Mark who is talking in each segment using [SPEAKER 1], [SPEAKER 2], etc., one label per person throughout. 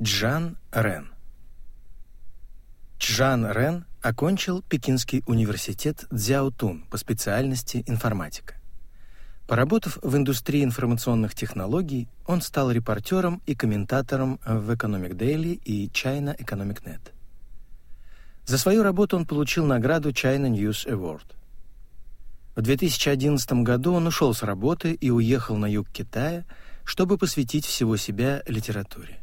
[SPEAKER 1] Джан Рен Чжан Рен окончил Пекинский университет Цзяотун по специальности информатика. Поработав в индустрии информационных технологий, он стал репортером и комментатором в Economic Daily и China Economic Net. За свою работу он получил награду China News Award. В 2011 году он ушел с работы и уехал на юг Китая, чтобы посвятить всего себя литературе.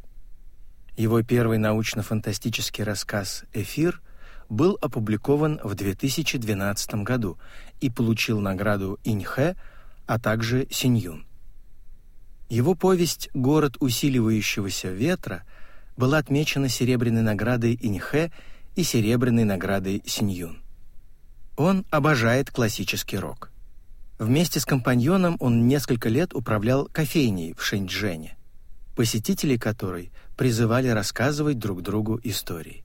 [SPEAKER 1] Его первый научно-фантастический рассказ «Эфир» был опубликован в 2012 году и получил награду Иньхэ, а также Синьюн. Его повесть «Город усиливающегося ветра» была отмечена серебряной наградой Иньхэ и серебряной наградой Синьюн. Он обожает классический рок. Вместе с компаньоном он несколько лет управлял кофейней в Шэньчжэне, посетители которой призывали рассказывать друг другу истории.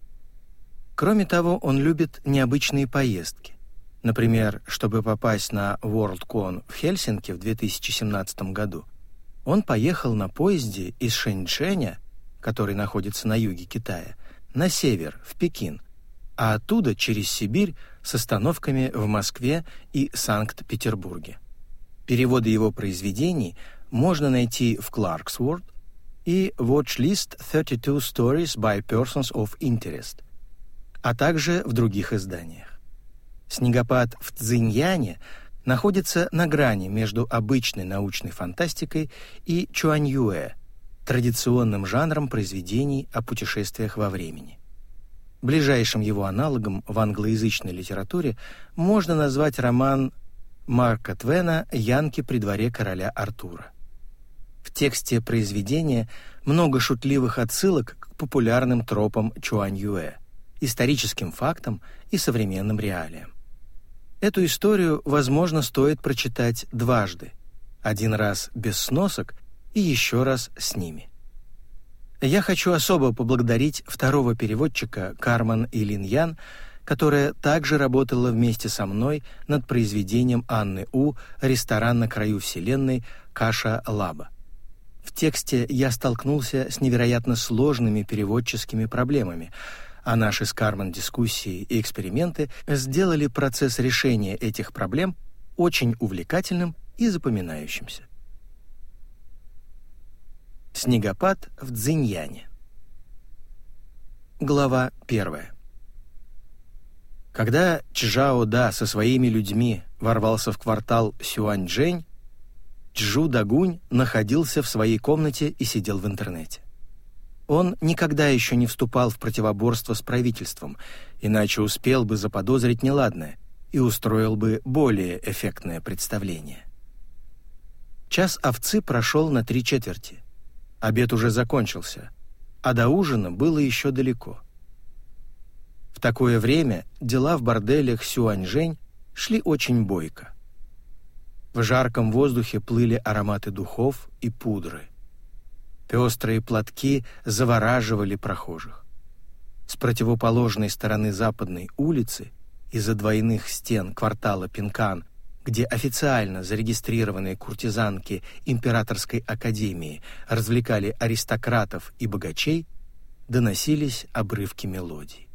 [SPEAKER 1] Кроме того, он любит необычные поездки. Например, чтобы попасть на WorldCon в Хельсинки в 2017 году, он поехал на поезде из Шэньчжэня, который находится на юге Китая, на север, в Пекин, а оттуда через Сибирь с остановками в Москве и Санкт-Петербурге. Переводы его произведений можно найти в Clarksworld и Watchlist 32 Stories by Persons of Interest, а также в других изданиях. Снегопад в Цзиньяне находится на грани между обычной научной фантастикой и чуаньюэ, традиционным жанром произведений о путешествиях во времени. Ближайшим его аналогом в англоязычной литературе можно назвать роман Марка Твена «Янки при дворе короля Артура». В тексте произведения много шутливых отсылок к популярным тропам Чуаньюэ, историческим фактам и современным реалиям. Эту историю, возможно, стоит прочитать дважды. Один раз без сносок и еще раз с ними. Я хочу особо поблагодарить второго переводчика Карман Илиньян, которая также работала вместе со мной над произведением Анны У «Ресторан на краю вселенной. Каша Лаба». В тексте я столкнулся с невероятно сложными переводческими проблемами, а наши с Кармен дискуссии и эксперименты сделали процесс решения этих проблем очень увлекательным и запоминающимся. Снегопад в Цзиньяне. Глава первая. Когда Чжао Да со своими людьми ворвался в квартал Сюаньчжэнь, Чжу Дагунь находился в своей комнате и сидел в интернете. Он никогда еще не вступал в противоборство с правительством, иначе успел бы заподозрить неладное и устроил бы более эффектное представление. Час овцы прошел на три четверти — Обед уже закончился, а до ужина было еще далеко. В такое время дела в борделях Сюаньжэнь шли очень бойко. В жарком воздухе плыли ароматы духов и пудры. Пестрые платки завораживали прохожих. С противоположной стороны западной улицы из-за двойных стен квартала Пинкан где официально зарегистрированные куртизанки Императорской академии развлекали аристократов и богачей, доносились обрывки мелодий.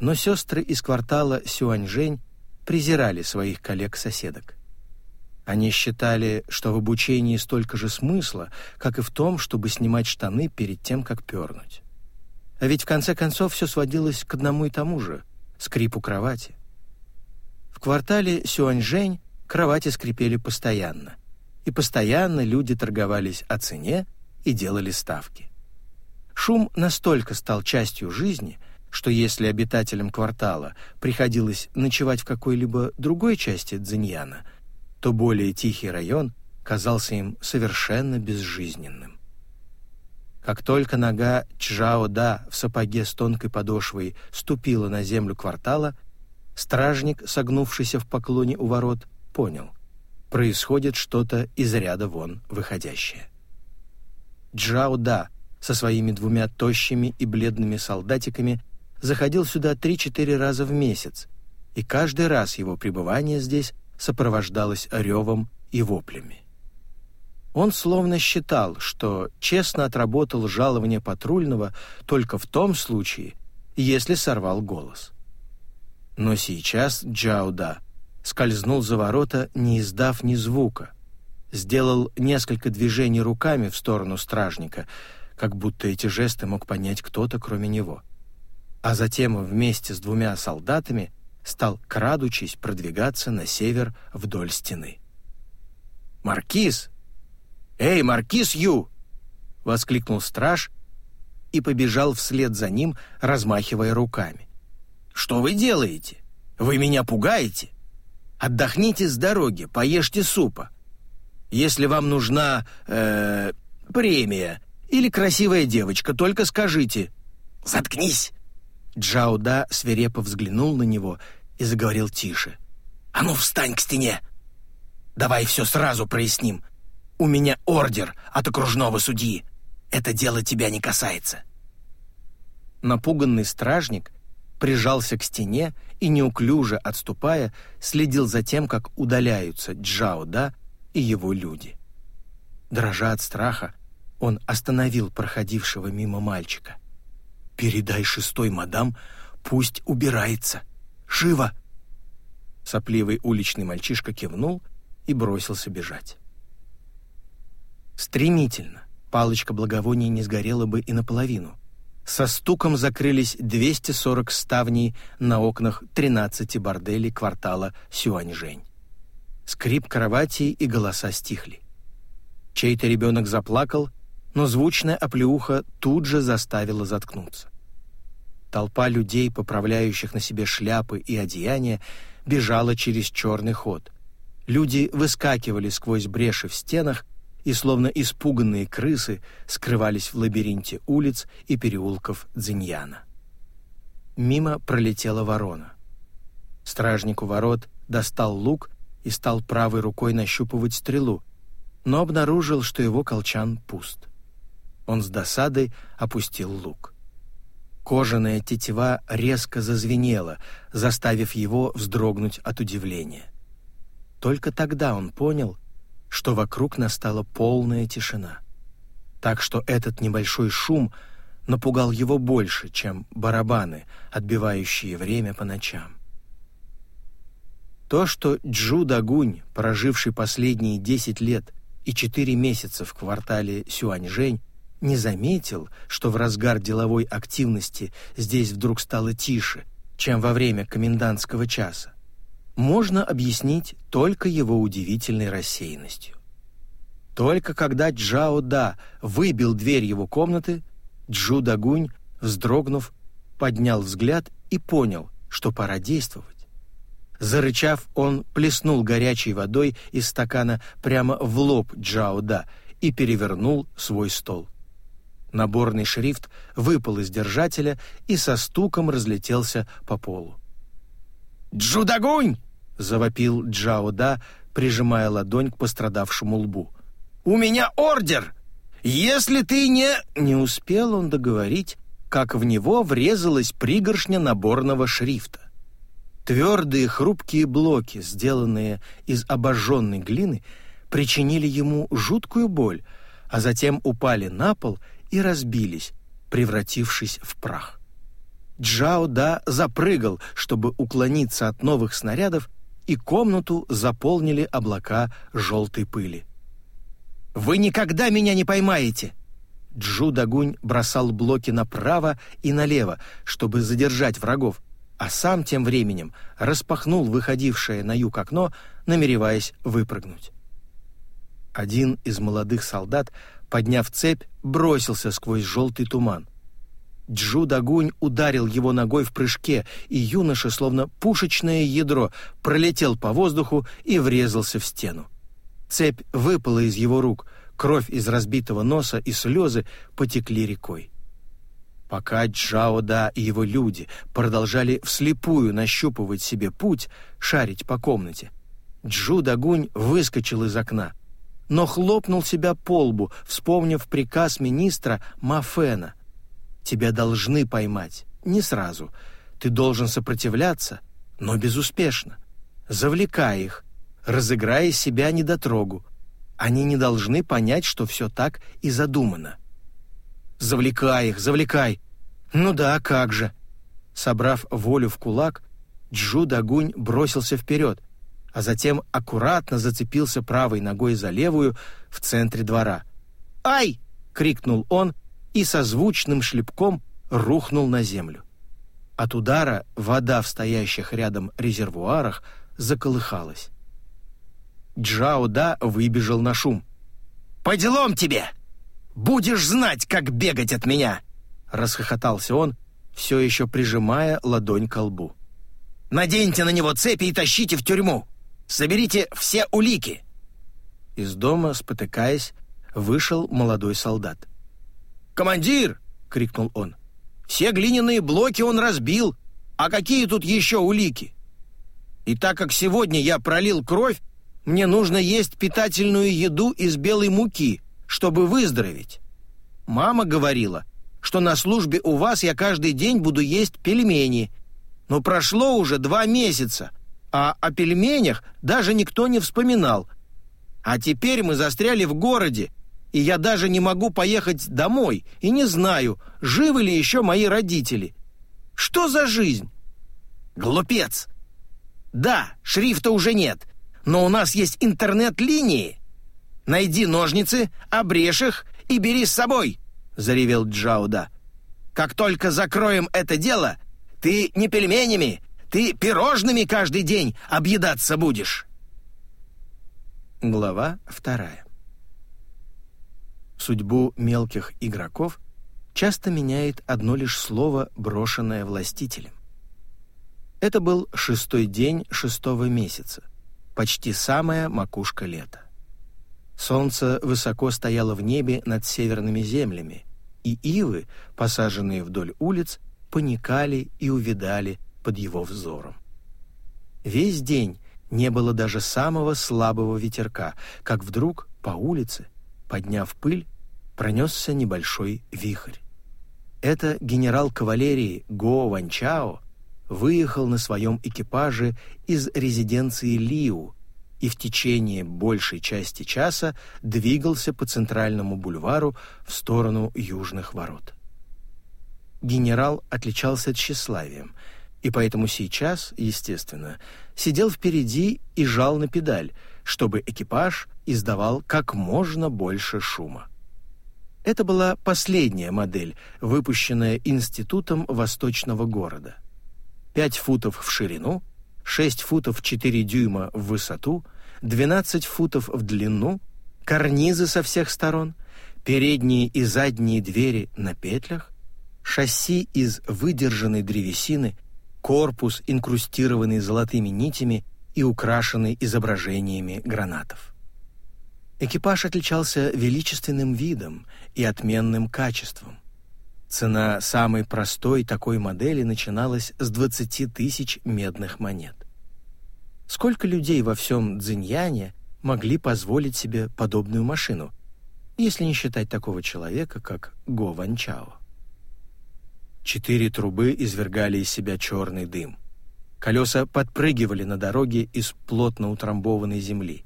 [SPEAKER 1] Но сестры из квартала Сюаньжэнь презирали своих коллег-соседок. Они считали, что в обучении столько же смысла, как и в том, чтобы снимать штаны перед тем, как пернуть. А ведь в конце концов все сводилось к одному и тому же — скрипу кровати квартале Сюаньжэнь кровати скрипели постоянно, и постоянно люди торговались о цене и делали ставки. Шум настолько стал частью жизни, что если обитателям квартала приходилось ночевать в какой-либо другой части Цзиньяна, то более тихий район казался им совершенно безжизненным. Как только нога Чжао-да в сапоге с тонкой подошвой ступила на землю квартала, Стражник, согнувшийся в поклоне у ворот, понял. Происходит что-то из ряда вон выходящее. Джао Да со своими двумя тощими и бледными солдатиками заходил сюда три-четыре раза в месяц, и каждый раз его пребывание здесь сопровождалось ревом и воплями. Он словно считал, что честно отработал жалование патрульного только в том случае, если сорвал голос. Но сейчас Джауда скользнул за ворота, не издав ни звука, сделал несколько движений руками в сторону стражника, как будто эти жесты мог понять кто-то, кроме него. А затем вместе с двумя солдатами стал, крадучись, продвигаться на север вдоль стены. «Маркиз! Эй, Маркиз Ю!» — воскликнул страж и побежал вслед за ним, размахивая руками. «Что вы делаете? Вы меня пугаете? Отдохните с дороги, поешьте супа. Если вам нужна э, премия или красивая девочка, только скажите. Заткнись. Джауда свирепо взглянул на него и заговорил тише. А ну встань к стене. Давай все сразу проясним. У меня ордер от окружного судьи. Это дело тебя не касается. Напуганный стражник прижался к стене и неуклюже отступая следил за тем, как удаляются Джауда и его люди. Дрожа от страха, он остановил проходившего мимо мальчика. «Передай шестой мадам, пусть убирается. Живо!» Сопливый уличный мальчишка кивнул и бросился бежать. Стремительно палочка благовоний не сгорела бы и наполовину. Со стуком закрылись 240 ставней на окнах 13 борделей квартала Сюаньжэнь. Скрип кровати и голоса стихли. Чей-то ребенок заплакал, но звучная оплеуха тут же заставила заткнуться. Толпа людей, поправляющих на себе шляпы и одеяния, бежала через черный ход. Люди выскакивали сквозь бреши в стенах и, словно испуганные крысы, скрывались в лабиринте улиц и переулков Дзиньяна. Мимо пролетела ворона. Стражник у ворот достал лук и стал правой рукой нащупывать стрелу, но обнаружил, что его колчан пуст. Он с досадой опустил лук. Кожаная тетива резко зазвенела, заставив его вздрогнуть от удивления. Только тогда он понял, что вокруг настала полная тишина. Так что этот небольшой шум напугал его больше, чем барабаны, отбивающие время по ночам. То, что Джу Дагунь, проживший последние 10 лет и 4 месяца в квартале Сюаньжэнь, не заметил, что в разгар деловой активности здесь вдруг стало тише, чем во время комендантского часа, можно объяснить только его удивительной рассеянностью. Только когда Джао Да выбил дверь его комнаты, Джу Дагунь, вздрогнув, поднял взгляд и понял, что пора действовать. Зарычав, он плеснул горячей водой из стакана прямо в лоб Джауда и перевернул свой стол. Наборный шрифт выпал из держателя и со стуком разлетелся по полу. «Джудагунь!» — завопил Джауда, прижимая ладонь к пострадавшему лбу. «У меня ордер! Если ты не...» Не успел он договорить, как в него врезалась пригоршня наборного шрифта. Твердые хрупкие блоки, сделанные из обожженной глины, причинили ему жуткую боль, а затем упали на пол и разбились, превратившись в прах. Джао Да запрыгал, чтобы уклониться от новых снарядов, и комнату заполнили облака желтой пыли. «Вы никогда меня не поймаете!» Джу Дагунь бросал блоки направо и налево, чтобы задержать врагов, а сам тем временем распахнул выходившее на юг окно, намереваясь выпрыгнуть. Один из молодых солдат, подняв цепь, бросился сквозь желтый туман. Джу Дагунь ударил его ногой в прыжке, и юноша, словно пушечное ядро, пролетел по воздуху и врезался в стену. Цепь выпала из его рук, кровь из разбитого носа и слезы потекли рекой. Пока Джао Да и его люди продолжали вслепую нащупывать себе путь, шарить по комнате, Джу Дагунь выскочил из окна, но хлопнул себя по лбу, вспомнив приказ министра Мафена. «Тебя должны поймать, не сразу. Ты должен сопротивляться, но безуспешно. Завлекай их, разыграя себя недотрогу. они не должны понять, что все так и задумано. «Завлекай их, завлекай!» «Ну да, как же!» Собрав волю в кулак, Джу Дагунь бросился вперед, а затем аккуратно зацепился правой ногой за левую в центре двора. «Ай!» — крикнул он и со звучным шлепком рухнул на землю. От удара вода в стоящих рядом резервуарах заколыхалась. Джао Да выбежал на шум. «По делам тебе! Будешь знать, как бегать от меня!» Расхохотался он, все еще прижимая ладонь к лбу. «Наденьте на него цепи и тащите в тюрьму! Соберите все улики!» Из дома, спотыкаясь, вышел молодой солдат. «Командир!» — крикнул он. «Все глиняные блоки он разбил. А какие тут еще улики? И так как сегодня я пролил кровь, мне нужно есть питательную еду из белой муки, чтобы выздороветь. Мама говорила, что на службе у вас я каждый день буду есть пельмени. Но прошло уже два месяца, а о пельменях даже никто не вспоминал. А теперь мы застряли в городе, и я даже не могу поехать домой, и не знаю, живы ли еще мои родители. Что за жизнь? Глупец! Да, шрифта уже нет, но у нас есть интернет-линии. Найди ножницы, обрежь их и бери с собой, заревел Джауда. Как только закроем это дело, ты не пельменями, ты пирожными каждый день объедаться будешь. Глава вторая. Судьбу мелких игроков часто меняет одно лишь слово, брошенное властителем. Это был шестой день шестого месяца, почти самая макушка лета. Солнце высоко стояло в небе над северными землями, и ивы, посаженные вдоль улиц, паникали и увидали под его взором. Весь день не было даже самого слабого ветерка, как вдруг по улице, подняв пыль, пронесся небольшой вихрь. Это генерал кавалерии Го Ванчао выехал на своем экипаже из резиденции Лиу и в течение большей части часа двигался по центральному бульвару в сторону южных ворот. Генерал отличался тщеславием, и поэтому сейчас, естественно, сидел впереди и жал на педаль, чтобы экипаж издавал как можно больше шума. Это была последняя модель, выпущенная Институтом Восточного города. 5 футов в ширину, 6 футов 4 дюйма в высоту, 12 футов в длину, карнизы со всех сторон, передние и задние двери на петлях, шасси из выдержанной древесины, корпус, инкрустированный золотыми нитями и украшенный изображениями гранатов. Экипаж отличался величественным видом и отменным качеством. Цена самой простой такой модели начиналась с 20 тысяч медных монет. Сколько людей во всем Цзиньяне могли позволить себе подобную машину, если не считать такого человека, как Го Ван Чао? Четыре трубы извергали из себя черный дым. Колеса подпрыгивали на дороге из плотно утрамбованной земли.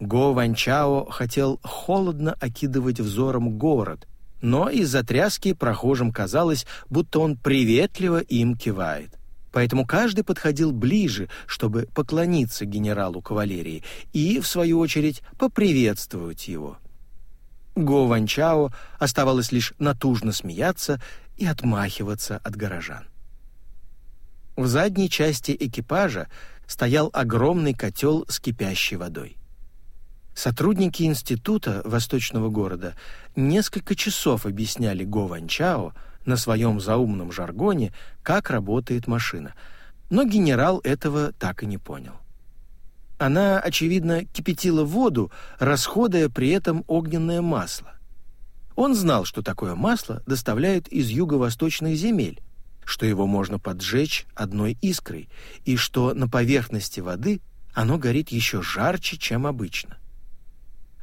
[SPEAKER 1] Го Ван Чао хотел холодно окидывать взором город — но из-за тряски прохожим казалось, будто он приветливо им кивает. Поэтому каждый подходил ближе, чтобы поклониться генералу кавалерии и, в свою очередь, поприветствовать его. Го Ванчао оставалось лишь натужно смеяться и отмахиваться от горожан. В задней части экипажа стоял огромный котел с кипящей водой. Сотрудники института восточного города несколько часов объясняли Го Ванчао на своем заумном жаргоне, как работает машина, но генерал этого так и не понял. Она, очевидно, кипятила воду, расходуя при этом огненное масло. Он знал, что такое масло доставляют из юго-восточных земель, что его можно поджечь одной искрой, и что на поверхности воды оно горит еще жарче, чем обычно.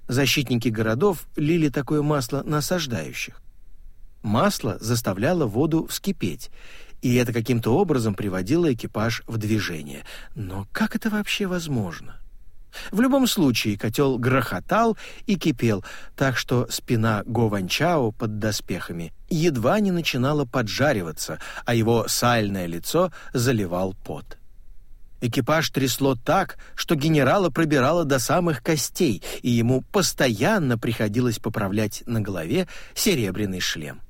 [SPEAKER 1] Защитники городов лили такое масло на осаждающих. Масло заставляло воду вскипеть, и это каким-то образом приводило экипаж в движение. Но как это вообще возможно? В любом случае котел грохотал и кипел, так что спина Го под доспехами едва не начинала поджариваться, а его сальное лицо заливал пот. Экипаж трясло так, что генерала пробирало до самых костей, и ему постоянно приходилось поправлять на голове серебряный шлем.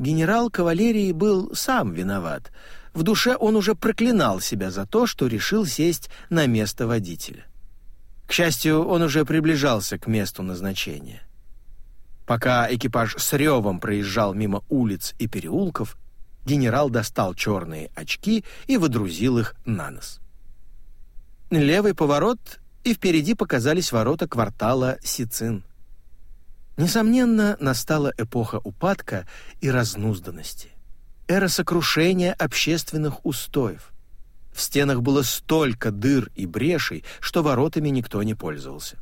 [SPEAKER 1] Генерал кавалерии был сам виноват. В душе он уже проклинал себя за то, что решил сесть на место водителя. К счастью, он уже приближался к месту назначения. Пока экипаж с ревом проезжал мимо улиц и переулков, генерал достал черные очки и выдрузил их на нос. Левый поворот, и впереди показались ворота квартала Сицин. Несомненно, настала эпоха упадка и разнузданности, эра сокрушения общественных устоев. В стенах было столько дыр и брешей, что воротами никто не пользовался.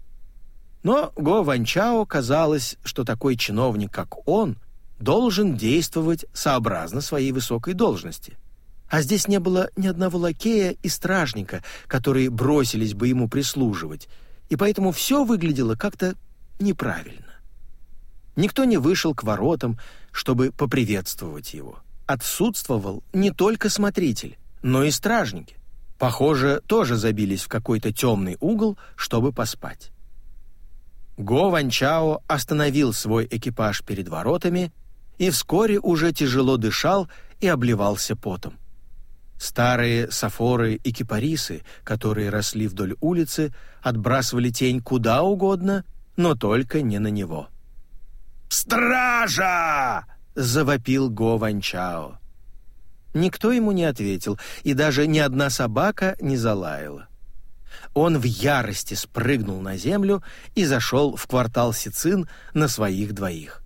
[SPEAKER 1] Но Го Ванчао казалось, что такой чиновник, как он, должен действовать сообразно своей высокой должности. А здесь не было ни одного лакея и стражника, которые бросились бы ему прислуживать, и поэтому все выглядело как-то неправильно. Никто не вышел к воротам, чтобы поприветствовать его. Отсутствовал не только смотритель, но и стражники. Похоже, тоже забились в какой-то темный угол, чтобы поспать. Го Ванчао остановил свой экипаж перед воротами и вскоре уже тяжело дышал и обливался потом. Старые сафоры и кипарисы, которые росли вдоль улицы, отбрасывали тень куда угодно, но только не на него.
[SPEAKER 2] «Стража!» — завопил Го Ванчао.
[SPEAKER 1] Никто ему не ответил, и даже ни одна собака не залаяла. Он в ярости спрыгнул на землю и зашел в квартал Сицин на своих двоих.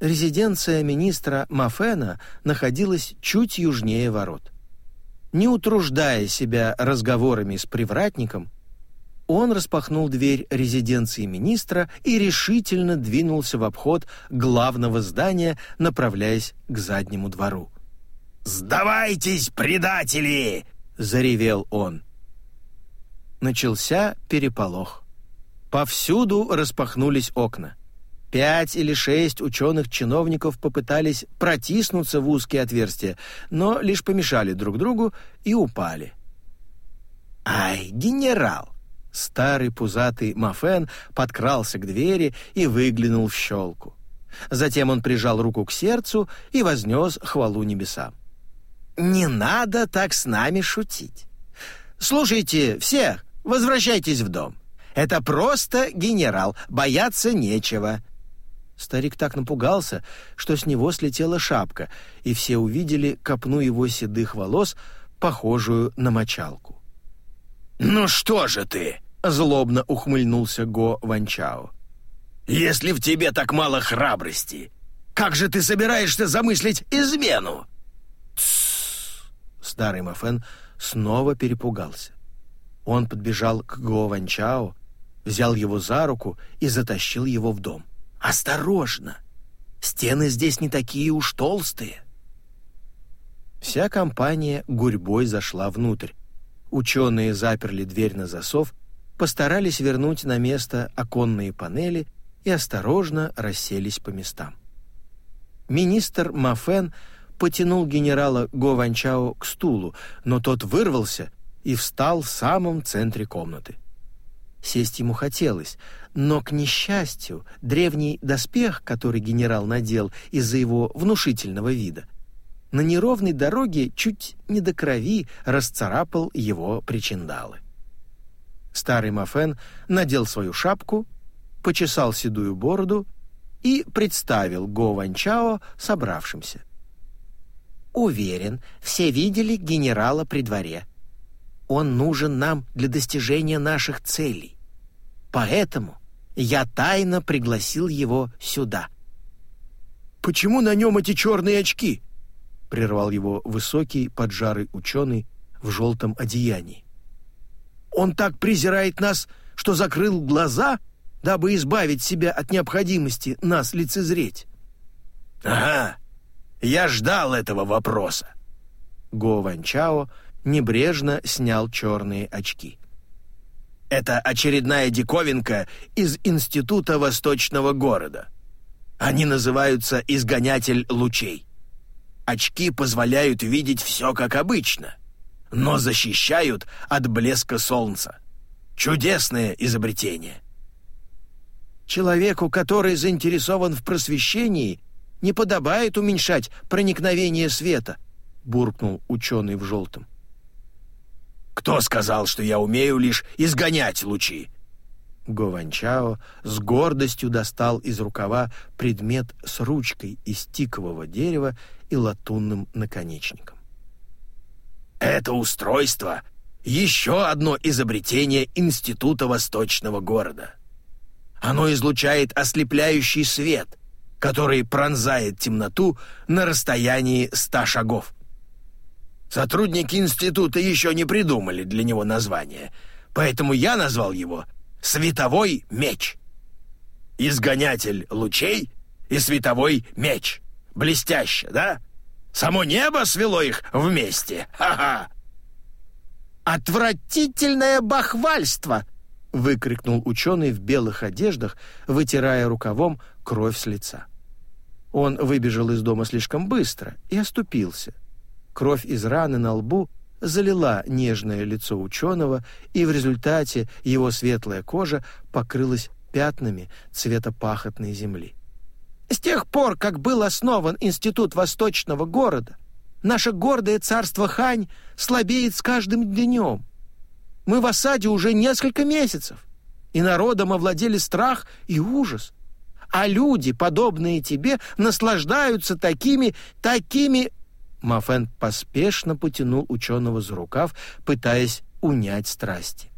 [SPEAKER 1] Резиденция министра Мафена находилась чуть южнее ворот. Не утруждая себя разговорами с привратником, он распахнул дверь резиденции министра и решительно двинулся в обход главного здания, направляясь к заднему двору.
[SPEAKER 2] «Сдавайтесь, предатели!» — заревел он.
[SPEAKER 1] Начался переполох. Повсюду распахнулись окна. Пять или шесть ученых-чиновников попытались протиснуться в узкие отверстия, но лишь помешали друг другу и упали.
[SPEAKER 2] «Ай, генерал!»
[SPEAKER 1] Старый пузатый Мафен подкрался к двери и выглянул в щелку. Затем он прижал руку к сердцу и вознес хвалу небесам.
[SPEAKER 2] «Не надо так с нами шутить. Слушайте, все, возвращайтесь в дом. Это просто генерал, бояться нечего».
[SPEAKER 1] Старик так напугался, что с него слетела шапка, и все увидели копну его седых волос, похожую на мочалку.
[SPEAKER 2] «Ну что же ты?» — злобно ухмыльнулся Го Ванчао. «Если в тебе так мало храбрости, как же ты собираешься замыслить измену?»
[SPEAKER 1] Старый Мафен снова перепугался. Он подбежал к Го Ванчао, взял его за руку и затащил его в дом. «Осторожно! Стены здесь не такие уж толстые!» Вся компания гурьбой зашла внутрь. Ученые заперли дверь на засов, постарались вернуть на место оконные панели и осторожно расселись по местам. Министр Мафен — потянул генерала Го Ванчао к стулу, но тот вырвался и встал в самом центре комнаты. Сесть ему хотелось, но, к несчастью, древний доспех, который генерал надел из-за его внушительного вида, на неровной дороге чуть не до крови расцарапал его причиндалы. Старый Мафен надел свою шапку, почесал седую бороду и представил Го Ванчао собравшимся. Уверен, все видели генерала при дворе. Он нужен нам для достижения наших целей. Поэтому я тайно пригласил его сюда.
[SPEAKER 2] «Почему на нем эти черные очки?»
[SPEAKER 1] — прервал его высокий поджарый ученый в желтом одеянии.
[SPEAKER 2] «Он так презирает нас, что закрыл глаза, дабы избавить себя от необходимости нас лицезреть». «Ага, я ждал этого вопроса.
[SPEAKER 1] Го Ванчао небрежно снял черные очки.
[SPEAKER 2] Это очередная диковинка из Института Восточного города. Они называются «изгонятель лучей». Очки позволяют видеть все как обычно, но защищают от блеска солнца. Чудесное изобретение. Человеку, который заинтересован в просвещении, не подобает уменьшать проникновение света, буркнул ученый в желтом. Кто сказал, что я умею лишь изгонять лучи? Гованчао с гордостью достал из рукава предмет с ручкой из тикового дерева и латунным наконечником. Это устройство — еще одно изобретение Института Восточного города. Оно излучает ослепляющий свет, который пронзает темноту на расстоянии ста шагов. Сотрудники института еще не придумали для него название, поэтому я назвал его «Световой меч». Изгонятель лучей и световой меч. Блестяще, да? Само небо свело их вместе. Ха-ха! «Отвратительное бахвальство!» — выкрикнул ученый в белых одеждах, вытирая рукавом кровь с лица. Он выбежал из дома слишком быстро и оступился — Кровь из раны на лбу залила нежное лицо ученого, и в результате его светлая кожа покрылась пятнами цвета пахотной земли. С тех пор, как был основан Институт Восточного города, наше гордое царство Хань слабеет с каждым днем. Мы в осаде уже несколько месяцев, и народом овладели страх и ужас. А люди, подобные тебе, наслаждаются такими, такими Мафен поспешно потянул ученого за рукав, пытаясь унять страсти.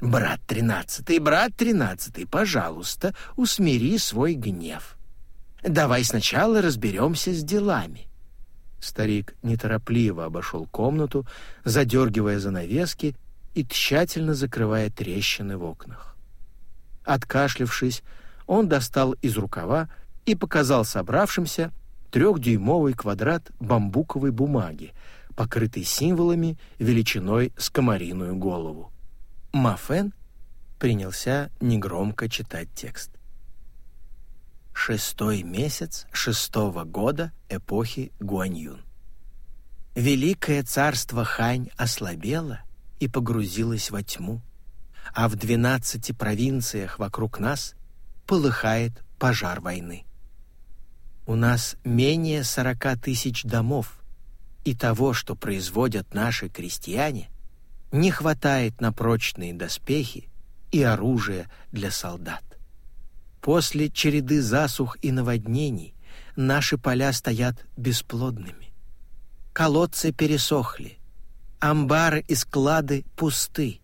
[SPEAKER 2] «Брат тринадцатый, брат тринадцатый, пожалуйста, усмири свой гнев. Давай сначала разберемся с делами». Старик неторопливо обошел комнату, задергивая занавески и тщательно закрывая трещины в окнах. Откашлившись, он достал из рукава и показал собравшимся трехдюймовый квадрат бамбуковой бумаги, покрытый символами величиной с комариную голову. Мафен принялся негромко читать текст. Шестой месяц шестого года эпохи Гуаньюн. Великое царство Хань ослабело и погрузилось во тьму, а в двенадцати провинциях вокруг нас полыхает пожар войны. У нас менее сорока тысяч домов, и того, что производят наши крестьяне, не хватает на прочные доспехи и оружие для солдат. После череды засух и наводнений наши поля стоят бесплодными. Колодцы пересохли, амбары и склады пусты.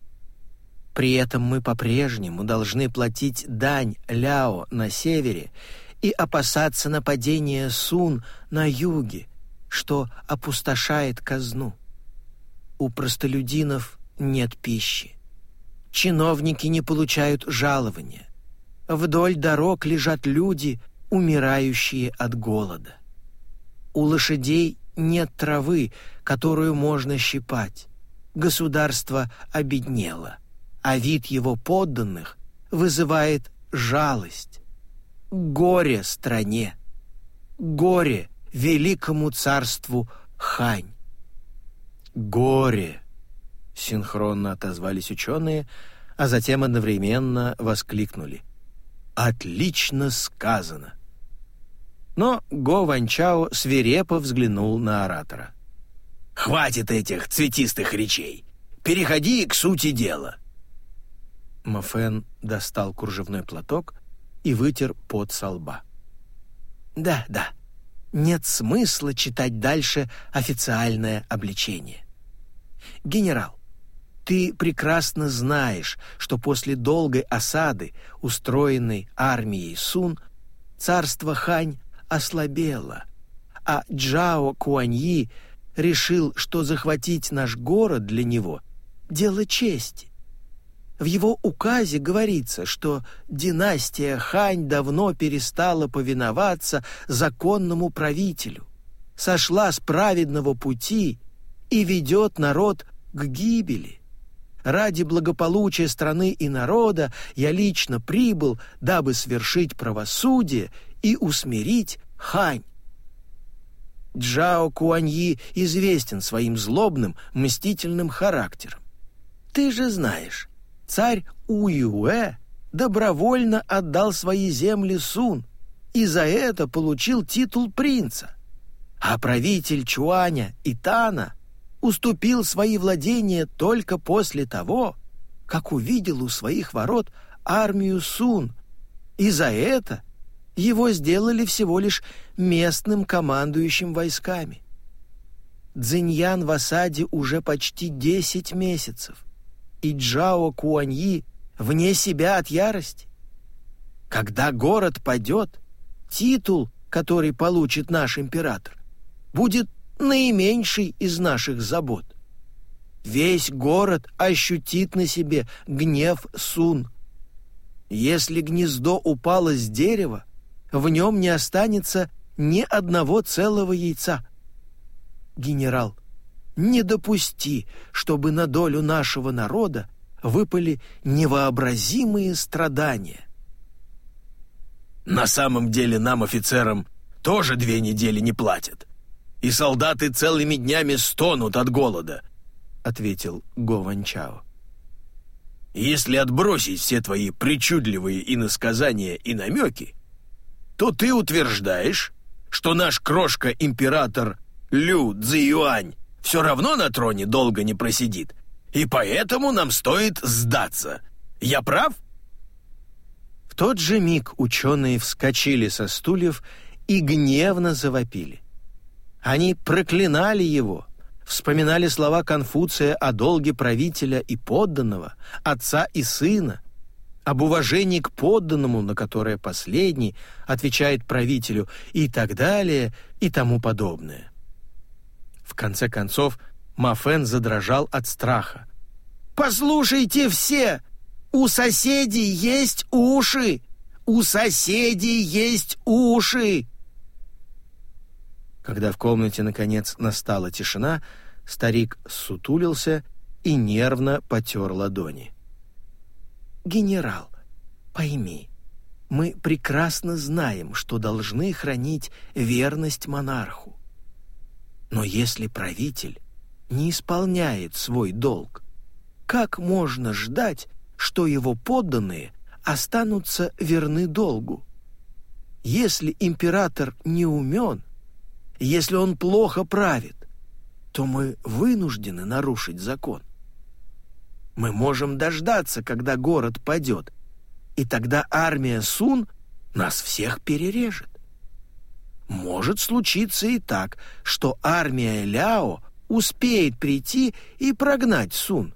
[SPEAKER 2] При этом мы по-прежнему должны платить дань Ляо на севере и опасаться нападения Сун на юге, что опустошает казну. У простолюдинов нет пищи. Чиновники не получают жалования. Вдоль дорог лежат люди, умирающие от голода. У лошадей нет травы, которую можно щипать. Государство обеднело, а вид его подданных вызывает жалость горе стране, горе великому царству Хань. Горе! Синхронно отозвались ученые, а затем одновременно воскликнули. Отлично сказано! Но Го Ванчао свирепо взглянул на оратора. «Хватит этих цветистых речей! Переходи к сути дела!» Мафен достал кружевной платок и вытер пот со лба. «Да, да, нет смысла читать дальше официальное обличение. Генерал, ты прекрасно знаешь, что после долгой осады, устроенной армией Сун, царство Хань ослабело, а Джао Куаньи решил, что захватить наш город для него — дело чести. В его указе говорится, что династия Хань давно перестала повиноваться законному правителю, сошла с праведного пути и ведет народ к гибели. Ради благополучия страны и народа я лично прибыл, дабы свершить правосудие и усмирить Хань. Джао Куаньи известен своим злобным, мстительным характером. Ты же знаешь, царь Уюэ добровольно отдал свои земли Сун и за это получил титул принца. А правитель Чуаня и Тана уступил свои владения только после того, как увидел у своих ворот армию Сун, и за это его сделали всего лишь местным командующим войсками. Цзиньян в осаде уже почти десять месяцев, и Джао Куаньи вне себя от ярости. Когда город падет, титул, который получит наш император, будет наименьший из наших забот. Весь город ощутит на себе гнев Сун. Если гнездо упало с дерева, в нем не останется ни одного целого яйца. Генерал, не допусти, чтобы на долю нашего народа выпали невообразимые страдания.
[SPEAKER 3] На самом деле нам, офицерам, тоже две недели не платят. И солдаты целыми днями стонут от голода, — ответил Го Ванчао. Если отбросить все твои причудливые иносказания и намеки, то ты утверждаешь, что наш крошка-император Лю Цзиюань все равно на троне долго не просидит, и поэтому нам стоит сдаться. Я прав?»
[SPEAKER 1] В тот же миг ученые вскочили со стульев и гневно завопили. Они проклинали его, вспоминали слова Конфуция о долге правителя и подданного, отца и сына, об уважении к подданному, на которое последний отвечает правителю, и так далее, и тому подобное. В конце концов, Мафен задрожал от страха.
[SPEAKER 2] «Послушайте все! У соседей есть уши! У соседей есть уши!»
[SPEAKER 1] Когда в комнате, наконец, настала тишина, старик сутулился и нервно потер ладони.
[SPEAKER 2] «Генерал, пойми, мы прекрасно знаем, что должны хранить верность монарху. Но если правитель не исполняет свой долг, как можно ждать, что его подданные останутся верны долгу? Если император не умен, если он плохо правит, то мы вынуждены нарушить закон. Мы можем дождаться, когда город падет, и тогда армия Сун нас всех перережет. Может случиться и так, что армия Ляо успеет прийти и прогнать Сун.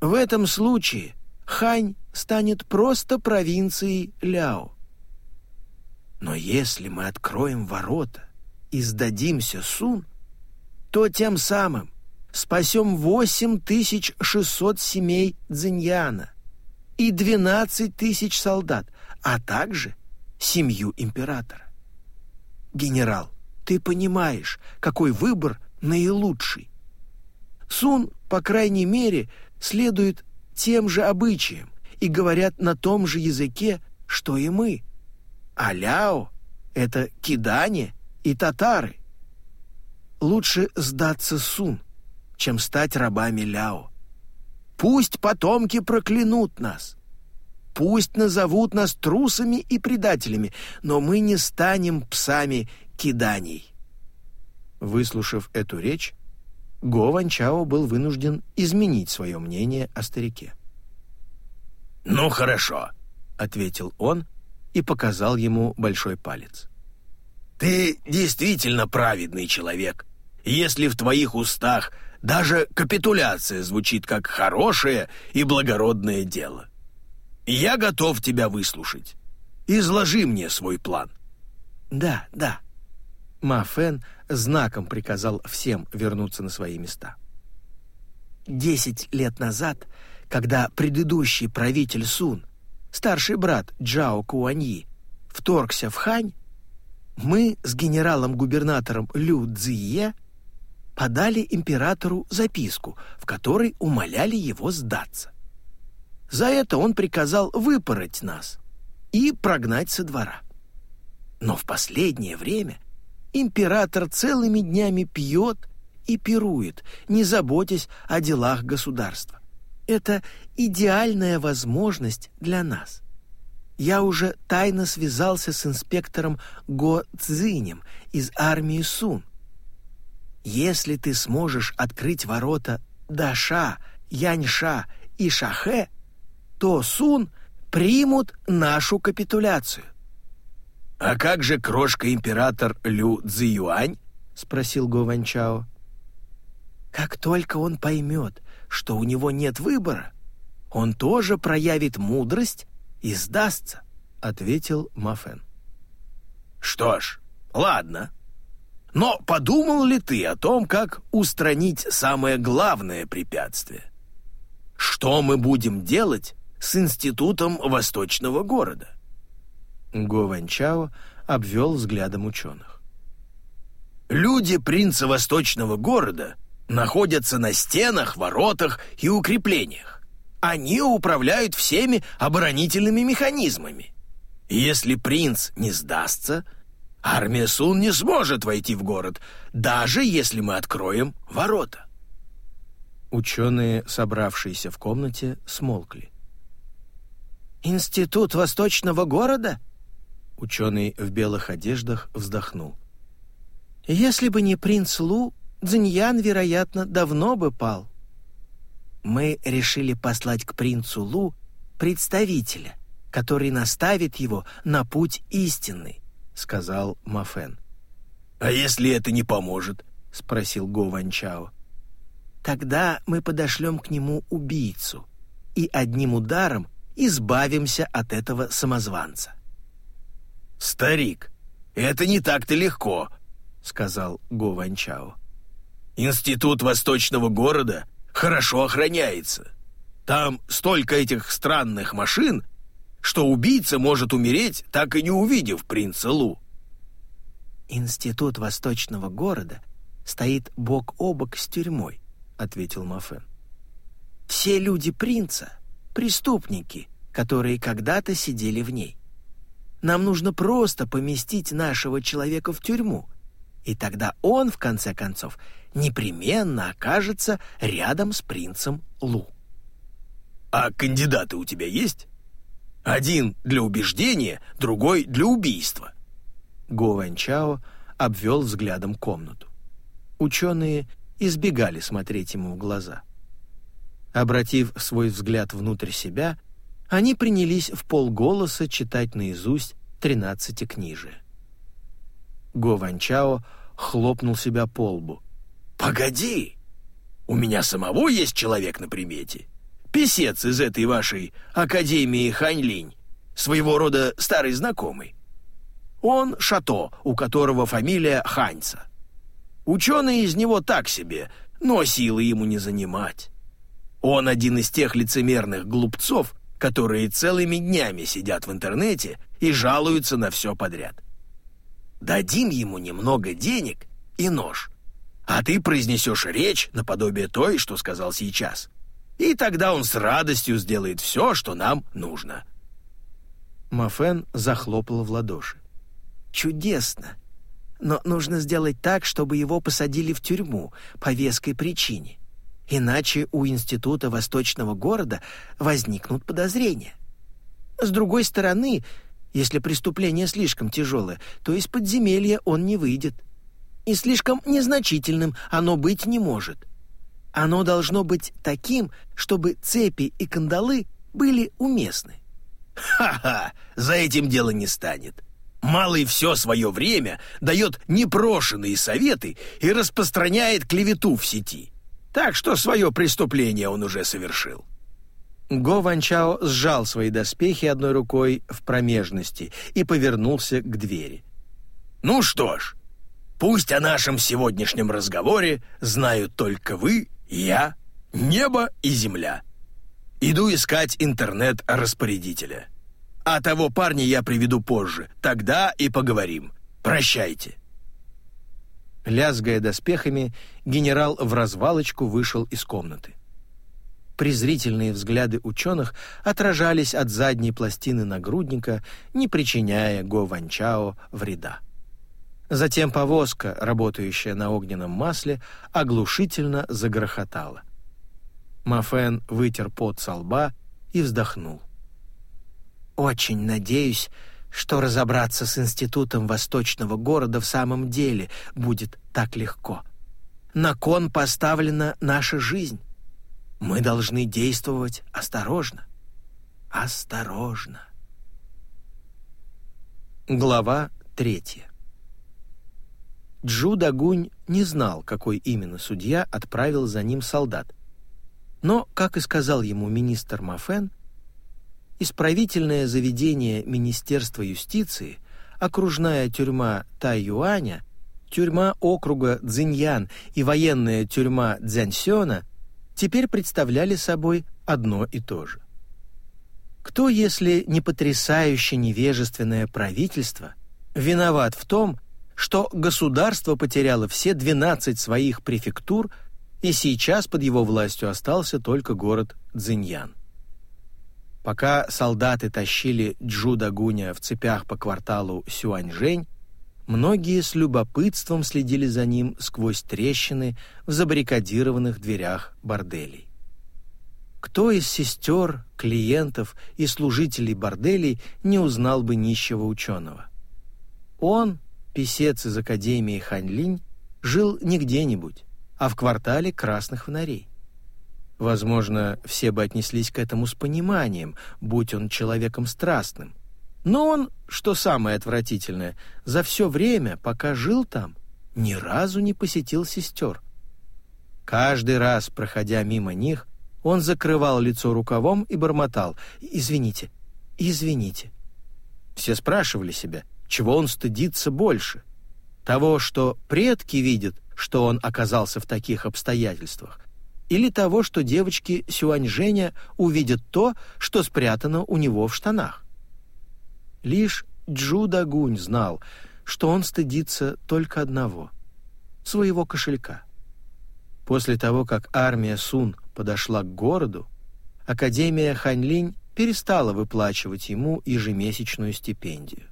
[SPEAKER 2] В этом случае Хань станет просто провинцией Ляо. Но если мы откроем ворота и сдадимся Сун, то тем самым спасем 8600 семей Цзиньяна и 12 тысяч солдат, а также семью императора. Генерал, ты понимаешь, какой выбор наилучший. Сун, по крайней мере, следует тем же обычаям и говорят на том же языке, что и мы. А Ляо — это кидане и татары. Лучше сдаться Сун, чем стать рабами Ляо. Пусть потомки проклянут нас. Пусть назовут нас трусами и предателями, но мы не станем псами киданий. Выслушав эту речь, Го Ван Чао был вынужден изменить свое мнение о старике.
[SPEAKER 3] «Ну хорошо», —
[SPEAKER 1] ответил он и показал ему большой палец.
[SPEAKER 3] «Ты действительно праведный человек, если в твоих устах даже капитуляция звучит как хорошее и благородное дело. Я готов тебя выслушать. Изложи мне свой план».
[SPEAKER 2] «Да, да»,
[SPEAKER 1] Ма Фэн знаком приказал всем вернуться на свои места.
[SPEAKER 2] Десять лет назад, когда предыдущий правитель Сун, старший брат Джао Куаньи, вторгся в Хань, мы с генералом-губернатором Лю Цзие подали императору записку, в которой умоляли его сдаться. За это он приказал выпороть нас и прогнать со двора. Но в последнее время император целыми днями пьет и пирует, не заботясь о делах государства. Это идеальная возможность для нас. Я уже тайно связался с инспектором Го Цзинем из армии Сун. Если ты сможешь открыть ворота Даша, Яньша и Шахе, то Сун примут нашу капитуляцию.
[SPEAKER 3] «А как же крошка-император Лю Цзиюань?» — спросил Го Ванчао.
[SPEAKER 2] «Как только он поймет, что у него нет выбора, он тоже проявит мудрость и сдастся», — ответил Мафен.
[SPEAKER 3] «Что ж, ладно. Но подумал ли ты о том, как устранить самое главное препятствие? Что мы будем делать с институтом восточного города?»
[SPEAKER 1] Го Ванчао обвел взглядом ученых.
[SPEAKER 3] «Люди принца восточного города находятся на стенах, воротах и укреплениях. Они управляют всеми оборонительными механизмами. Если принц не сдастся, армия Сун не сможет войти в город, даже если мы откроем ворота».
[SPEAKER 1] Ученые, собравшиеся в комнате, смолкли.
[SPEAKER 2] «Институт восточного города?»
[SPEAKER 1] Ученый в белых одеждах вздохнул.
[SPEAKER 2] «Если бы не принц Лу, Цзиньян, вероятно, давно бы пал. Мы решили послать к принцу Лу представителя, который наставит его на путь истинный», — сказал Мафен.
[SPEAKER 3] «А если это не поможет?»
[SPEAKER 1] — спросил Го Ванчао.
[SPEAKER 2] «Тогда мы подошлем к нему убийцу и одним ударом избавимся от этого самозванца».
[SPEAKER 3] «Старик, это не так-то легко», — сказал Го Ванчао. «Институт восточного города хорошо охраняется. Там столько этих странных машин, что убийца может умереть, так и не увидев принца Лу».
[SPEAKER 2] «Институт восточного города стоит бок о бок с тюрьмой», — ответил Мафен. «Все люди принца — преступники, которые когда-то сидели в ней. Нам нужно просто поместить нашего человека в тюрьму, и тогда он, в конце концов, непременно окажется рядом с принцем Лу.
[SPEAKER 3] «А кандидаты у тебя есть? Один для убеждения, другой для убийства».
[SPEAKER 1] Го Ван Чао обвел взглядом комнату. Ученые избегали смотреть ему в глаза. Обратив свой взгляд внутрь себя, они принялись в полголоса читать наизусть тринадцатикнижие. Го Ванчао хлопнул себя по лбу.
[SPEAKER 3] «Погоди! У меня самого есть человек на примете. Песец из этой вашей Академии Ханьлинь, своего рода старый знакомый. Он Шато, у которого фамилия Ханьца. Ученый из него так себе, но силы ему не занимать. Он один из тех лицемерных глупцов, которые целыми днями сидят в интернете и жалуются на все подряд. Дадим ему немного денег и нож, а ты произнесешь речь наподобие той, что сказал сейчас. И тогда он с радостью сделает все, что нам нужно».
[SPEAKER 1] Мафен захлопал в ладоши.
[SPEAKER 2] «Чудесно! Но нужно сделать так, чтобы его посадили в тюрьму по веской причине. Иначе у Института Восточного города возникнут подозрения. С другой стороны, если преступление слишком тяжелое, то из подземелья он не выйдет. И слишком незначительным оно быть не может. Оно должно быть таким, чтобы цепи и кандалы были уместны.
[SPEAKER 3] Ха-ха, за этим дело не станет. Малый все свое время дает непрошенные советы и распространяет клевету в сети. Так что свое преступление он уже совершил.
[SPEAKER 1] Го Ван Чао сжал свои доспехи одной рукой в промежности и повернулся к двери.
[SPEAKER 3] «Ну что ж, пусть о нашем сегодняшнем разговоре знают только вы, я, небо и земля. Иду искать интернет-распорядителя. А того парня я приведу позже, тогда и поговорим. Прощайте».
[SPEAKER 1] Лязгая доспехами, генерал в развалочку вышел из комнаты. Презрительные взгляды ученых отражались от задней пластины нагрудника, не причиняя Го Ванчао вреда. Затем повозка, работающая на огненном масле, оглушительно загрохотала. Мафен вытер пот со лба и вздохнул. «Очень надеюсь, что разобраться с институтом восточного города в самом деле будет так легко. На кон поставлена наша жизнь. Мы должны действовать осторожно. Осторожно. Глава третья. Джу Дагунь не знал, какой именно судья отправил за ним солдат. Но, как и сказал ему министр Мафен, исправительное заведение Министерства юстиции, окружная тюрьма Тайюаня, тюрьма округа Цзиньян и военная тюрьма Цзяньсёна теперь представляли собой одно и то же. Кто, если не потрясающе невежественное правительство, виноват в том, что государство потеряло все 12 своих префектур, и сейчас под его властью остался только город Цзиньян. Пока солдаты тащили Джуда Гуня в цепях по кварталу Сюаньжэнь, многие с любопытством следили за ним сквозь трещины в забаррикадированных дверях борделей. Кто из сестер, клиентов и служителей борделей не узнал бы нищего ученого? Он, писец из Академии Ханьлинь, жил не где-нибудь, а в квартале красных фонарей. Возможно, все бы отнеслись к этому с пониманием, будь он человеком страстным. Но он, что самое отвратительное, за все время, пока жил там, ни разу не посетил сестер. Каждый раз, проходя мимо них, он закрывал лицо рукавом и бормотал «Извините, извините». Все спрашивали себя – чего он стыдится больше? Того, что предки видят, что он оказался в таких обстоятельствах, или того, что девочки Сюаньжэня увидят то, что спрятано у него в штанах? Лишь Джу Дагунь знал, что он стыдится только одного — своего кошелька. После того, как армия Сун подошла к городу, Академия Ханьлинь перестала выплачивать ему ежемесячную стипендию.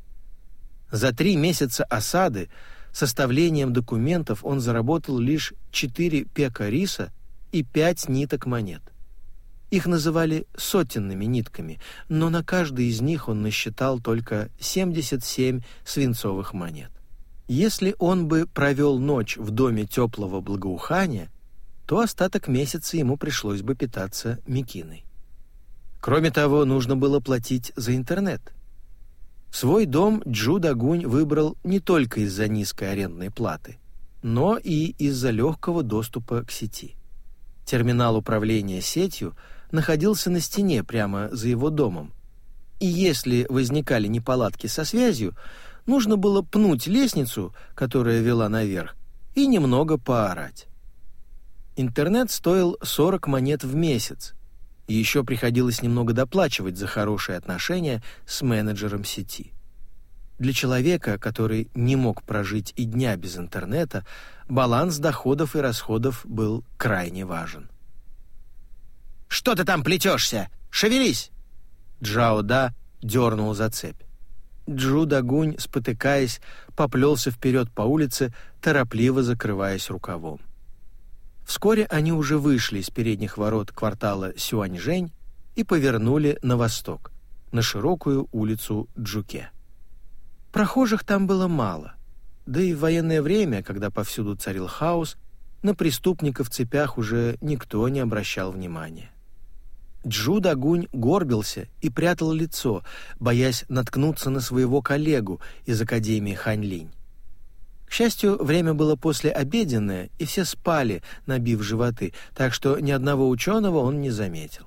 [SPEAKER 1] За три месяца осады составлением документов он заработал лишь четыре пека риса и пять ниток монет. Их называли сотенными нитками, но на каждой из них он насчитал только 77 свинцовых монет. Если он бы провел ночь в доме теплого благоухания, то остаток месяца ему пришлось бы питаться мекиной. Кроме того, нужно было платить за интернет. Свой дом Джу Дагунь выбрал не только из-за низкой арендной платы, но и из-за легкого доступа к сети. Терминал управления сетью находился на стене прямо за его домом, и если возникали неполадки со связью, нужно было пнуть лестницу, которая вела наверх, и немного поорать. Интернет стоил 40 монет в месяц, и еще приходилось немного доплачивать за хорошие отношения с менеджером сети. Для человека, который не мог прожить и дня без интернета, баланс доходов и расходов был крайне важен. «Что ты там плетешься? Шевелись!» Джао Да дернул за цепь. Джу Дагунь, спотыкаясь, поплелся вперед по улице, торопливо закрываясь рукавом. Вскоре они уже вышли из передних ворот квартала Сюаньжэнь и повернули на восток, на широкую улицу Джуке. Прохожих там было мало, да и в военное время, когда повсюду царил хаос, на преступников в цепях уже никто не обращал внимания. Джу Дагунь горбился и прятал лицо, боясь наткнуться на своего коллегу из Академии Ханьлинь. К счастью, время было послеобеденное, и все спали, набив животы, так что ни одного ученого он не заметил.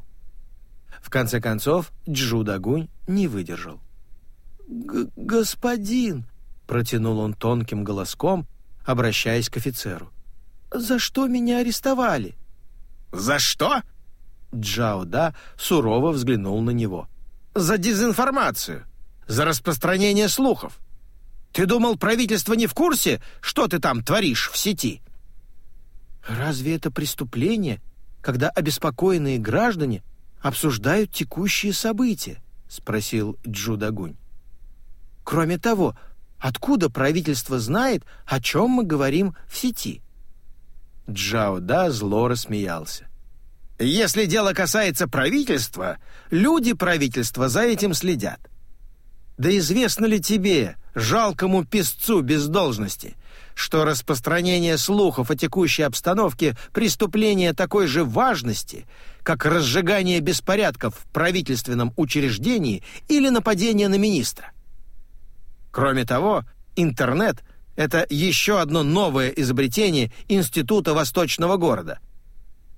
[SPEAKER 1] В конце концов, Джу Дагунь не выдержал. «Господин!» — протянул он тонким голоском, обращаясь к офицеру. «За что меня арестовали?»
[SPEAKER 3] «За что?»
[SPEAKER 1] Джао Да сурово взглянул на него.
[SPEAKER 3] «За дезинформацию! За распространение слухов!
[SPEAKER 2] Ты думал, правительство не в курсе, что ты там творишь в сети?»
[SPEAKER 1] «Разве это преступление, когда обеспокоенные граждане обсуждают текущие события?» — спросил Джудагунь. «Кроме того, откуда правительство знает, о чем мы говорим в сети?»
[SPEAKER 2] Джао Да зло рассмеялся. «Если дело касается правительства, люди правительства за этим следят. Да известно ли тебе, жалкому песцу без должности, что распространение слухов о текущей обстановке преступление такой же важности, как разжигание беспорядков в правительственном учреждении или нападение на министра. Кроме того, интернет — это еще одно новое изобретение Института Восточного города.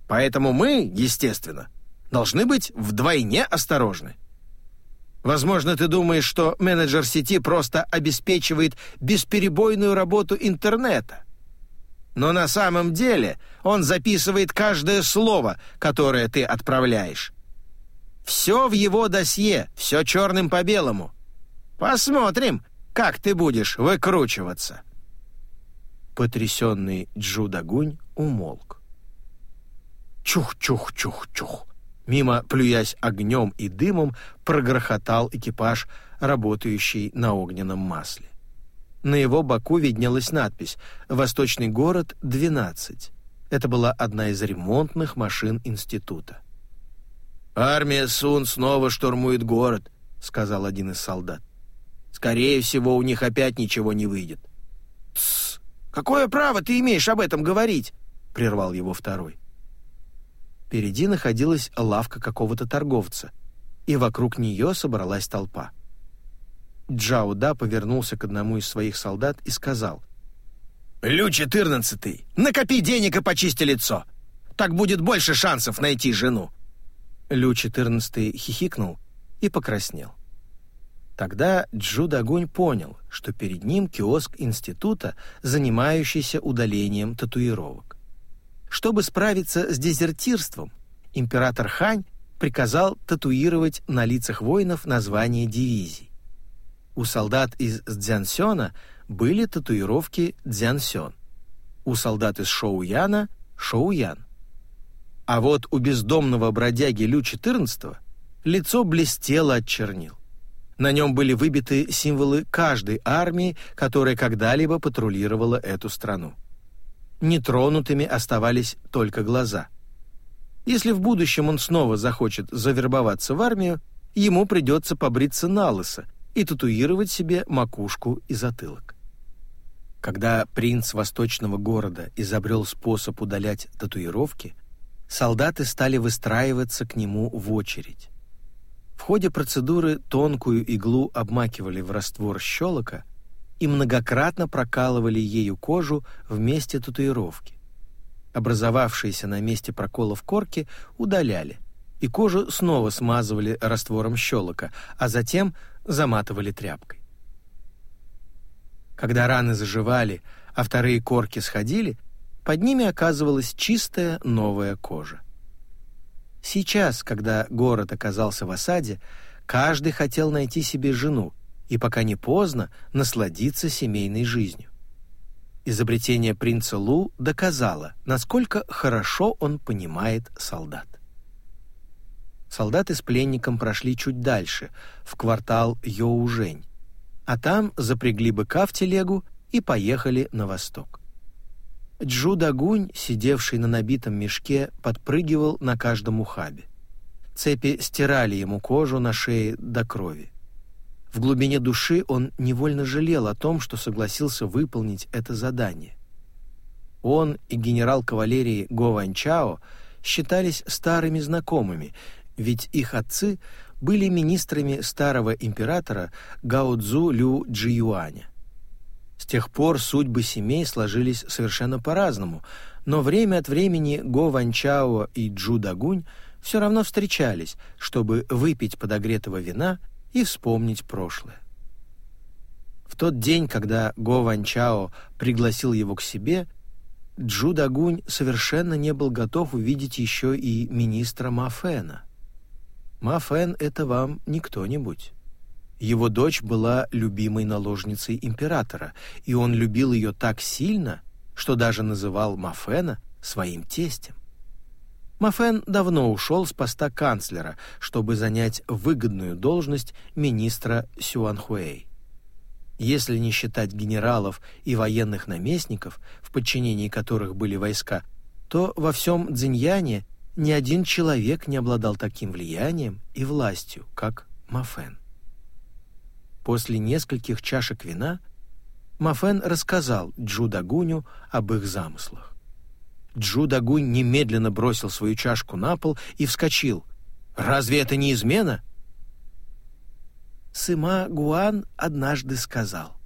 [SPEAKER 2] Поэтому мы, естественно, должны быть вдвойне осторожны. Возможно, ты думаешь, что менеджер сети просто обеспечивает бесперебойную работу интернета. Но на самом деле он записывает каждое слово, которое ты отправляешь. Все в его досье, все черным по белому. Посмотрим, как ты будешь выкручиваться.
[SPEAKER 1] Потрясенный Джудагунь умолк. Чух-чух-чух-чух. Мимо, плюясь огнем и дымом, прогрохотал экипаж, работающий на огненном масле. На его боку виднелась надпись «Восточный город, 12». Это была одна из ремонтных машин института.
[SPEAKER 2] «Армия Сун снова штурмует город», — сказал один из солдат. «Скорее всего, у них опять ничего не выйдет».
[SPEAKER 3] «Тссс! Какое право ты имеешь об этом говорить?» — прервал его второй.
[SPEAKER 1] Впереди находилась лавка какого-то торговца, и вокруг нее собралась толпа. Джао Да повернулся к одному из своих солдат и сказал.
[SPEAKER 2] «Лю-14, накопи денег и почисти лицо. Так будет больше шансов найти жену».
[SPEAKER 1] Лю-14 хихикнул и покраснел. Тогда Джу Дагунь понял, что перед ним киоск института, занимающийся удалением татуировок. Чтобы справиться с дезертирством, император Хань приказал татуировать на лицах воинов названия дивизий. У солдат из Цзянсёна были татуировки Цзянсён. У солдат из Шоуяна — Шоуян. А вот у бездомного бродяги Лю-14 лицо блестело от чернил. На нем были выбиты символы каждой армии, которая когда-либо патрулировала эту страну нетронутыми оставались только глаза. Если в будущем он снова захочет завербоваться в армию, ему придется побриться на лысо и татуировать себе макушку и затылок. Когда принц восточного города изобрел способ удалять татуировки, солдаты стали выстраиваться к нему в очередь. В ходе процедуры тонкую иглу обмакивали в раствор щелока, и многократно прокалывали ею кожу в месте татуировки. Образовавшиеся на месте проколов корки удаляли, и кожу снова смазывали раствором щелока, а затем заматывали тряпкой. Когда раны заживали, а вторые корки сходили, под ними оказывалась чистая новая кожа. Сейчас, когда город оказался в осаде, каждый хотел найти себе жену, и пока не поздно насладиться семейной жизнью. Изобретение принца Лу доказало, насколько хорошо он понимает солдат. Солдаты с пленником прошли чуть дальше, в квартал Йоужень, а там запрягли быка в телегу и поехали на восток. Джу Дагунь, сидевший на набитом мешке, подпрыгивал на каждом ухабе. Цепи стирали ему кожу на шее до крови. В глубине души он невольно жалел о том, что согласился выполнить это задание. Он и генерал кавалерии Го Ванчао считались старыми знакомыми, ведь их отцы были министрами старого императора Гао Цзу Лю Джиюаня. С тех пор судьбы семей сложились совершенно по-разному, но время от времени Го Ванчао и Джу Дагунь все равно встречались, чтобы выпить подогретого вина и вспомнить прошлое. В тот день, когда Го Ван Чао пригласил его к себе, Джу Дагунь совершенно не был готов увидеть еще и министра Мафена. Мафен — это вам не кто-нибудь. Его дочь была любимой наложницей императора, и он любил ее так сильно, что даже называл Мафена своим тестем. Мафен давно ушел с поста канцлера, чтобы занять выгодную должность министра Сюанхуэй. Если не считать генералов и военных наместников, в подчинении которых были войска, то во всем Цзиньяне ни один человек не обладал таким влиянием и властью, как Мафен. После нескольких чашек вина Мафен рассказал Джу Дагуню об их замыслах. Джу Дагунь немедленно бросил свою чашку на пол и вскочил. «Разве это не измена?» Сыма Гуан однажды сказал,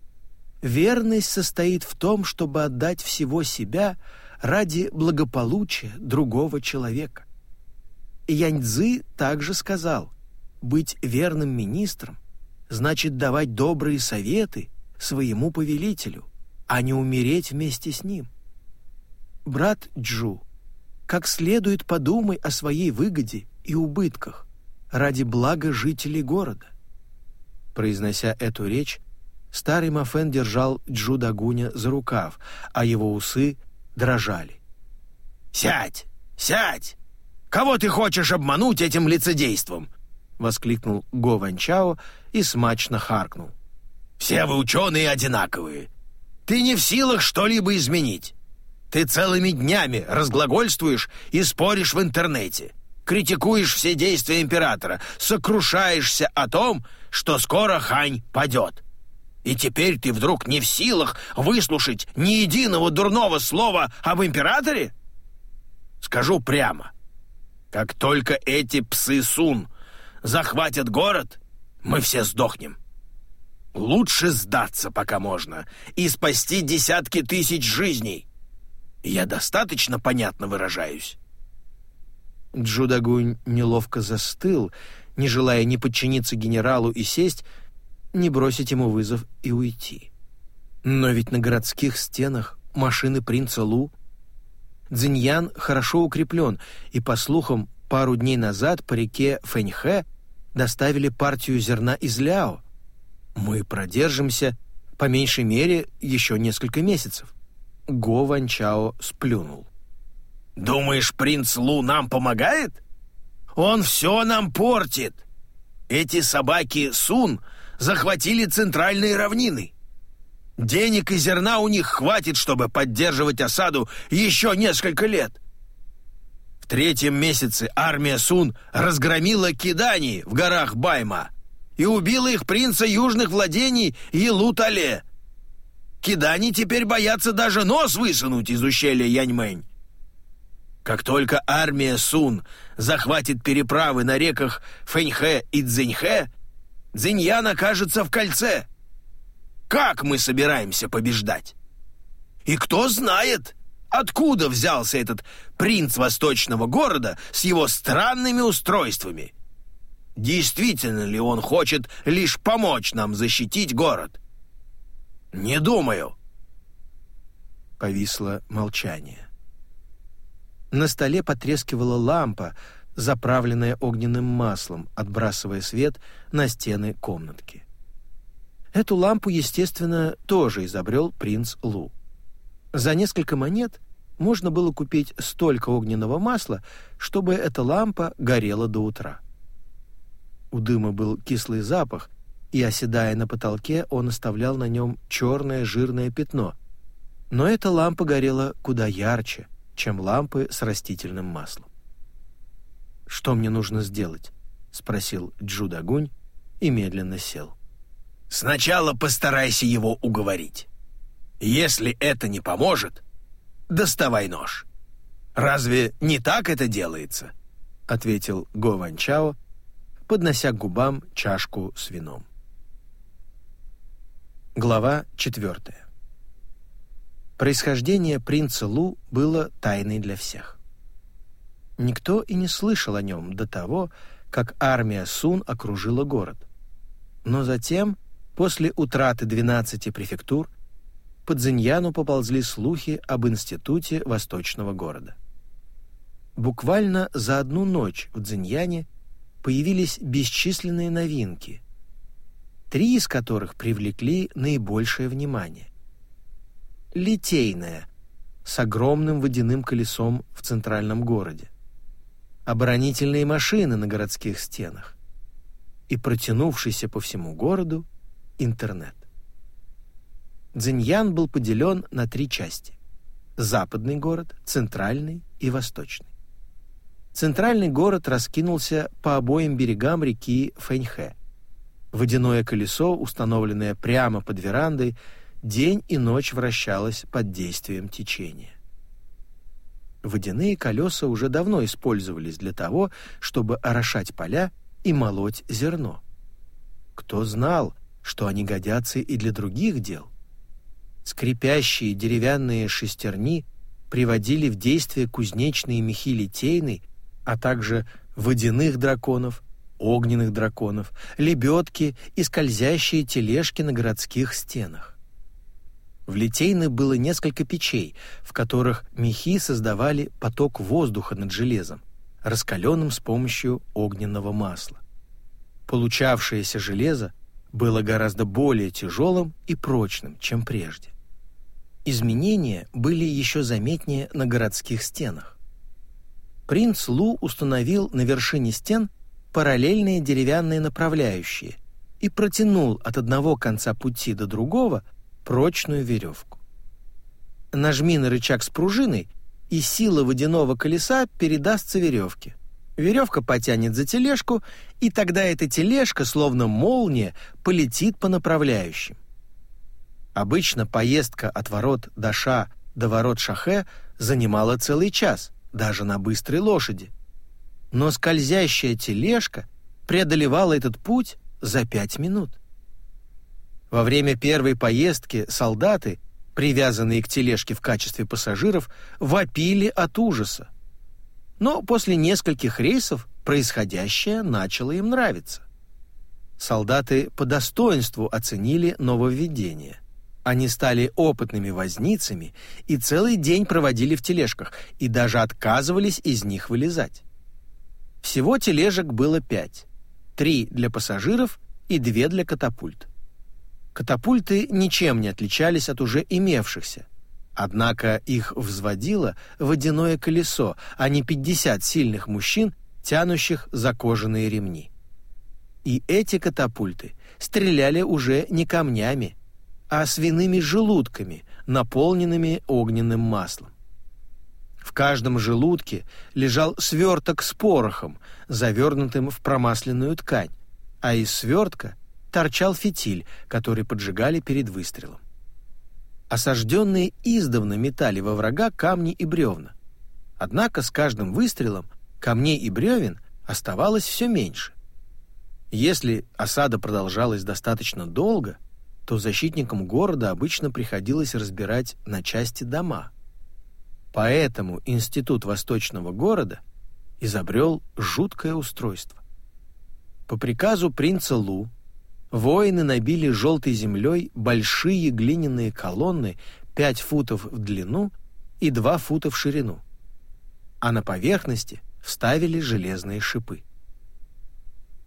[SPEAKER 1] «Верность состоит в том, чтобы отдать всего себя ради благополучия другого человека». Яньцзы также сказал, «Быть верным министром значит давать добрые советы своему повелителю, а не умереть вместе с ним. Брат Джу, как следует подумай о своей выгоде и убытках ради блага жителей города. Произнося эту речь, старый Мафен держал Джу Дагуня за рукав, а его усы дрожали.
[SPEAKER 2] «Сядь! Сядь! Кого ты хочешь обмануть этим лицедейством?» — воскликнул Го Ванчао и смачно харкнул. «Все вы ученые одинаковые. Ты не в силах что-либо изменить. Ты целыми днями разглагольствуешь и споришь в интернете, критикуешь все действия императора, сокрушаешься о том, что скоро Хань падет. И теперь ты вдруг не в силах выслушать ни единого дурного слова об императоре? Скажу прямо, как только эти псы Сун захватят город, мы все сдохнем. Лучше сдаться, пока можно, и спасти десятки тысяч жизней. Я достаточно понятно выражаюсь?»
[SPEAKER 1] Джудагунь неловко застыл, не желая ни подчиниться генералу и сесть, ни бросить ему вызов и уйти. Но ведь на городских стенах машины принца Лу Цзиньян хорошо укреплен, и, по слухам, пару дней назад по реке Фэньхэ доставили партию зерна из Ляо. Мы продержимся, по меньшей мере, еще несколько месяцев. Го Ванчао сплюнул.
[SPEAKER 2] «Думаешь, принц Лу нам помогает? Он все нам портит. Эти собаки Сун захватили центральные равнины. Денег и зерна у них хватит, чтобы поддерживать осаду еще несколько лет. В третьем месяце армия Сун разгромила Кидани в горах Байма и убила их принца южных владений Елутале. Кидани теперь боятся даже нос высунуть из ущелья Яньмэнь. Как только армия Сун захватит переправы на реках Фэньхэ и Цзиньхэ, Цзиньян окажется в кольце. Как мы собираемся побеждать? И кто знает, Откуда взялся этот принц восточного города с его странными устройствами? Действительно ли он хочет лишь помочь нам защитить город? Не думаю.
[SPEAKER 1] Повисло молчание. На столе потрескивала лампа, заправленная огненным маслом, отбрасывая свет на стены комнатки. Эту лампу, естественно, тоже изобрел принц Лу. За несколько монет можно было купить столько огненного масла, чтобы эта лампа горела до утра. У дыма был кислый запах, и, оседая на потолке, он оставлял на нем черное жирное пятно. Но эта лампа горела куда ярче, чем лампы с растительным маслом. «Что мне нужно сделать?» — спросил Джудагунь и медленно сел.
[SPEAKER 2] «Сначала постарайся его уговорить. Если это не поможет, доставай нож. Разве не так это делается? ответил Го Ван Чао, поднося к губам чашку с вином.
[SPEAKER 1] Глава четвертая. Происхождение принца Лу было тайной для всех. Никто и не слышал о нем до того, как армия Сун окружила город. Но затем, после утраты 12 префектур, по Цзиньяну поползли слухи об институте восточного города. Буквально за одну ночь в Цзиньяне появились бесчисленные новинки. Три из которых привлекли наибольшее внимание. Литейная, с огромным водяным колесом в центральном городе, оборонительные машины на городских стенах и протянувшийся по всему городу интернет. Цзиньян был поделен на три части – западный город, центральный и восточный. Центральный город раскинулся по обоим берегам реки Фэньхэ. Водяное колесо, установленное прямо под верандой, день и ночь вращалось под действием течения. Водяные колеса уже давно использовались для того, чтобы орошать поля и молоть зерно. Кто знал, что они годятся и для других дел? Скрипящие деревянные шестерни приводили в действие кузнечные мехи литейной, а также водяных драконов, огненных драконов, лебедки и скользящие тележки на городских стенах. В Литейной было несколько печей, в которых мехи создавали поток воздуха над железом, раскаленным с помощью огненного масла. Получавшееся железо было гораздо более тяжелым и прочным, чем прежде. Изменения были еще заметнее на городских стенах. Принц Лу установил на вершине стен параллельные деревянные направляющие и протянул от одного конца пути до другого прочную веревку. Нажми на рычаг с пружиной, и сила водяного колеса передастся веревке. Веревка потянет за тележку, и тогда эта тележка, словно молния, полетит по направляющим. Обычно поездка от ворот Даша до ворот Шахе занимала целый час, даже на быстрой лошади. Но скользящая тележка преодолевала этот путь за пять минут. Во время первой поездки солдаты, привязанные к тележке в качестве пассажиров, вопили от ужаса. Но после нескольких рейсов происходящее начало им нравиться. Солдаты по достоинству оценили нововведение. Они стали опытными возницами и целый день проводили в тележках и даже отказывались из них вылезать. Всего тележек было пять. Три для пассажиров и две для катапульт. Катапульты ничем не отличались от уже имевшихся. Однако их взводило водяное колесо, а не 50 сильных мужчин, тянущих за кожаные ремни. И эти катапульты стреляли уже не камнями, а свиными желудками, наполненными огненным маслом. В каждом желудке лежал сверток с порохом, завернутым в промасленную ткань, а из свертка торчал фитиль, который поджигали перед выстрелом. Осажденные издавна метали во врага камни и бревна. Однако с каждым выстрелом камней и бревен оставалось все меньше. Если осада продолжалась достаточно долго, то защитникам города обычно приходилось разбирать на части дома. Поэтому Институт Восточного города изобрел жуткое устройство. По приказу принца Лу воины набили желтой землей большие глиняные колонны 5 футов в длину и 2 фута в ширину, а на поверхности вставили железные шипы.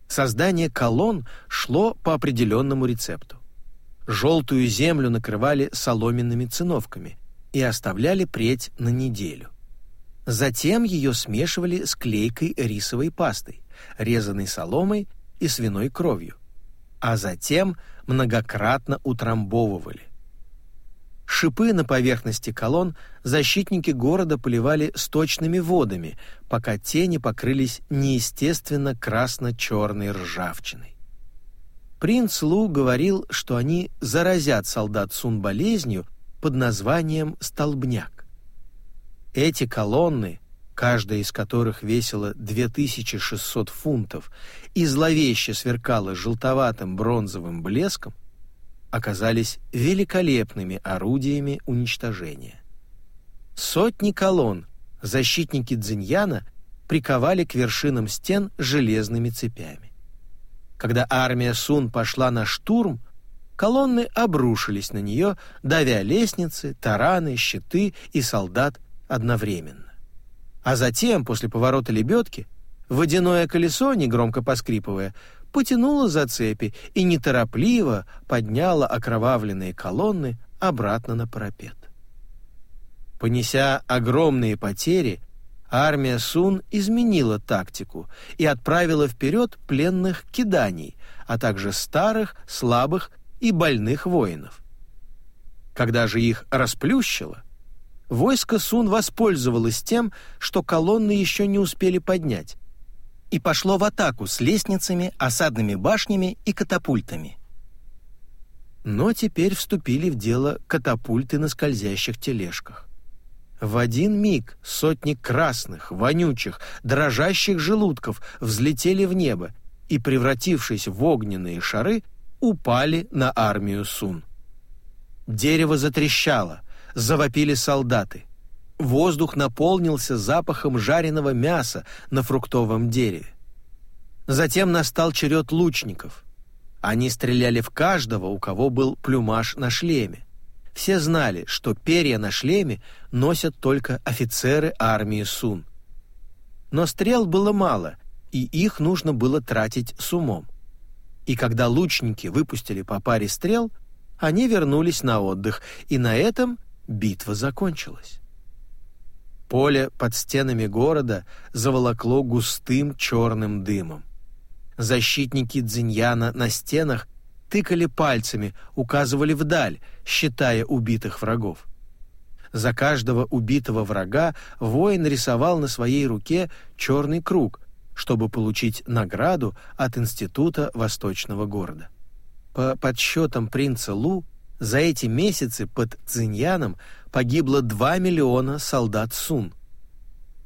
[SPEAKER 1] Создание колонн шло по определенному рецепту. Желтую землю накрывали соломенными циновками и оставляли преть на неделю. Затем ее смешивали с клейкой рисовой пастой, резаной соломой и свиной кровью, а затем многократно утрамбовывали. Шипы на поверхности колонн защитники города поливали сточными водами, пока те не покрылись неестественно красно-черной ржавчиной. Принц Лу говорил, что они заразят солдат Сун болезнью под названием «столбняк». Эти колонны, каждая из которых весила 2600 фунтов и зловеще сверкала желтоватым бронзовым блеском, оказались великолепными орудиями уничтожения. Сотни колонн защитники Дзиньяна приковали к вершинам стен железными цепями. Когда армия Сун пошла на штурм, колонны обрушились на нее, давя лестницы, тараны, щиты и солдат одновременно. А затем, после поворота лебедки, водяное колесо, негромко поскрипывая, потянула за цепи и неторопливо подняла окровавленные колонны обратно на парапет. Понеся огромные потери, армия Сун изменила тактику и отправила вперед пленных киданий, а также старых, слабых и больных воинов. Когда же их расплющило, войско Сун воспользовалось тем, что колонны еще не успели поднять, и пошло в атаку с лестницами, осадными башнями и катапультами. Но теперь вступили в дело катапульты на скользящих тележках. В один миг сотни красных, вонючих, дрожащих желудков взлетели в небо и, превратившись в огненные шары, упали на армию Сун. Дерево затрещало, завопили солдаты. Воздух наполнился запахом жареного мяса на фруктовом дереве. Затем настал черед лучников. Они стреляли в каждого, у кого был плюмаж на шлеме. Все знали, что перья на шлеме носят только офицеры армии Сун. Но стрел было мало, и их нужно было тратить с умом. И когда лучники выпустили по паре стрел, они вернулись на отдых, и на этом битва закончилась. Поле под стенами города заволокло густым черным дымом. Защитники Дзиньяна на стенах тыкали пальцами, указывали вдаль, считая убитых врагов. За каждого убитого врага воин рисовал на своей руке черный круг, чтобы получить награду от Института Восточного города. По подсчетам принца Лу, за эти месяцы под Цзиньяном погибло 2 миллиона солдат Сун.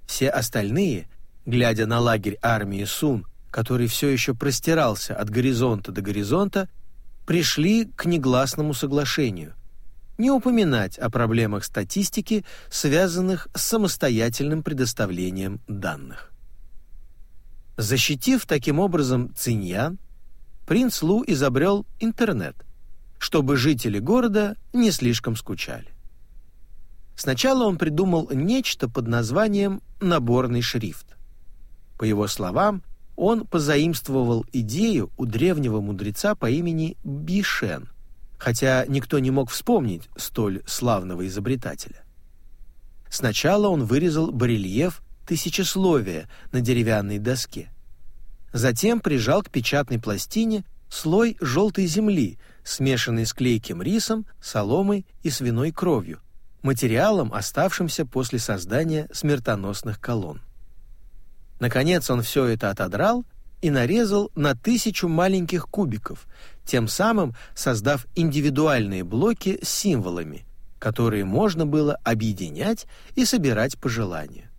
[SPEAKER 1] Все остальные, глядя на лагерь армии Сун, который все еще простирался от горизонта до горизонта, пришли к негласному соглашению не упоминать о проблемах статистики, связанных с самостоятельным предоставлением данных. Защитив таким образом Циньян, принц Лу изобрел интернет, чтобы жители города не слишком скучали. Сначала он придумал нечто под названием «наборный шрифт». По его словам, он позаимствовал идею у древнего мудреца по имени Бишен, хотя никто не мог вспомнить столь славного изобретателя. Сначала он вырезал барельеф тысячесловия на деревянной доске. Затем прижал к печатной пластине слой желтой земли, смешанный с клейким рисом, соломой и свиной кровью, материалом, оставшимся после создания смертоносных колонн. Наконец он все это отодрал и нарезал на тысячу маленьких кубиков, тем самым создав индивидуальные блоки с символами, которые можно было объединять и собирать по желанию.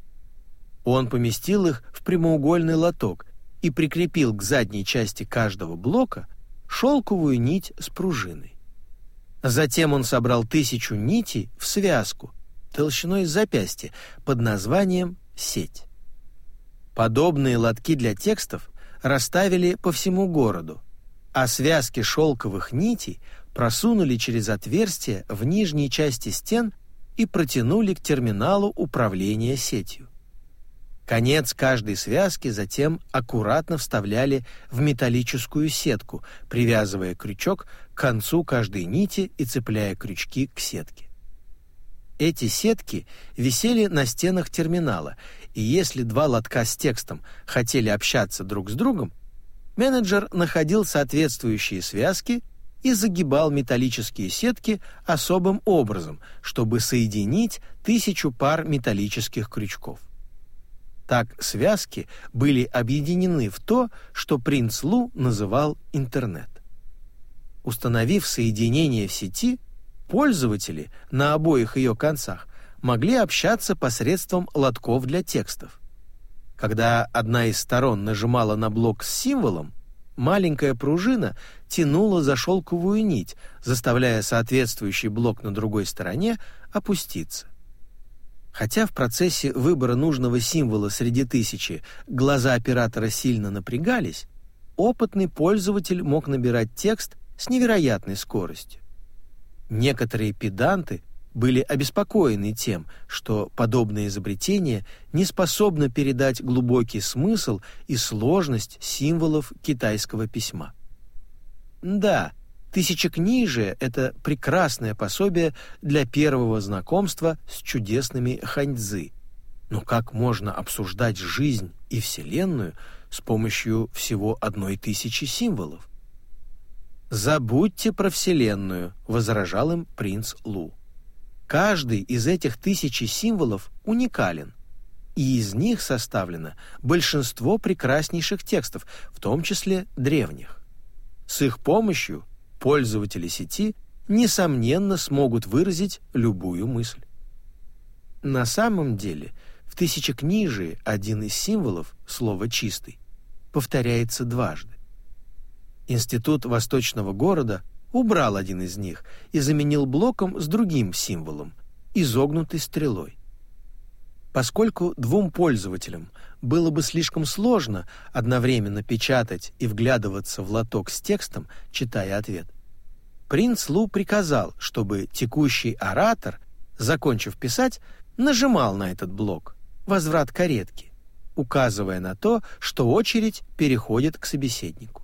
[SPEAKER 1] Он поместил их в прямоугольный лоток и прикрепил к задней части каждого блока шелковую нить с пружиной. Затем он собрал тысячу нитей в связку толщиной запястья под названием «сеть». Подобные лотки для текстов расставили по всему городу, а связки шелковых нитей просунули через отверстия в нижней части стен и протянули к терминалу управления сетью. Конец каждой связки затем аккуратно вставляли в металлическую сетку, привязывая крючок к концу каждой нити и цепляя крючки к сетке. Эти сетки висели на стенах терминала, и если два лотка с текстом хотели общаться друг с другом, менеджер находил соответствующие связки и загибал металлические сетки особым образом, чтобы соединить тысячу пар металлических крючков. Так связки были объединены в то, что принц Лу называл интернет. Установив соединение в сети, Пользователи на обоих ее концах могли общаться посредством лотков для текстов. Когда одна из сторон нажимала на блок с символом, маленькая пружина тянула за шелковую нить, заставляя соответствующий блок на другой стороне опуститься. Хотя в процессе выбора нужного символа среди тысячи глаза оператора сильно напрягались, опытный пользователь мог набирать текст с невероятной скоростью. Некоторые педанты были обеспокоены тем, что подобное изобретение не способно передать глубокий смысл и сложность символов китайского письма. Да, Тысячекнижие — это прекрасное пособие для первого знакомства с чудесными ханьцзы. Но как можно обсуждать жизнь и Вселенную с помощью всего одной тысячи символов? «Забудьте про Вселенную», — возражал им принц Лу. Каждый из этих тысячи символов уникален, и из них составлено большинство прекраснейших текстов, в том числе древних. С их помощью пользователи сети несомненно смогут выразить любую мысль. На самом деле, в тысячекнижии один из символов, слово «чистый», повторяется дважды. Институт Восточного города убрал один из них и заменил блоком с другим символом, изогнутой стрелой. Поскольку двум пользователям было бы слишком сложно одновременно печатать и вглядываться в лоток с текстом, читая ответ, принц Лу приказал, чтобы текущий оратор, закончив писать, нажимал на этот блок «Возврат каретки», указывая на то, что очередь переходит к собеседнику.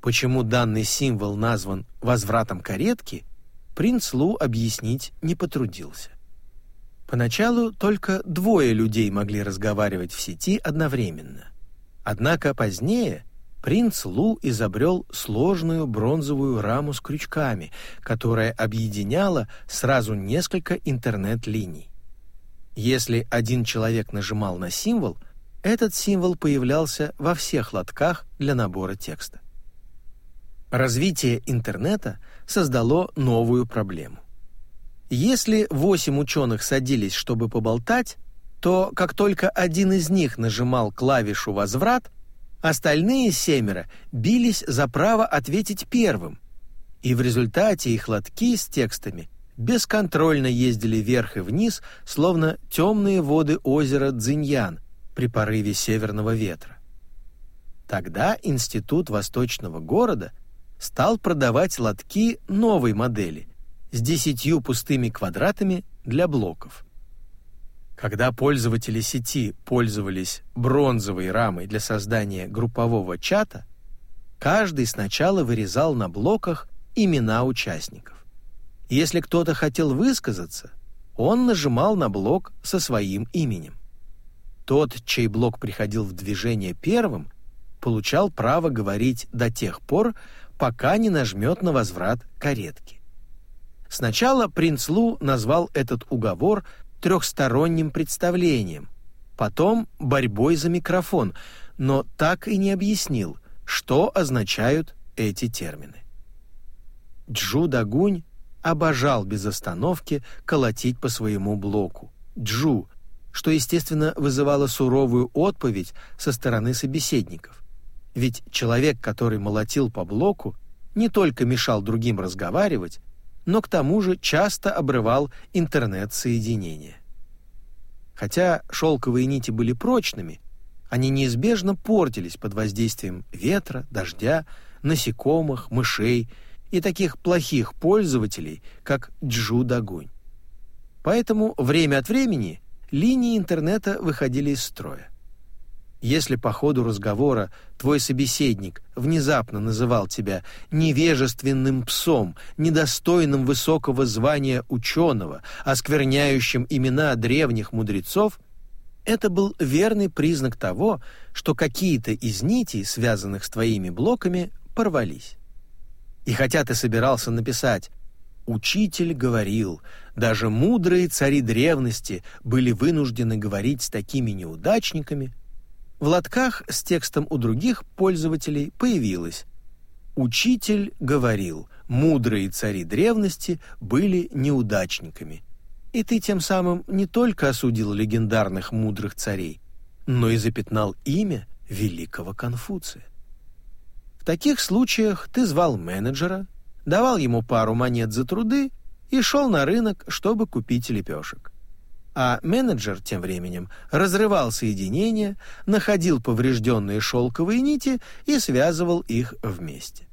[SPEAKER 1] Почему данный символ назван «возвратом каретки», принц Лу объяснить не потрудился. Поначалу только двое людей могли разговаривать в сети одновременно. Однако позднее принц Лу изобрел сложную бронзовую раму с крючками, которая объединяла сразу несколько интернет-линий. Если один человек нажимал на символ, этот символ появлялся во всех лотках для набора текста. Развитие интернета создало новую проблему. Если восемь ученых садились, чтобы поболтать, то как только один из них нажимал клавишу «Возврат», остальные семеро бились за право ответить первым, и в результате их лотки с текстами бесконтрольно ездили вверх и вниз, словно темные воды озера Цзиньян при порыве северного ветра. Тогда Институт Восточного города стал продавать лотки новой модели, с десятью пустыми квадратами для блоков. Когда пользователи сети пользовались бронзовой рамой для создания группового чата, каждый сначала вырезал на блоках имена участников. Если кто-то хотел высказаться, он нажимал на блок со своим именем. Тот, чей блок приходил в движение первым, получал право говорить до тех пор, пока не нажмет на возврат каретки. Сначала принц Лу назвал этот уговор трехсторонним представлением, потом борьбой за микрофон, но так и не объяснил, что означают эти термины. Джу Дагунь обожал без остановки колотить по своему блоку. Джу, что, естественно, вызывало суровую отповедь со стороны собеседников. Ведь человек, который молотил по блоку, не только мешал другим разговаривать, но к тому же часто обрывал интернет-соединение. Хотя шелковые нити были прочными, они неизбежно портились под воздействием ветра, дождя, насекомых, мышей и таких плохих пользователей, как Джу Дагунь. Поэтому время от времени линии интернета выходили из строя. Если по ходу разговора твой собеседник внезапно называл тебя невежественным псом, недостойным высокого звания ученого, оскверняющим имена древних мудрецов, это был верный признак того, что какие-то из нитей, связанных с твоими блоками, порвались. И хотя ты собирался написать «Учитель говорил, даже мудрые цари древности были вынуждены говорить с такими неудачниками», в лотках с текстом у других пользователей появилось «Учитель говорил, мудрые цари древности были неудачниками». И ты тем самым не только осудил легендарных мудрых царей, но и запятнал имя великого Конфуция. В таких случаях ты звал менеджера, давал ему пару монет за труды и шел на рынок, чтобы купить лепешек а менеджер тем временем разрывал соединения, находил поврежденные шелковые нити и связывал их вместе.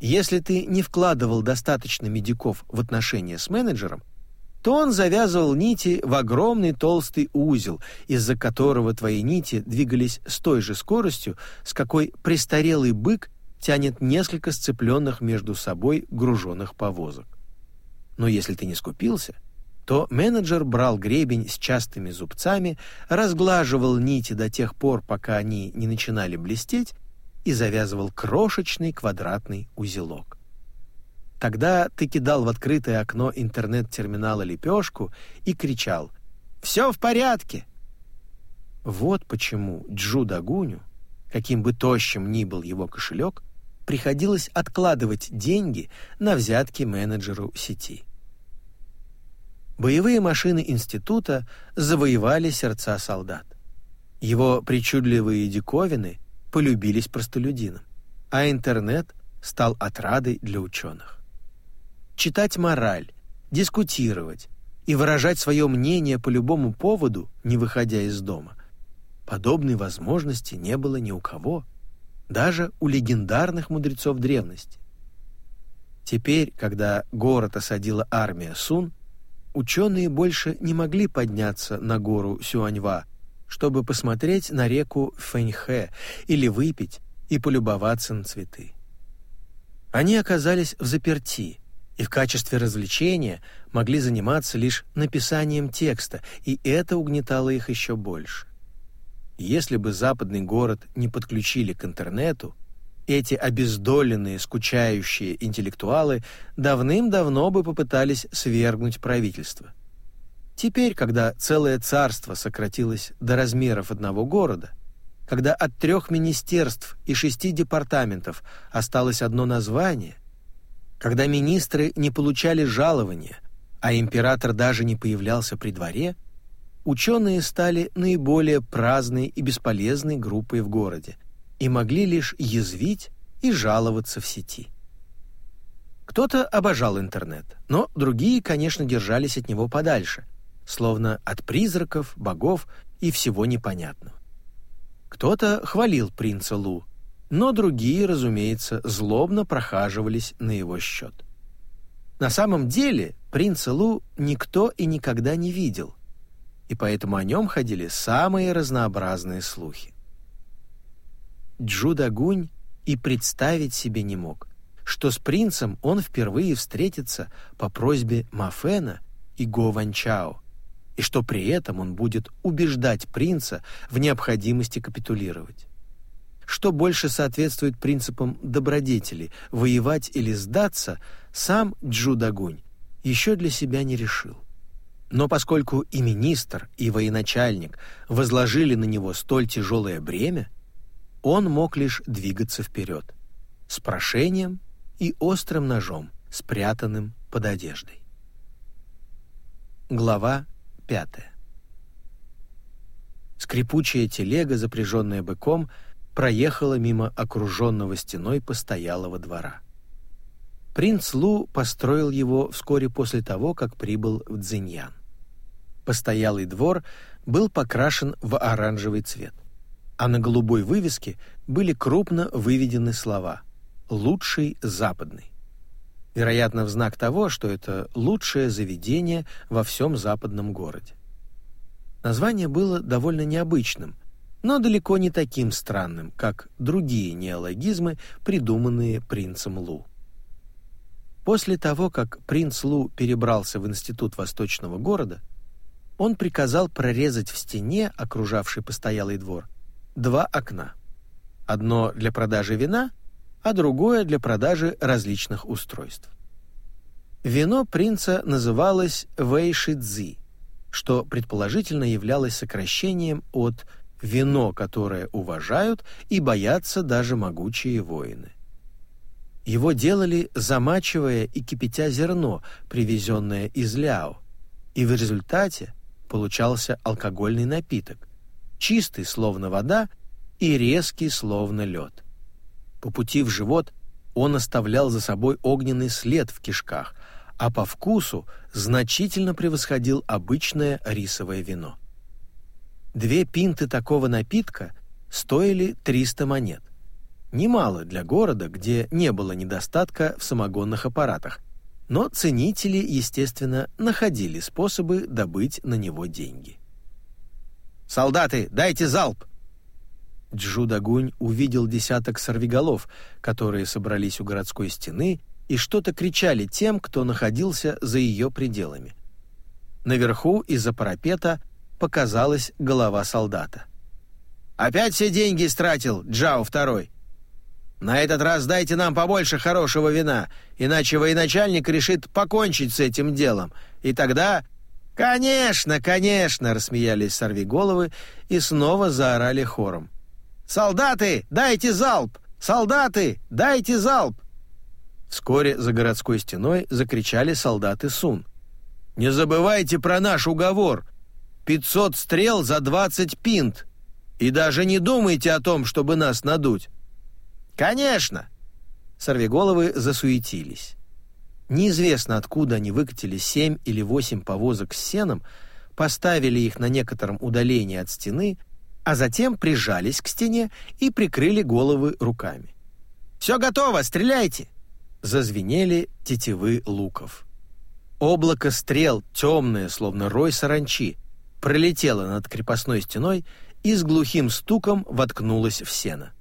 [SPEAKER 1] Если ты не вкладывал достаточно медиков в отношения с менеджером, то он завязывал нити в огромный толстый узел, из-за которого твои нити двигались с той же скоростью, с какой престарелый бык тянет несколько сцепленных между собой груженных повозок. Но если ты не скупился, то менеджер брал гребень с частыми зубцами, разглаживал нити до тех пор, пока они не начинали блестеть, и завязывал крошечный квадратный узелок. Тогда ты кидал в открытое окно интернет-терминала лепешку и кричал «Все в порядке!». Вот почему Джу Дагуню, каким бы тощим ни был его кошелек, приходилось откладывать деньги на взятки менеджеру сети. Боевые машины института завоевали сердца солдат. Его причудливые диковины полюбились простолюдинам, а интернет стал отрадой для ученых. Читать мораль, дискутировать и выражать свое мнение по любому поводу, не выходя из дома, подобной возможности не было ни у кого, даже у легендарных мудрецов древности. Теперь, когда город осадила армия Сун, ученые больше не могли подняться на гору Сюаньва, чтобы посмотреть на реку Фэньхэ или выпить и полюбоваться на цветы. Они оказались в заперти и в качестве развлечения могли заниматься лишь написанием текста, и это угнетало их еще больше. Если бы западный город не подключили к интернету, эти обездоленные, скучающие интеллектуалы давным-давно бы попытались свергнуть правительство. Теперь, когда целое царство сократилось до размеров одного города, когда от трех министерств и шести департаментов осталось одно название, когда министры не получали жалования, а император даже не появлялся при дворе, ученые стали наиболее праздной и бесполезной группой в городе и могли лишь язвить и жаловаться в сети. Кто-то обожал интернет, но другие, конечно, держались от него подальше, словно от призраков, богов и всего непонятного. Кто-то хвалил принца Лу, но другие, разумеется, злобно прохаживались на его счет. На самом деле принца Лу никто и никогда не видел, и поэтому о нем ходили самые разнообразные слухи. Джудагунь и представить себе не мог, что с принцем он впервые встретится по просьбе Мафена и Го Ванчао, и что при этом он будет убеждать принца в необходимости капитулировать. Что больше соответствует принципам добродетели, воевать или сдаться, сам Джудагунь еще для себя не решил. Но поскольку и министр, и военачальник возложили на него столь тяжелое бремя, он мог лишь двигаться вперед, с прошением и острым ножом, спрятанным под одеждой. Глава пятая. Скрипучая телега, запряженная быком, проехала мимо окруженного стеной постоялого двора. Принц Лу построил его вскоре после того, как прибыл в Цзиньян. Постоялый двор был покрашен в оранжевый цвет, а на голубой вывеске были крупно выведены слова «Лучший западный». Вероятно, в знак того, что это лучшее заведение во всем западном городе. Название было довольно необычным, но далеко не таким странным, как другие неологизмы, придуманные принцем Лу. После того, как принц Лу перебрался в институт восточного города, он приказал прорезать в стене, окружавшей постоялый двор, два окна. Одно для продажи вина, а другое для продажи различных устройств. Вино принца называлось Вэйшидзи, что предположительно являлось сокращением от «вино, которое уважают и боятся даже могучие воины». Его делали, замачивая и кипятя зерно, привезенное из Ляо, и в результате получался алкогольный напиток, чистый, словно вода, и резкий, словно лед. По пути в живот он оставлял за собой огненный след в кишках, а по вкусу значительно превосходил обычное рисовое вино. Две пинты такого напитка стоили 300 монет. Немало для города, где не было недостатка в самогонных аппаратах, но ценители, естественно, находили способы добыть на него деньги.
[SPEAKER 2] «Солдаты, дайте залп!»
[SPEAKER 1] Джудагунь увидел десяток сорвиголов, которые собрались у городской стены и что-то кричали тем, кто находился за ее пределами. Наверху из-за парапета показалась голова солдата.
[SPEAKER 2] «Опять все деньги истратил, Джао второй. На этот раз дайте нам побольше хорошего вина, иначе военачальник решит покончить с этим делом, и тогда «Конечно, конечно!» — рассмеялись сорвиголовы и снова заорали хором. «Солдаты, дайте залп! Солдаты, дайте залп!»
[SPEAKER 1] Вскоре за городской стеной закричали солдаты Сун.
[SPEAKER 2] «Не забывайте про наш уговор! Пятьсот стрел за двадцать пинт! И даже не думайте о том, чтобы нас надуть!»
[SPEAKER 1] «Конечно!» Сорвиголовы засуетились. Неизвестно, откуда они выкатили семь или восемь повозок с сеном, поставили их на некотором удалении от стены, а затем прижались к стене и прикрыли головы руками.
[SPEAKER 2] «Все готово, стреляйте!»
[SPEAKER 1] Зазвенели тетивы луков. Облако стрел, темное, словно рой саранчи, пролетело над крепостной стеной и с глухим стуком воткнулось в сено.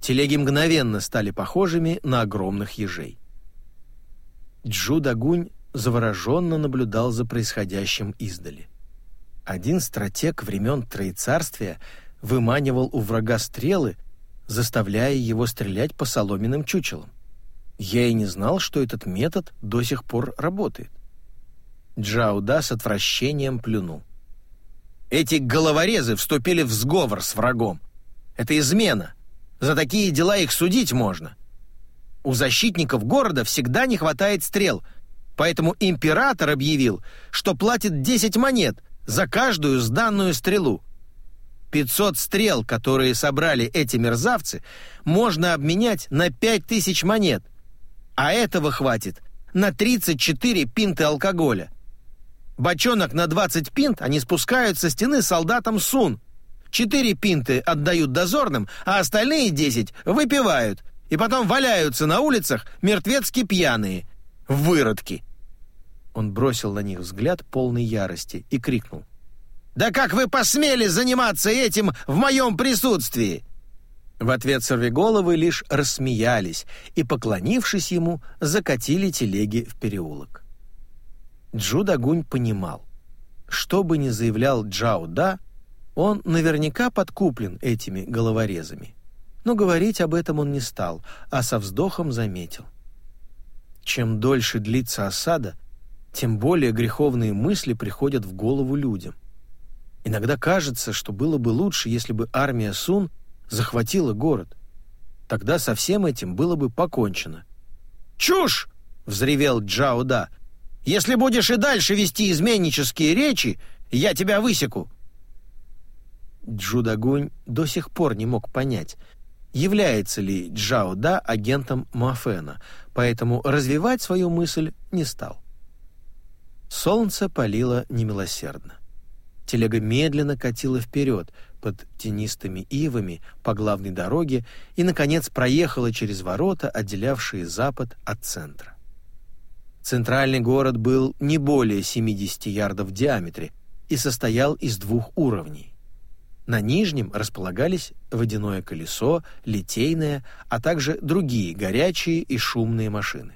[SPEAKER 1] Телеги мгновенно стали похожими на огромных ежей. Джу Дагунь завороженно наблюдал за происходящим издали. Один стратег времен Троецарствия выманивал у врага стрелы, заставляя его стрелять по соломенным чучелам. Я и не знал, что этот метод до сих пор работает. Джауда с отвращением плюнул.
[SPEAKER 2] «Эти головорезы вступили в сговор с врагом. Это измена. За такие дела их судить можно. У защитников города всегда не хватает стрел, поэтому император объявил, что платит 10 монет за каждую сданную стрелу. 500 стрел, которые собрали эти мерзавцы, можно обменять на 5000 монет, а этого хватит на 34 пинты алкоголя. Бочонок на 20 пинт они спускают со стены солдатам Сун. Четыре пинты отдают дозорным, а остальные 10 выпивают, и потом валяются на улицах мертвецки пьяные. Выродки!»
[SPEAKER 1] Он бросил на них взгляд полной ярости и крикнул.
[SPEAKER 2] «Да как вы посмели заниматься этим в моем присутствии?»
[SPEAKER 1] В ответ сорвиголовы лишь рассмеялись и, поклонившись ему, закатили телеги в переулок. Джудагунь понимал, что бы ни заявлял Джао Да, он наверняка подкуплен этими головорезами но говорить об этом он не стал, а со вздохом заметил. Чем дольше длится осада, тем более греховные мысли приходят в голову людям. Иногда кажется, что было бы лучше, если бы армия Сун захватила город. Тогда со всем этим было бы покончено.
[SPEAKER 2] «Чушь!» — взревел Джао Да. «Если будешь и дальше вести изменнические речи, я тебя высеку!»
[SPEAKER 1] Джудагунь до сих пор не мог понять, является ли Джао Да агентом Муафена, поэтому развивать свою мысль не стал. Солнце палило немилосердно. Телега медленно катила вперед под тенистыми ивами по главной дороге и, наконец, проехала через ворота, отделявшие запад от центра. Центральный город был не более 70 ярдов в диаметре и состоял из двух уровней. На нижнем располагались водяное колесо, литейное, а также другие горячие и шумные машины.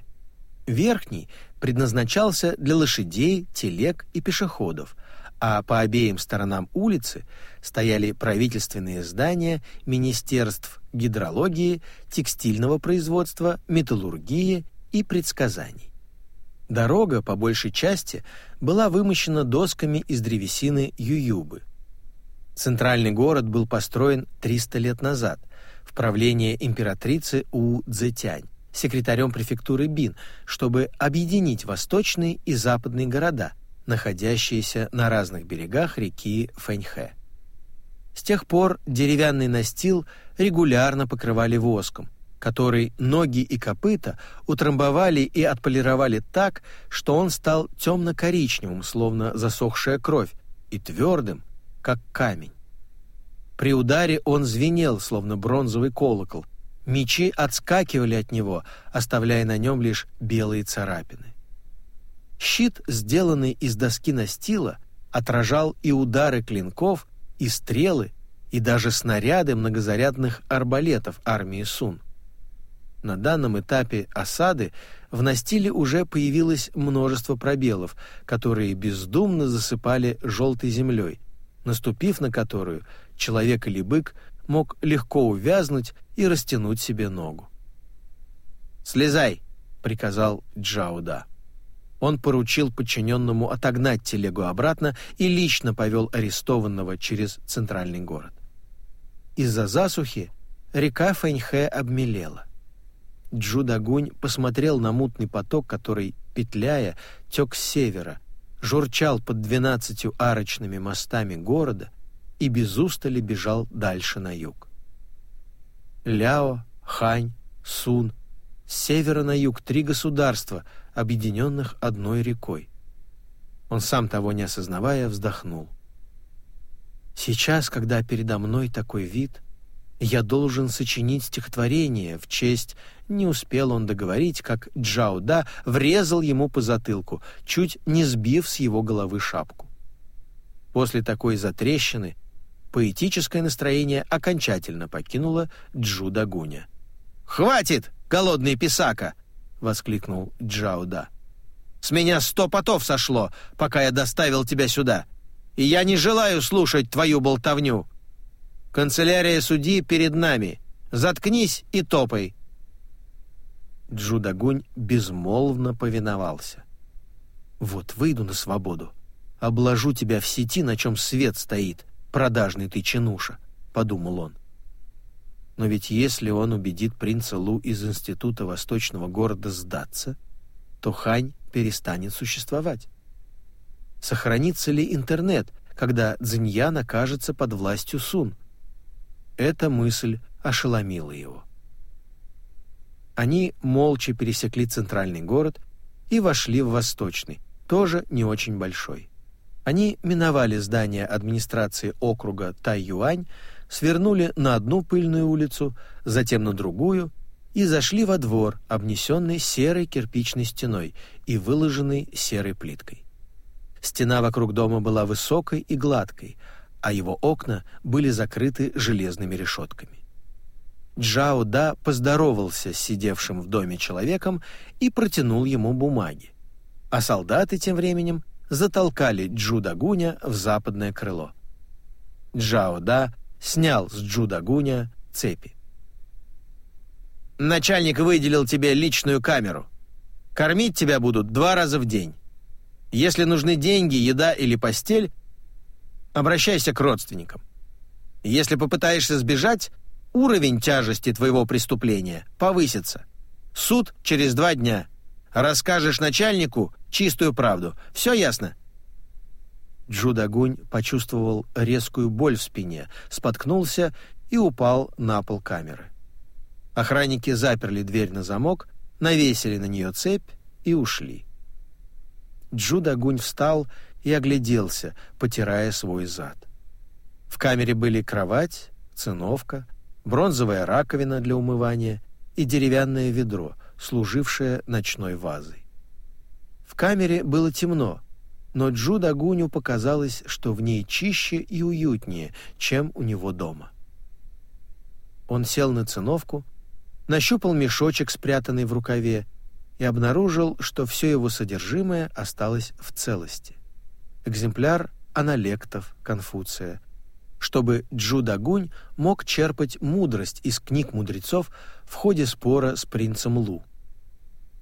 [SPEAKER 1] Верхний предназначался для лошадей, телег и пешеходов, а по обеим сторонам улицы стояли правительственные здания министерств гидрологии, текстильного производства, металлургии и предсказаний. Дорога, по большей части, была вымощена досками из древесины ююбы – Центральный город был построен 300 лет назад в правление императрицы У Цзэтянь, секретарем префектуры Бин, чтобы объединить восточные и западные города, находящиеся на разных берегах реки Фэньхэ. С тех пор деревянный настил регулярно покрывали воском, который ноги и копыта утрамбовали и отполировали так, что он стал темно-коричневым, словно засохшая кровь, и твердым, как камень. При ударе он звенел, словно бронзовый колокол. Мечи отскакивали от него, оставляя на нем лишь белые царапины. Щит, сделанный из доски настила, отражал и удары клинков, и стрелы, и даже снаряды многозарядных арбалетов армии Сун. На данном этапе осады в настиле уже появилось множество пробелов, которые бездумно засыпали желтой землей, наступив на которую человек или бык мог легко увязнуть и растянуть себе ногу. «Слезай!» — приказал Джауда. Он поручил подчиненному отогнать телегу обратно и лично повел арестованного через центральный город. Из-за засухи река Фэньхэ обмелела. Джудагунь посмотрел на мутный поток, который, петляя, тек с севера, журчал под двенадцатью арочными мостами города и без устали бежал дальше на юг. Ляо, Хань, Сун, с севера на юг три государства, объединенных одной рекой. Он сам того не осознавая вздохнул. Сейчас, когда передо мной такой вид, я должен сочинить стихотворение в честь... Не успел он договорить, как Джауда врезал ему по затылку, чуть не сбив с его головы шапку. После такой затрещины поэтическое настроение окончательно покинуло Джуда Гуня. «Хватит, голодный писака!» — воскликнул Джауда. «С меня сто потов сошло, пока я доставил тебя сюда, и я не желаю слушать твою болтовню. Канцелярия судьи перед нами. Заткнись и топай». Джудагунь безмолвно повиновался. «Вот выйду на свободу, обложу тебя в сети, на чем свет стоит, продажный ты чинуша», — подумал он. Но ведь если он убедит принца Лу из института восточного города сдаться, то Хань перестанет существовать. Сохранится ли интернет, когда Цзиньян окажется под властью Сун? Эта мысль ошеломила его. Они молча пересекли центральный город и вошли в восточный, тоже не очень большой. Они миновали здание администрации округа Тайюань, свернули на одну пыльную улицу, затем на другую и зашли во двор, обнесенный серой кирпичной стеной и выложенный серой плиткой. Стена вокруг дома была высокой и гладкой, а его окна были закрыты железными решетками. Джао Да поздоровался с сидевшим в доме человеком и протянул ему бумаги. А солдаты тем временем затолкали Джудагуня в западное крыло. Джао Да снял с Джудагуня цепи. «Начальник выделил тебе личную камеру. Кормить тебя будут два раза в день. Если нужны деньги, еда или постель, обращайся к родственникам. Если попытаешься сбежать, уровень тяжести твоего преступления повысится. Суд через два дня. Расскажешь начальнику чистую правду. Все ясно?» Джудагунь почувствовал резкую боль в спине, споткнулся и упал на пол камеры. Охранники заперли дверь на замок, навесили на нее цепь и ушли. Джудагунь встал и огляделся, потирая свой зад. В камере были кровать, циновка, бронзовая раковина для умывания и деревянное ведро, служившее ночной вазой. В камере было темно, но Джудагуню показалось, что в ней чище и уютнее, чем у него дома. Он сел на циновку, нащупал мешочек, спрятанный в рукаве, и обнаружил, что все его содержимое осталось в целости экземпляр аналектов Конфуция, чтобы Джудагунь мог черпать мудрость из книг мудрецов в ходе спора с принцем Лу.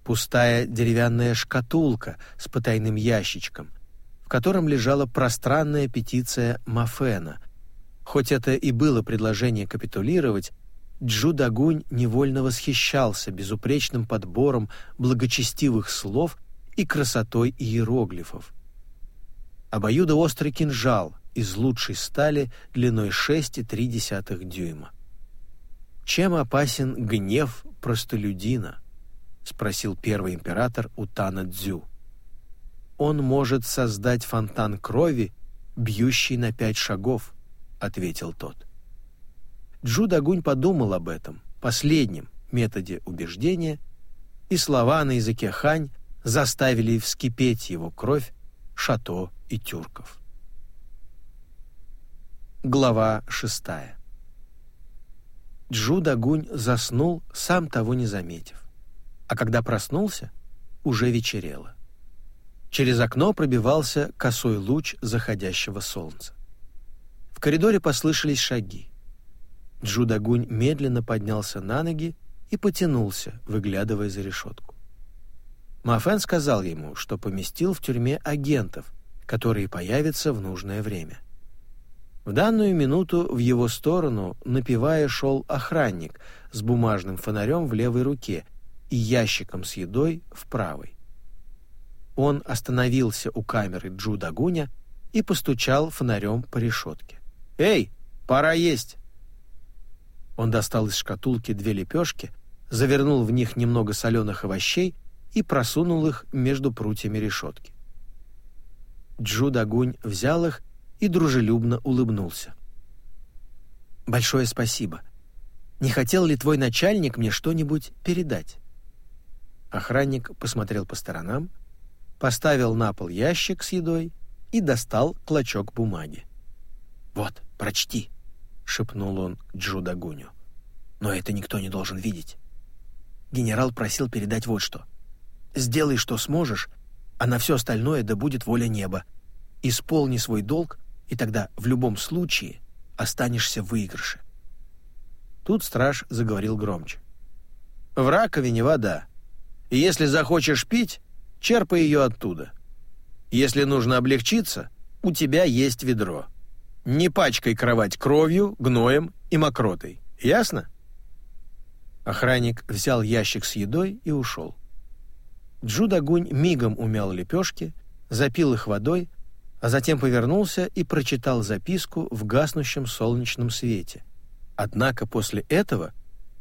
[SPEAKER 1] Пустая деревянная шкатулка с потайным ящичком, в котором лежала пространная петиция Мафена. Хоть это и было предложение капитулировать, Джудагунь невольно восхищался безупречным подбором благочестивых слов и красотой иероглифов обоюдоострый кинжал из лучшей стали длиной 6,3 дюйма. «Чем опасен гнев простолюдина?» — спросил первый император у Тана Цзю. «Он может создать фонтан крови, бьющий на пять шагов», — ответил тот. Джу Дагунь подумал об этом, последнем методе убеждения, и слова на языке хань заставили вскипеть его кровь шато и тюрков. Глава шестая Джу Дагунь заснул, сам того не заметив. А когда проснулся, уже вечерело. Через окно пробивался косой луч заходящего солнца. В коридоре послышались шаги. Джу Дагунь медленно поднялся на ноги и потянулся, выглядывая за решетку. Мафен сказал ему, что поместил в тюрьме агентов, которые появятся в нужное время. В данную минуту в его сторону, напевая, шел охранник с бумажным фонарем в левой руке и ящиком с едой в правой. Он остановился у камеры Джуда Гуня и постучал фонарем по решетке. «Эй, пора есть!» Он достал из шкатулки две лепешки, завернул в них немного соленых овощей и просунул их между прутьями решетки. Джудагунь взял их и дружелюбно улыбнулся. «Большое спасибо. Не хотел ли твой начальник мне что-нибудь передать?» Охранник посмотрел по сторонам, поставил на пол ящик с едой и достал клочок бумаги. «Вот, прочти», — шепнул он Джудагуню. «Но это никто не должен видеть. Генерал просил передать вот что. Сделай, что сможешь, а на все остальное да будет воля неба. Исполни свой долг и тогда в любом случае останешься в выигрыше. Тут страж заговорил громче. «В раковине вода. И если захочешь пить, черпай ее оттуда. Если нужно облегчиться, у тебя есть ведро. Не пачкай кровать кровью, гноем и мокротой. Ясно?» Охранник взял ящик с едой и ушел. Джудагунь мигом умял лепешки, запил их водой, а затем повернулся и прочитал записку в гаснущем солнечном свете. Однако после этого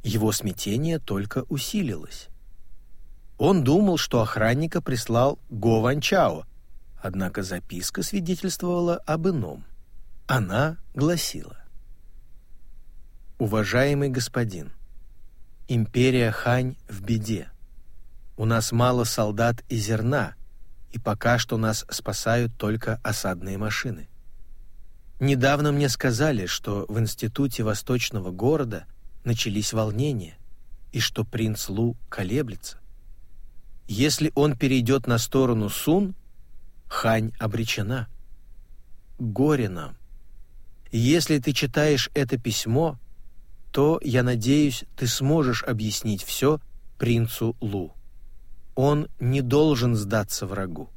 [SPEAKER 1] его смятение только усилилось. Он думал, что охранника прислал Го Ван Чао, однако записка свидетельствовала об ином. Она гласила «Уважаемый господин, империя Хань в беде. У нас мало солдат и зерна, и пока что нас спасают только осадные машины. Недавно мне сказали, что в институте восточного города начались волнения, и что принц Лу колеблется. Если он перейдет на сторону Сун, Хань обречена. Горе нам. Если ты читаешь это письмо, то, я надеюсь, ты сможешь объяснить все принцу Лу. Он не должен сдаться врагу.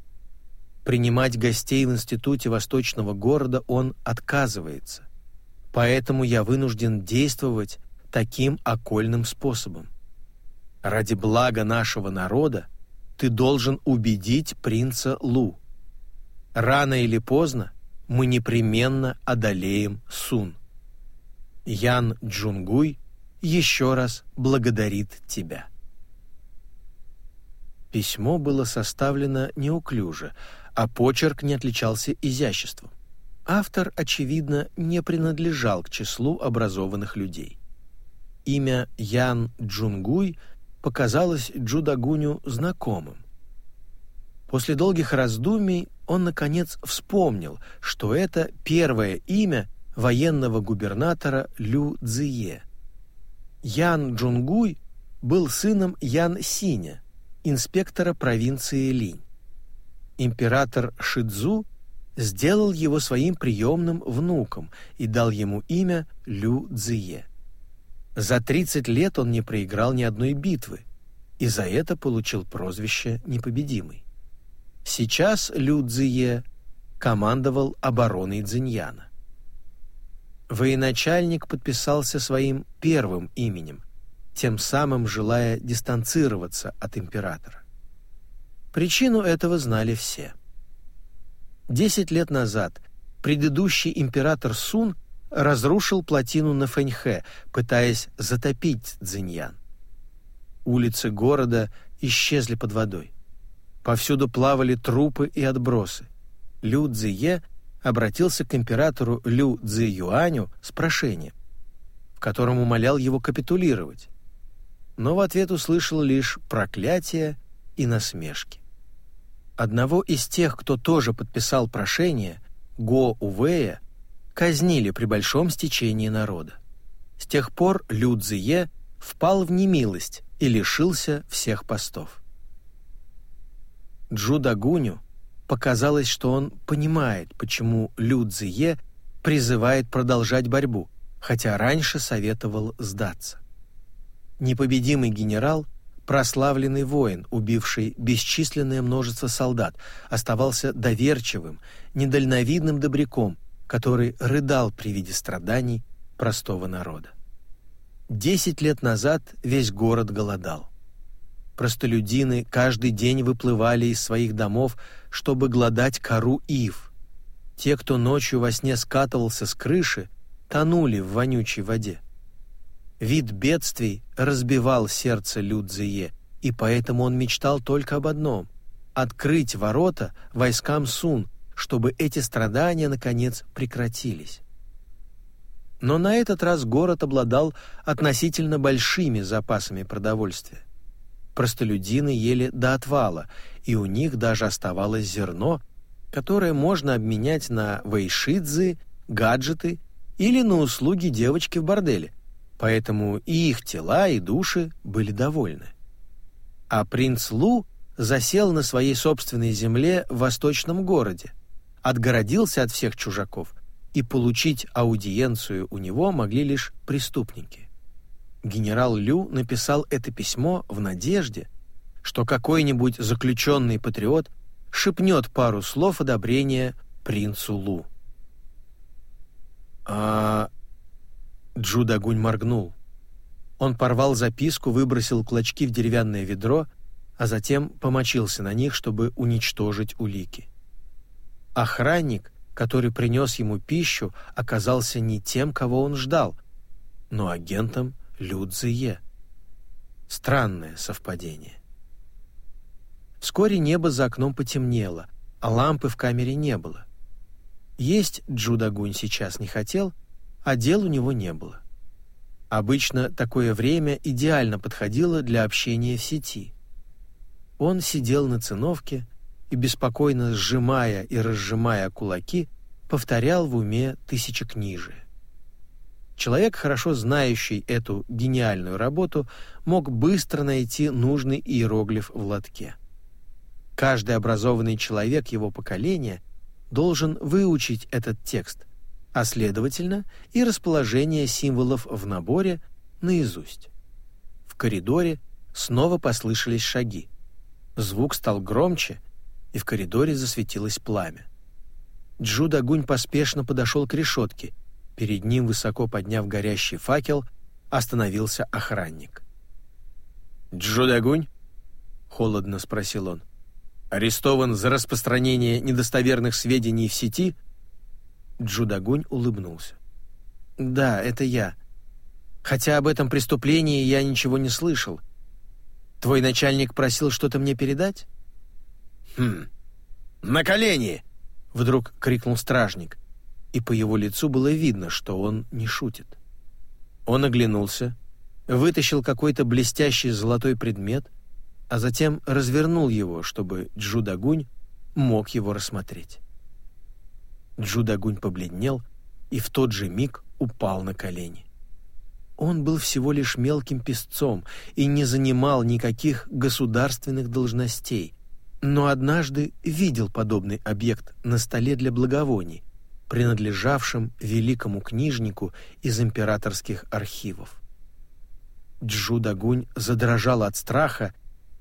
[SPEAKER 1] Принимать гостей в институте восточного города он отказывается. Поэтому я вынужден действовать таким окольным способом. Ради блага нашего народа ты должен убедить принца Лу. Рано или поздно мы непременно одолеем Сун. Ян Джунгуй еще раз благодарит тебя. Письмо было составлено неуклюже, а почерк не отличался изяществом. Автор, очевидно, не принадлежал к числу образованных людей. Имя Ян Джунгуй показалось Джудагуню знакомым. После долгих раздумий он, наконец, вспомнил, что это первое имя военного губернатора Лю Цзие. Ян Джунгуй был сыном Ян Синя, инспектора провинции Линь. Император Шидзу сделал его своим приемным внуком и дал ему имя Лю Цзие. За 30 лет он не проиграл ни одной битвы, и за это получил прозвище «Непобедимый». Сейчас Лю Цзие командовал обороной Цзиньяна. Военачальник подписался своим первым именем, тем самым желая дистанцироваться от императора. Причину этого знали все. Десять лет назад предыдущий император Сун разрушил плотину на Фэньхэ, пытаясь затопить Цзиньян. Улицы города исчезли под водой. Повсюду плавали трупы и отбросы. Лю Цзие обратился к императору Лю Цзи Юаню с прошением, в котором умолял его капитулировать, но в ответ услышал лишь проклятия и насмешки. Одного из тех, кто тоже подписал прошение, Го Увея, казнили при большом стечении народа. С тех пор Лю Цзие впал в немилость и лишился всех постов. Джу Дагуню показалось, что он понимает, почему Лю Цзие призывает продолжать борьбу, хотя раньше советовал сдаться. Непобедимый генерал, прославленный воин, убивший бесчисленное множество солдат, оставался доверчивым, недальновидным добряком, который рыдал при виде страданий простого народа. Десять лет назад весь город голодал. Простолюдины каждый день выплывали из своих домов, чтобы глодать кору ив. Те, кто ночью во сне скатывался с крыши, тонули в вонючей воде. Вид бедствий разбивал сердце Людзие, и поэтому он мечтал только об одном — открыть ворота войскам Сун, чтобы эти страдания, наконец, прекратились. Но на этот раз город обладал относительно большими запасами продовольствия. Простолюдины ели до отвала, и у них даже оставалось зерно, которое можно обменять на вейшидзы, гаджеты или на услуги девочки в борделе, поэтому и их тела, и души были довольны. А принц Лу засел на своей собственной земле в восточном городе, отгородился от всех чужаков – и получить аудиенцию у него могли лишь преступники. Генерал Лю написал это письмо в надежде, что какой-нибудь заключенный патриот шепнет пару слов одобрения принцу Лу. А Джудагунь моргнул. Он порвал записку, выбросил клочки в деревянное ведро, а затем помочился на них, чтобы уничтожить улики. Охранник который принес ему пищу, оказался не тем, кого он ждал, но агентом Людзие. Странное совпадение. Вскоре небо за окном потемнело, а лампы в камере не было. Есть Джудагунь сейчас не хотел, а дел у него не было. Обычно такое время идеально подходило для общения в сети. Он сидел на циновке, и, беспокойно сжимая и разжимая кулаки, повторял в уме тысячекнижие. Человек, хорошо знающий эту гениальную работу, мог быстро найти нужный иероглиф в лотке. Каждый образованный человек его поколения должен выучить этот текст, а следовательно и расположение символов в наборе наизусть. В коридоре снова послышались шаги. Звук стал громче, и в коридоре засветилось пламя. Джудагунь поспешно подошел к решетке. Перед ним, высоко подняв горящий факел, остановился охранник. «Джудагунь?» — холодно спросил он. «Арестован за распространение недостоверных сведений в сети?» Джудагунь улыбнулся. «Да, это я. Хотя об этом преступлении я ничего не слышал. Твой начальник просил что-то мне передать?»
[SPEAKER 2] «Хм. На колени!» — вдруг крикнул стражник,
[SPEAKER 1] и по его лицу было видно, что он не шутит. Он оглянулся, вытащил какой-то блестящий золотой предмет, а затем развернул его, чтобы Джудагунь мог его рассмотреть. Джудагунь побледнел и в тот же миг упал на колени. Он был всего лишь мелким песцом и не занимал никаких государственных должностей, но однажды видел подобный объект на столе для благовоний, принадлежавшем великому книжнику из императорских архивов. Джудагунь задрожал от страха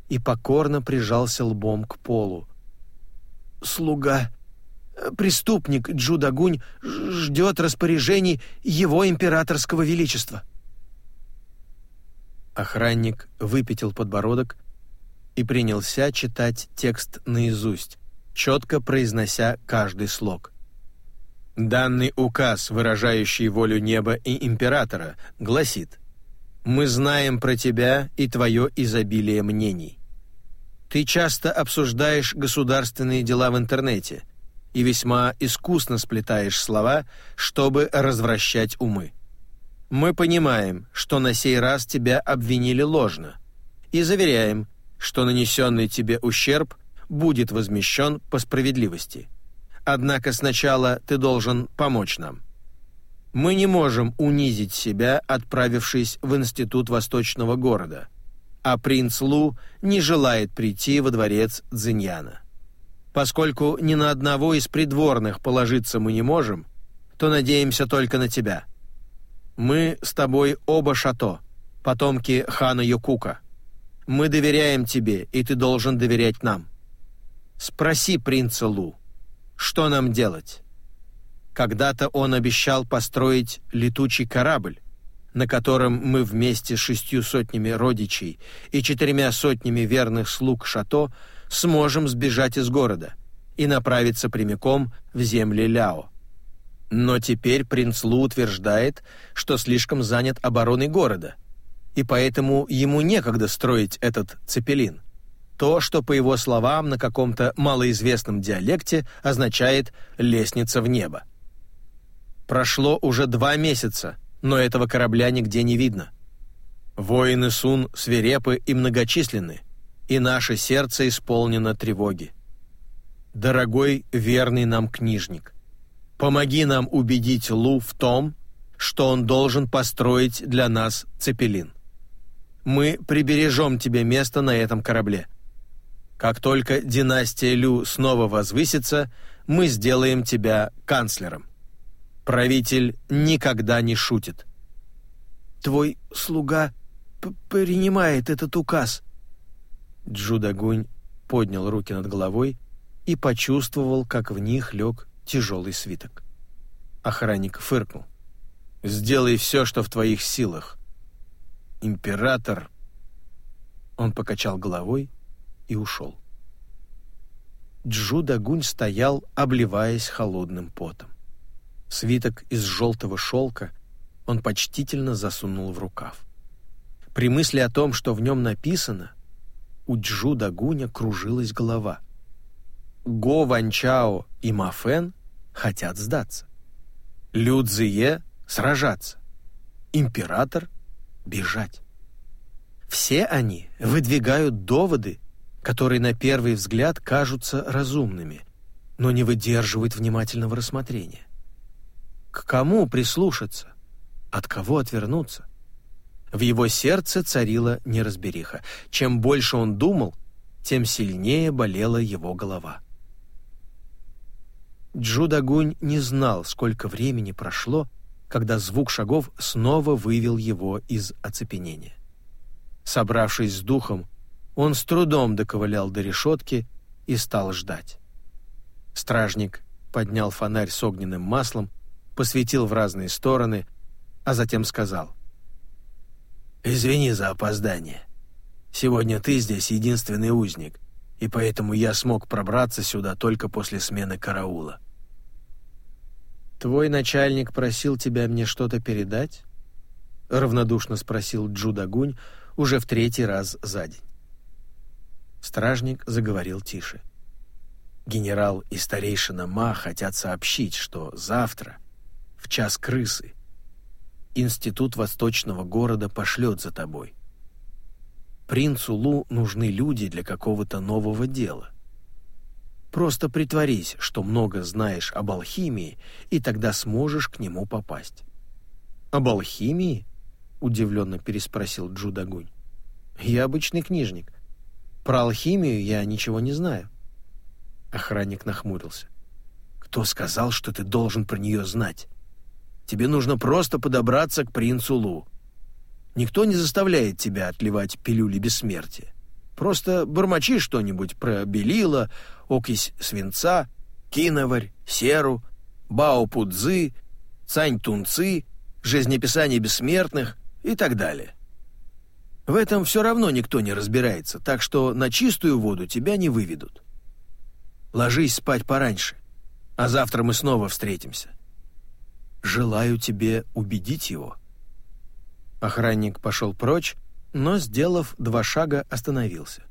[SPEAKER 1] и покорно прижался лбом к полу. «Слуга, преступник Джудагунь ждет распоряжений его императорского величества». Охранник выпятил подбородок и принялся читать текст наизусть, четко произнося каждый слог. Данный указ, выражающий волю неба и императора, гласит «Мы знаем про тебя и твое изобилие мнений. Ты часто обсуждаешь государственные дела в интернете и весьма искусно сплетаешь слова, чтобы развращать умы. Мы понимаем, что на сей раз тебя обвинили ложно, и заверяем, что нанесенный тебе ущерб
[SPEAKER 3] будет возмещен по справедливости. Однако сначала ты должен помочь нам. Мы не можем унизить себя, отправившись в институт восточного города, а принц Лу не желает прийти во дворец Цзиньяна. Поскольку ни на одного из придворных положиться мы не можем, то надеемся только на тебя. Мы с тобой оба шато, потомки хана Юкука. Мы доверяем тебе, и ты должен доверять нам. Спроси принца Лу, что нам делать? Когда-то он обещал построить летучий корабль, на котором мы вместе с шестью сотнями родичей и четырьмя сотнями верных слуг Шато сможем сбежать из города и направиться прямиком в земли Ляо. Но теперь принц Лу утверждает, что слишком занят обороной города, и поэтому ему некогда строить этот цепелин. То, что, по его словам, на каком-то малоизвестном диалекте означает «лестница в небо». Прошло уже два месяца, но этого корабля нигде не видно. Воины Сун свирепы и многочисленны, и наше сердце исполнено тревоги. Дорогой верный нам книжник, помоги нам убедить Лу в том, что он должен построить для нас цепелин. Мы прибережем тебе место на этом корабле. Как только династия Лю снова возвысится, мы сделаем тебя канцлером. Правитель никогда не шутит.
[SPEAKER 2] Твой слуга принимает этот указ.
[SPEAKER 1] Джудагунь поднял руки над головой и почувствовал, как в них лег тяжелый свиток. Охранник фыркнул. «Сделай все, что в твоих силах. Император...» Он покачал головой и ушел. Джудагунь стоял, обливаясь холодным потом. Свиток из желтого шелка он почтительно засунул в рукав. При мысли о том, что в нем написано, у Джу Дагуня кружилась голова. Го Ванчао и Мафен хотят сдаться. Лю Цзие сражаться. Император бежать. Все они выдвигают доводы, которые на первый взгляд кажутся разумными, но не выдерживают внимательного рассмотрения. К кому прислушаться? От кого отвернуться? В его сердце царила неразбериха. Чем больше он думал, тем сильнее болела его голова. Джудагунь не знал, сколько времени прошло, когда звук шагов снова вывел его из оцепенения. Собравшись с духом, он с трудом доковылял до решетки и стал ждать. Стражник поднял фонарь с огненным маслом посветил в разные стороны, а затем сказал. «Извини за опоздание. Сегодня ты здесь единственный узник, и поэтому я смог пробраться сюда только после смены караула». «Твой начальник просил тебя мне что-то передать?» — равнодушно спросил Джудагунь уже в третий раз за день. Стражник заговорил тише. «Генерал и старейшина Ма хотят сообщить, что завтра в час крысы. Институт восточного города пошлет за тобой. Принцу Лу нужны люди для какого-то нового дела. Просто притворись, что много знаешь об алхимии, и тогда сможешь к нему попасть. «Об алхимии?» — удивленно переспросил Джудагунь. «Я обычный книжник. Про алхимию я ничего не знаю». Охранник нахмурился. «Кто сказал, что ты должен про нее знать? Тебе нужно просто подобраться к принцу Лу. Никто не заставляет тебя отливать пилюли бессмертия. Просто бормочи что-нибудь про белила, окись свинца, киноварь, серу, бао-пудзы, цань-тунцы, жизнеписание бессмертных и так далее. В этом все равно никто не разбирается, так что на чистую воду тебя не выведут. Ложись спать пораньше, а завтра мы снова встретимся желаю тебе убедить его». Охранник пошел прочь, но, сделав два шага, остановился.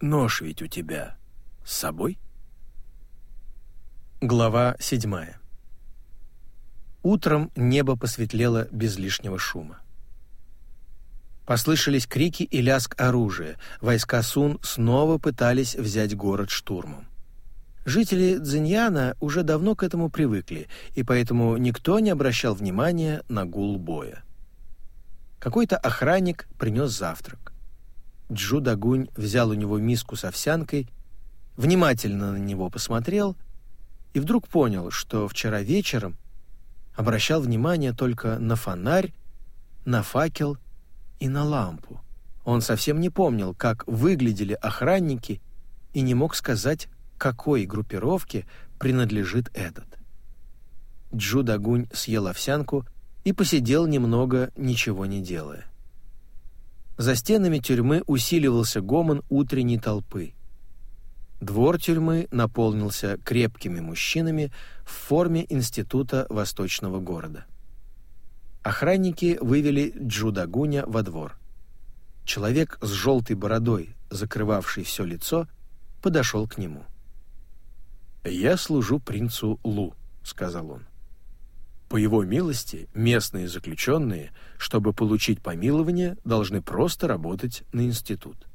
[SPEAKER 1] «Нож ведь у тебя с собой?» Глава седьмая. Утром небо посветлело без лишнего шума. Послышались крики и лязг оружия. Войска Сун снова пытались взять город штурмом. Жители Цзиньяна уже давно к этому привыкли, и поэтому никто не обращал внимания на гул боя. Какой-то охранник принес завтрак. Джу Дагунь взял у него миску с овсянкой, внимательно на него посмотрел и вдруг понял, что вчера вечером обращал внимание только на фонарь, на факел и на лампу. Он совсем не помнил, как выглядели охранники и не мог сказать, какой группировке принадлежит этот. Джу Дагунь съел овсянку и посидел немного, ничего не делая. За стенами тюрьмы усиливался гомон утренней толпы. Двор тюрьмы наполнился крепкими мужчинами в форме института восточного города. Охранники вывели Джудагуня во двор. Человек с желтой бородой, закрывавший все лицо, подошел к нему. «Я служу принцу Лу», — сказал он. По его милости, местные заключенные, чтобы получить помилование, должны просто работать на институт.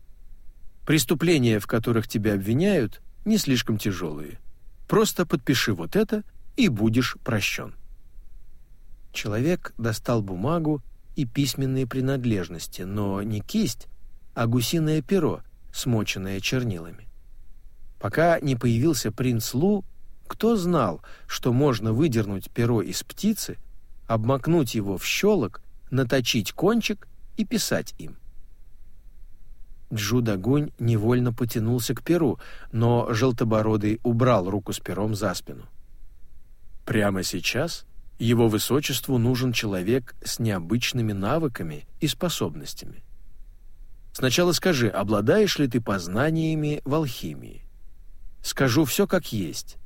[SPEAKER 1] Преступления, в которых тебя обвиняют, не слишком тяжелые. Просто подпиши вот это, и будешь прощен. Человек достал бумагу и письменные принадлежности, но не кисть, а гусиное перо, смоченное чернилами. Пока не появился принц Лу, кто знал, что можно выдернуть перо из птицы, обмакнуть его в щелок, наточить кончик и писать им? Джудагунь невольно потянулся к перу, но Желтобородый убрал руку с пером за спину. «Прямо сейчас его высочеству нужен человек с необычными навыками и способностями. Сначала скажи, обладаешь ли ты познаниями в алхимии? Скажу все как есть.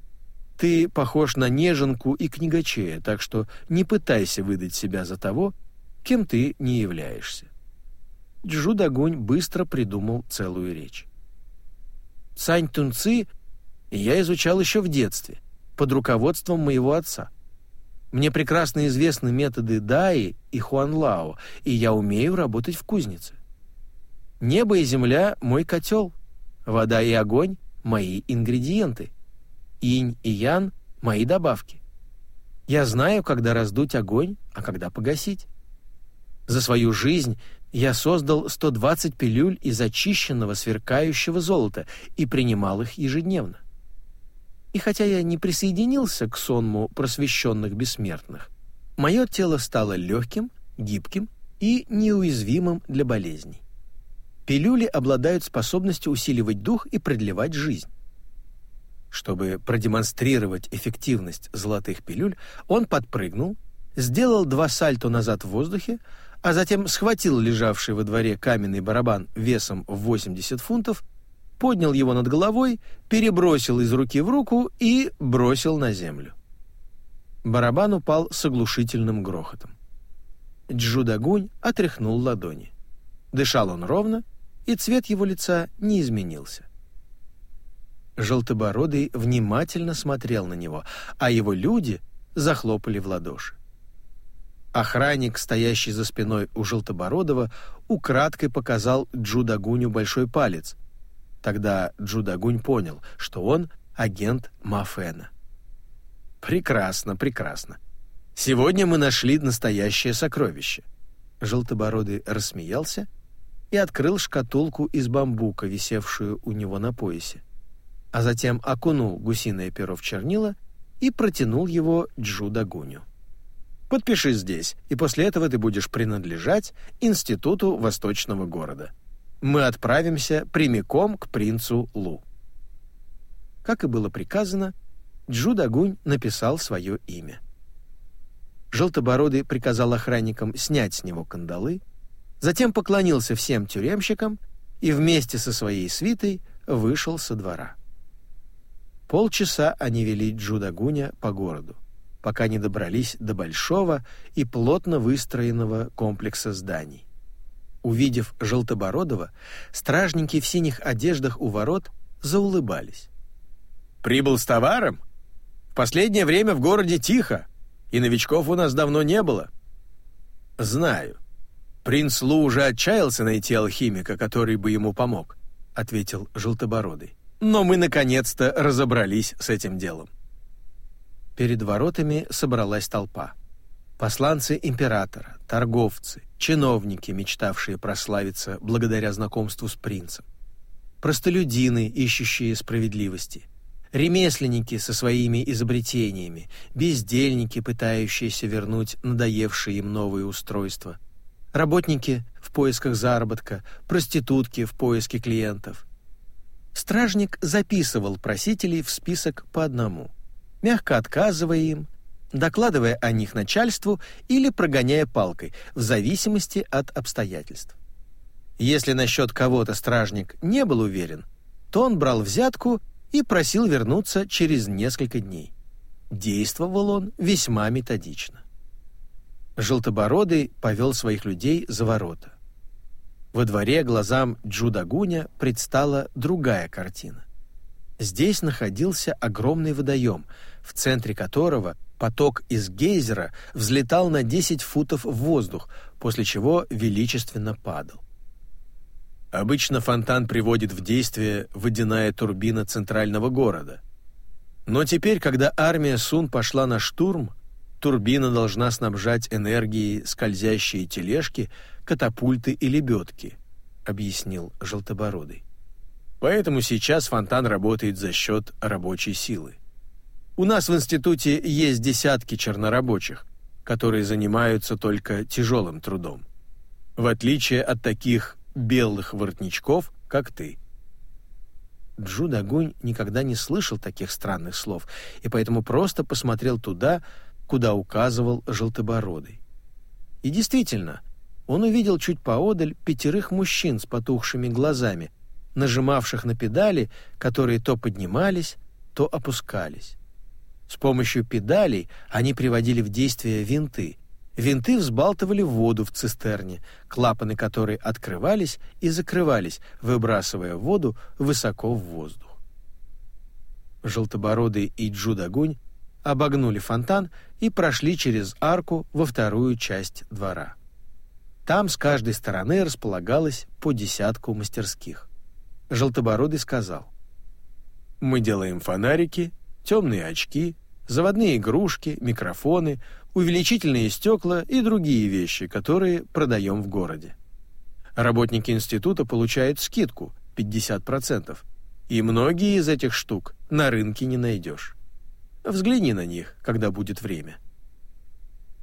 [SPEAKER 1] Ты похож на неженку и книгачея, так что не пытайся выдать себя за того, кем ты не являешься. Джу Дагунь быстро придумал целую речь. Сань Тунци я изучал еще в детстве, под руководством моего отца. Мне прекрасно известны методы Даи и Хуанлао, и я умею работать в кузнице. Небо и земля — мой котел, вода и огонь — мои ингредиенты, инь и ян — мои добавки. Я знаю, когда раздуть огонь, а когда погасить. За свою жизнь я создал 120 пилюль из очищенного сверкающего золота и принимал их ежедневно. И хотя я не присоединился к сонму просвещенных бессмертных, мое тело стало легким, гибким и неуязвимым для болезней. Пилюли обладают способностью усиливать дух и продлевать жизнь. Чтобы продемонстрировать эффективность золотых пилюль, он подпрыгнул, сделал два сальто назад в воздухе, а затем схватил лежавший во дворе каменный барабан весом в 80 фунтов, поднял его над головой, перебросил из руки в руку и бросил на землю. Барабан упал с оглушительным грохотом. Джудагунь отряхнул ладони. Дышал он ровно, и цвет его лица не изменился. Желтобородый внимательно смотрел на него, а его люди захлопали в ладоши. Охранник, стоящий за спиной у Желтобородова, украдкой показал Джудагуню большой палец. Тогда Джудагунь понял, что он агент Мафена. «Прекрасно, прекрасно. Сегодня мы нашли настоящее сокровище». Желтобородый рассмеялся и открыл шкатулку из бамбука, висевшую у него на поясе, а затем окунул гусиное перо в чернила и протянул его Джудагуню. Подпиши здесь, и после этого ты будешь принадлежать Институту Восточного города. Мы отправимся прямиком к принцу Лу». Как и было приказано, Джудагунь написал свое имя. Желтобородый приказал охранникам снять с него кандалы, затем поклонился всем тюремщикам и вместе со своей свитой вышел со двора. Полчаса они вели Джудагуня по городу пока не добрались до большого и плотно выстроенного комплекса зданий. Увидев Желтобородова, стражники в синих одеждах у ворот заулыбались. «Прибыл с товаром? В последнее время в городе тихо, и новичков у нас давно не было». «Знаю.
[SPEAKER 3] Принц Лу уже отчаялся найти алхимика, который бы ему помог, ответил желтобородый. Но мы наконец-то разобрались с этим делом.
[SPEAKER 1] Перед воротами собралась толпа. Посланцы императора, торговцы, чиновники, мечтавшие прославиться благодаря знакомству с принцем, простолюдины, ищущие справедливости, ремесленники со своими изобретениями, бездельники, пытающиеся вернуть надоевшие им новые устройства, работники в поисках заработка, проститутки в поиске клиентов. Стражник записывал просителей в список по одному, мягко отказывая им, докладывая о них начальству или прогоняя палкой, в зависимости от обстоятельств. Если насчет кого-то стражник не был уверен, то он брал взятку и просил вернуться через несколько дней. Действовал он весьма методично. Желтобородый повел своих людей за ворота. Во дворе глазам Джудагуня предстала другая картина. Здесь находился огромный водоем, в центре которого поток из гейзера взлетал на 10 футов в воздух, после чего величественно падал. Обычно фонтан приводит в действие водяная турбина центрального города. Но теперь, когда армия Сун пошла на штурм, турбина должна снабжать энергией скользящие тележки, катапульты и лебедки, объяснил Желтобородый. Поэтому сейчас фонтан работает за счет рабочей силы. У нас в институте есть десятки чернорабочих, которые занимаются только тяжелым трудом. В отличие от таких белых воротничков, как ты. Джу Дагунь никогда не слышал таких странных слов, и поэтому просто посмотрел туда, куда указывал желтобородый. И действительно, он увидел чуть поодаль пятерых мужчин с потухшими глазами, нажимавших на педали, которые то поднимались, то опускались. С помощью педалей они приводили в действие винты. Винты взбалтывали воду в цистерне, клапаны которой открывались и закрывались, выбрасывая воду высоко в воздух. Желтобородый и Джудагунь обогнули фонтан и прошли через арку во вторую часть двора. Там с каждой стороны располагалось по десятку мастерских. Желтобородый сказал, «Мы делаем фонарики, темные очки, заводные игрушки, микрофоны, увеличительные стекла и другие вещи, которые продаем в городе. Работники института получают скидку 50%, и многие из этих штук на рынке не найдешь. Взгляни на них, когда будет время.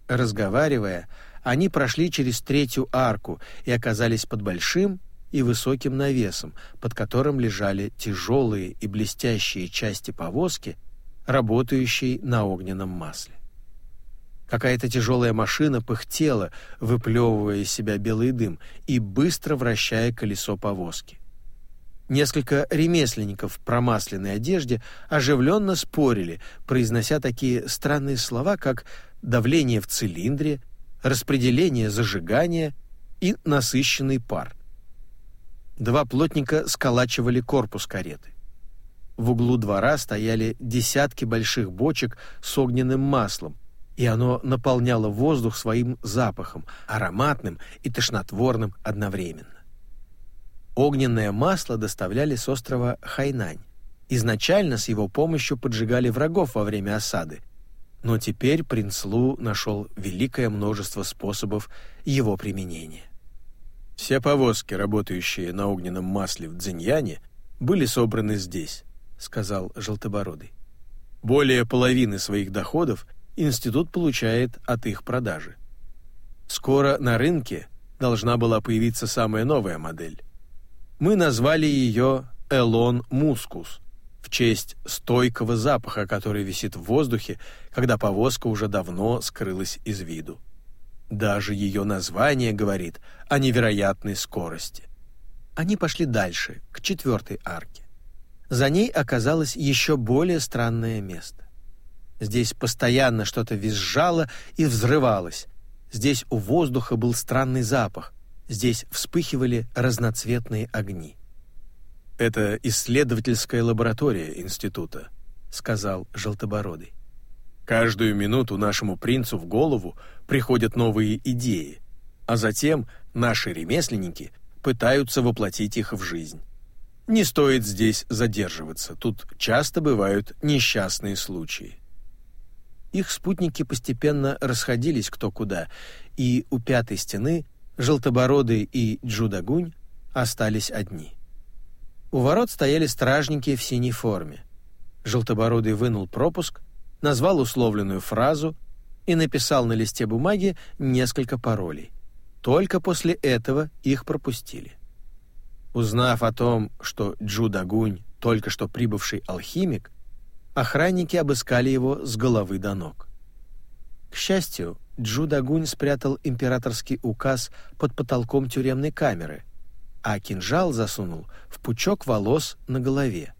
[SPEAKER 1] Разговаривая, они прошли через третью арку и оказались под большим и высоким навесом, под которым лежали тяжелые и блестящие части повозки, работающей на огненном масле. Какая-то тяжелая машина пыхтела, выплевывая из себя белый дым и быстро вращая колесо повозки. Несколько ремесленников в промасленной одежде оживленно спорили, произнося такие странные слова, как давление в цилиндре, распределение зажигания и насыщенный пар. Два плотника сколачивали корпус кареты. В углу двора стояли десятки больших бочек с огненным маслом, и оно наполняло воздух своим запахом, ароматным и тошнотворным одновременно. Огненное масло доставляли с острова Хайнань. Изначально с его помощью поджигали врагов во время осады, но теперь принц Лу нашел великое множество способов его применения. Все повозки, работающие на огненном масле в Цзиньяне, были собраны здесь сказал Желтобородый. Более половины своих доходов институт получает от их продажи. Скоро на рынке должна была появиться самая новая модель. Мы назвали ее Элон Мускус в честь стойкого запаха, который висит в воздухе, когда повозка уже давно скрылась из виду. Даже ее название говорит о невероятной скорости. Они пошли дальше, к четвертой арке. За ней оказалось еще более странное место. Здесь постоянно что-то визжало и взрывалось. Здесь у воздуха был странный запах. Здесь вспыхивали разноцветные огни. «Это исследовательская лаборатория института», — сказал Желтобородый. «Каждую минуту нашему принцу в голову приходят новые идеи,
[SPEAKER 3] а затем наши ремесленники пытаются воплотить их в жизнь. Не стоит здесь задерживаться, тут часто бывают несчастные случаи.
[SPEAKER 1] Их спутники постепенно расходились кто куда, и у пятой стены Желтобородый и Джудагунь остались одни. У ворот стояли стражники в синей форме. Желтобородый вынул пропуск, назвал условленную фразу и написал на листе бумаги несколько паролей. Только после этого их пропустили. Узнав о том, что Джудагунь только что прибывший алхимик, охранники обыскали его с головы до ног. К счастью, Джудагунь спрятал императорский указ под потолком тюремной камеры, а кинжал засунул в пучок волос на голове.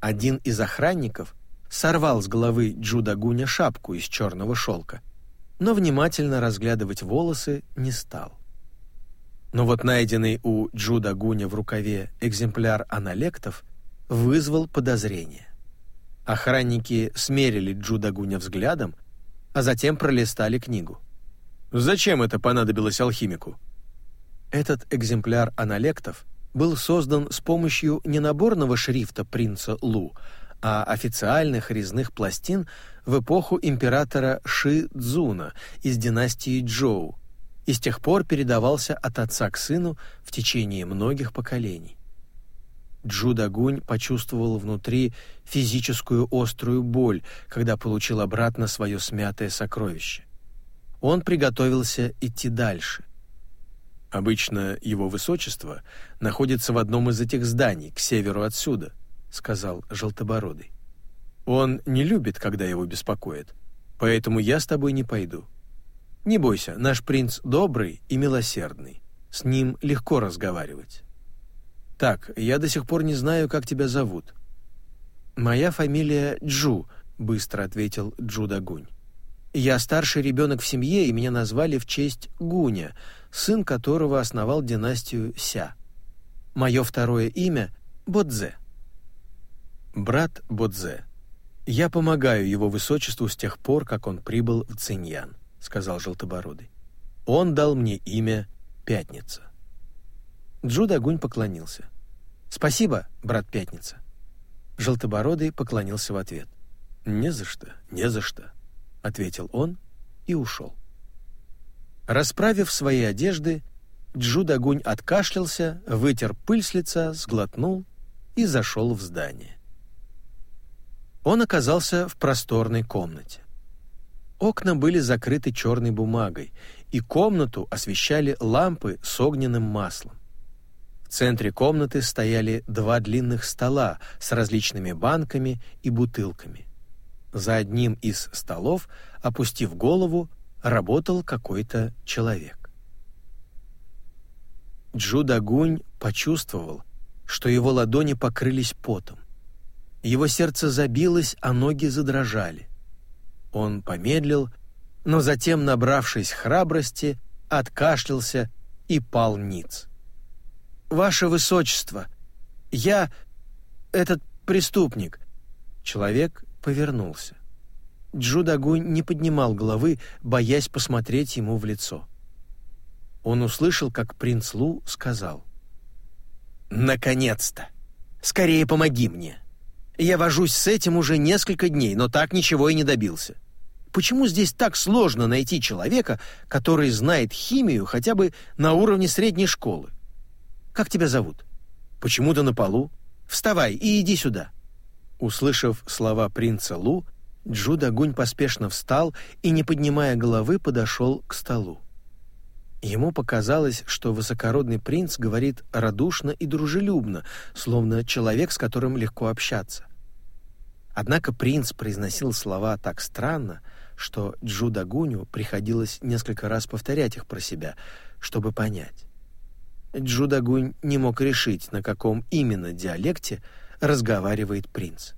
[SPEAKER 1] Один из охранников сорвал с головы Джудагуня шапку из черного шелка, но внимательно разглядывать волосы не стал. Но вот найденный у Джудагуня в рукаве экземпляр аналектов вызвал подозрение. Охранники смерили Джудагуня взглядом, а затем пролистали книгу.
[SPEAKER 3] Зачем это понадобилось алхимику?
[SPEAKER 1] Этот экземпляр аналектов был создан с помощью не наборного шрифта принца Лу, а официальных резных пластин в эпоху императора Ши Цзуна из династии Джоу и с тех пор передавался от отца к сыну в течение многих поколений. Джудагунь почувствовал внутри физическую острую боль, когда получил обратно свое смятое сокровище. Он приготовился идти дальше.
[SPEAKER 3] «Обычно его высочество находится в одном из этих зданий, к северу отсюда», — сказал Желтобородый. «Он не любит, когда его беспокоят, поэтому я с тобой не пойду. Не бойся, наш принц добрый и милосердный, с ним легко разговаривать». Так, я до сих пор не знаю, как тебя зовут. Моя фамилия Джу, быстро ответил Джуда Гунь. Я старший ребенок в семье, и меня назвали в честь Гуня, сын которого основал династию Ся. Мое второе имя Бодзе. Брат Бодзе. Я помогаю его высочеству с тех пор, как он прибыл в Циньян, сказал желтобородый. Он дал мне имя Пятница. Джудагунь поклонился. «Спасибо, брат Пятница». Желтобородый поклонился в ответ. «Не за что, не за что», — ответил он и ушел.
[SPEAKER 1] Расправив свои одежды, Джудагунь откашлялся, вытер пыль с лица, сглотнул и зашел в здание. Он оказался в просторной комнате. Окна были закрыты черной бумагой, и комнату освещали лампы с огненным маслом центре комнаты стояли два длинных стола с различными банками и бутылками. За одним из столов, опустив голову, работал какой-то человек. Джудагунь почувствовал, что его ладони покрылись потом. Его сердце забилось, а ноги задрожали. Он помедлил, но затем, набравшись храбрости, откашлялся и пал ниц. «Ваше Высочество, я этот преступник». Человек повернулся. Джудагунь не поднимал головы, боясь посмотреть ему в лицо. Он услышал, как принц Лу сказал. «Наконец-то! Скорее помоги мне! Я вожусь с этим уже несколько дней, но так ничего и не добился. Почему здесь так сложно найти человека, который знает химию хотя бы на уровне средней школы? Как тебя зовут? Почему ты на полу? Вставай и иди сюда. Услышав слова принца Лу, Джуда Гунь поспешно встал и, не поднимая головы, подошел к столу. Ему показалось, что высокородный принц говорит радушно и дружелюбно, словно человек, с которым легко общаться. Однако принц произносил слова так странно, что Джуда Гуню приходилось несколько раз повторять их про себя, чтобы понять. Джудагунь не мог решить, на каком именно диалекте разговаривает принц.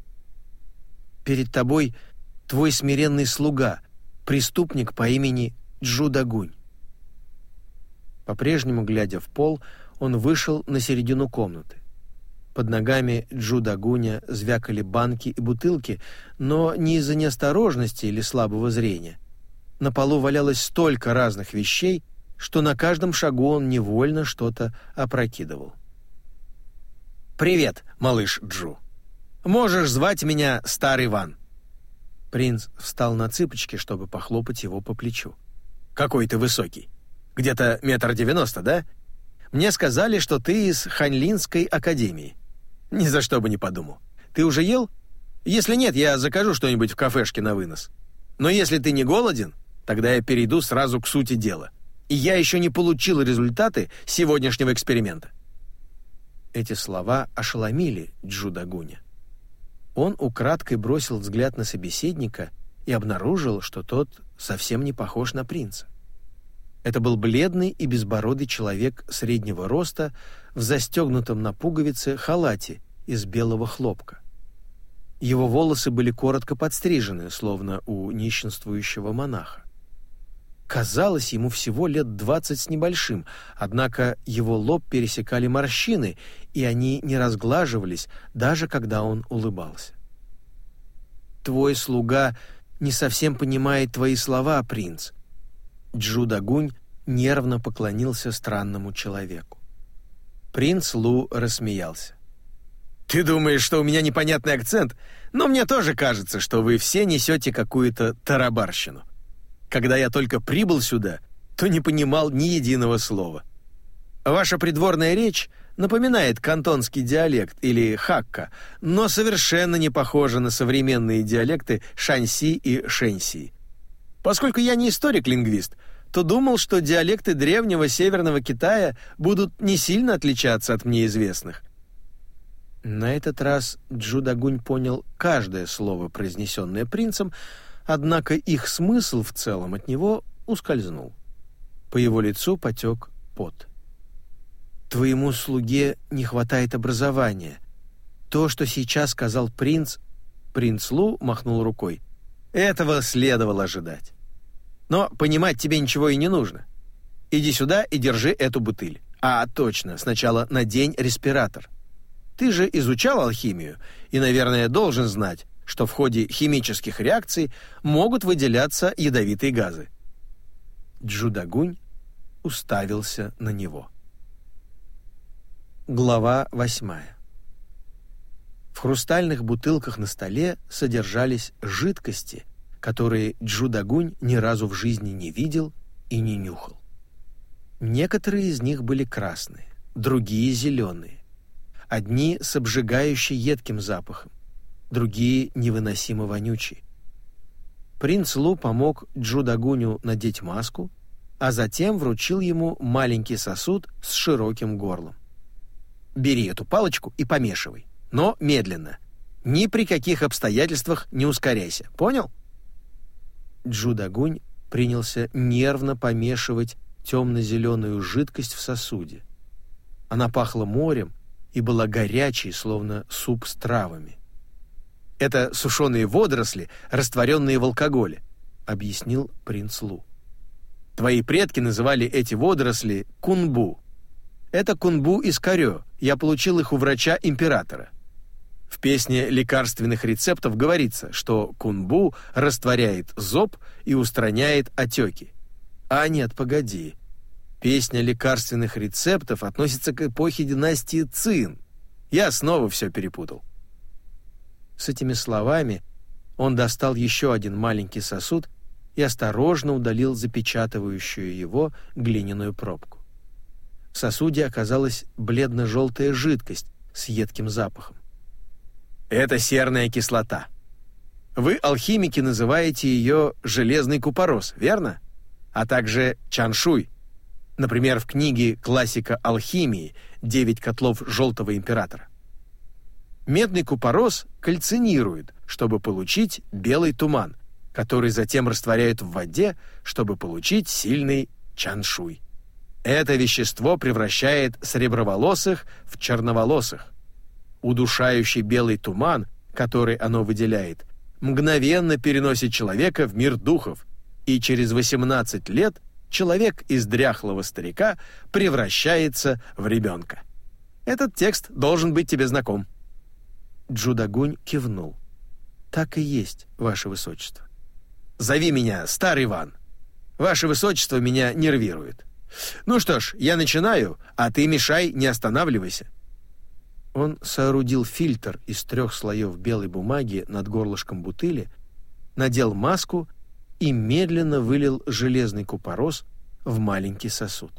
[SPEAKER 1] «Перед тобой твой смиренный слуга, преступник по имени Джудагунь». По-прежнему, глядя в пол, он вышел на середину комнаты. Под ногами Джудагуня звякали банки и бутылки, но не из-за неосторожности или слабого зрения. На полу валялось столько разных вещей, что на каждом шагу он невольно что-то опрокидывал.
[SPEAKER 3] «Привет, малыш Джу. Можешь звать меня Старый Ван».
[SPEAKER 1] Принц встал на цыпочки, чтобы похлопать его по плечу.
[SPEAKER 3] «Какой ты высокий. Где-то метр девяносто, да? Мне сказали, что ты из Ханьлинской академии. Ни за что бы не подумал. Ты уже ел? Если нет, я закажу что-нибудь в кафешке на вынос. Но если ты не голоден, тогда я перейду сразу к сути дела. И я еще не получил результаты сегодняшнего эксперимента.
[SPEAKER 1] Эти слова ошеломили Джудагуня. Он украдкой бросил взгляд на собеседника и обнаружил, что тот совсем не похож на принца. Это был бледный и безбородый человек среднего роста в застегнутом на пуговице халате из белого хлопка. Его волосы были коротко подстрижены, словно у нищенствующего монаха. Казалось, ему всего лет двадцать с небольшим, однако его лоб пересекали морщины, и они не разглаживались, даже когда он улыбался. «Твой слуга не совсем понимает твои слова, принц», Джудагунь нервно поклонился странному человеку. Принц Лу рассмеялся.
[SPEAKER 3] «Ты думаешь, что у меня непонятный акцент, но мне тоже кажется, что вы все несете какую-то тарабарщину. Когда я только прибыл сюда, то не понимал ни единого слова. Ваша придворная речь напоминает кантонский диалект или хакка, но совершенно не похожа на современные диалекты шанси и шэньси. Поскольку я не историк-лингвист, то думал, что диалекты древнего северного Китая будут не сильно отличаться от мне известных.
[SPEAKER 1] На этот раз Джудагунь понял каждое слово, произнесенное принцем, однако их смысл в целом от него ускользнул. По его лицу потек пот. «Твоему слуге не хватает образования. То, что сейчас сказал принц...» Принц Лу махнул рукой.
[SPEAKER 3] «Этого следовало ожидать. Но понимать тебе ничего и не нужно. Иди сюда и держи эту бутыль. А, точно, сначала надень респиратор. Ты же изучал алхимию и, наверное, должен знать, что в ходе химических реакций могут выделяться ядовитые газы.
[SPEAKER 1] Джудагунь уставился на него. Глава восьмая. В хрустальных бутылках на столе содержались жидкости – которые Джудагунь ни разу в жизни не видел и не нюхал. Некоторые из них были красные, другие — зеленые. Одни с обжигающе едким запахом, другие — невыносимо вонючие. Принц Лу помог Джудагуню надеть маску, а затем вручил ему маленький сосуд с широким горлом. «Бери эту палочку и помешивай, но медленно. Ни при каких обстоятельствах не ускоряйся, понял?» Джудагунь принялся нервно помешивать темно-зеленую жидкость в сосуде. Она пахла морем и была горячей, словно суп с травами.
[SPEAKER 3] «Это сушеные водоросли, растворенные в алкоголе», — объяснил принц Лу. «Твои предки называли эти водоросли кунбу. Это кунбу из корё, я получил их у врача-императора. В песне лекарственных рецептов говорится, что кунбу растворяет зоб и устраняет отеки. А нет, погоди. Песня лекарственных рецептов относится к эпохе династии Цин. Я снова все перепутал.
[SPEAKER 1] С этими словами он достал еще один маленький сосуд и осторожно удалил запечатывающую его глиняную пробку. В сосуде оказалась бледно-желтая жидкость с едким запахом.
[SPEAKER 3] Это серная кислота. Вы, алхимики, называете ее железный купорос, верно? А также чаншуй. Например, в книге классика алхимии «Девять котлов желтого императора». Медный купорос кальцинирует, чтобы получить белый туман, который затем растворяют в воде, чтобы получить сильный чаншуй. Это вещество превращает среброволосых в черноволосых удушающий белый туман, который оно выделяет, мгновенно переносит человека в мир духов, и через 18 лет человек из дряхлого старика превращается в ребенка. Этот текст должен быть тебе знаком.
[SPEAKER 1] Джудагунь кивнул. Так и есть, ваше высочество.
[SPEAKER 3] Зови меня старый Иван. Ваше высочество меня нервирует. «Ну что ж, я начинаю, а ты мешай, не останавливайся».
[SPEAKER 1] Он соорудил фильтр из трех слоев белой бумаги над горлышком бутыли, надел маску и медленно вылил железный купорос в маленький сосуд.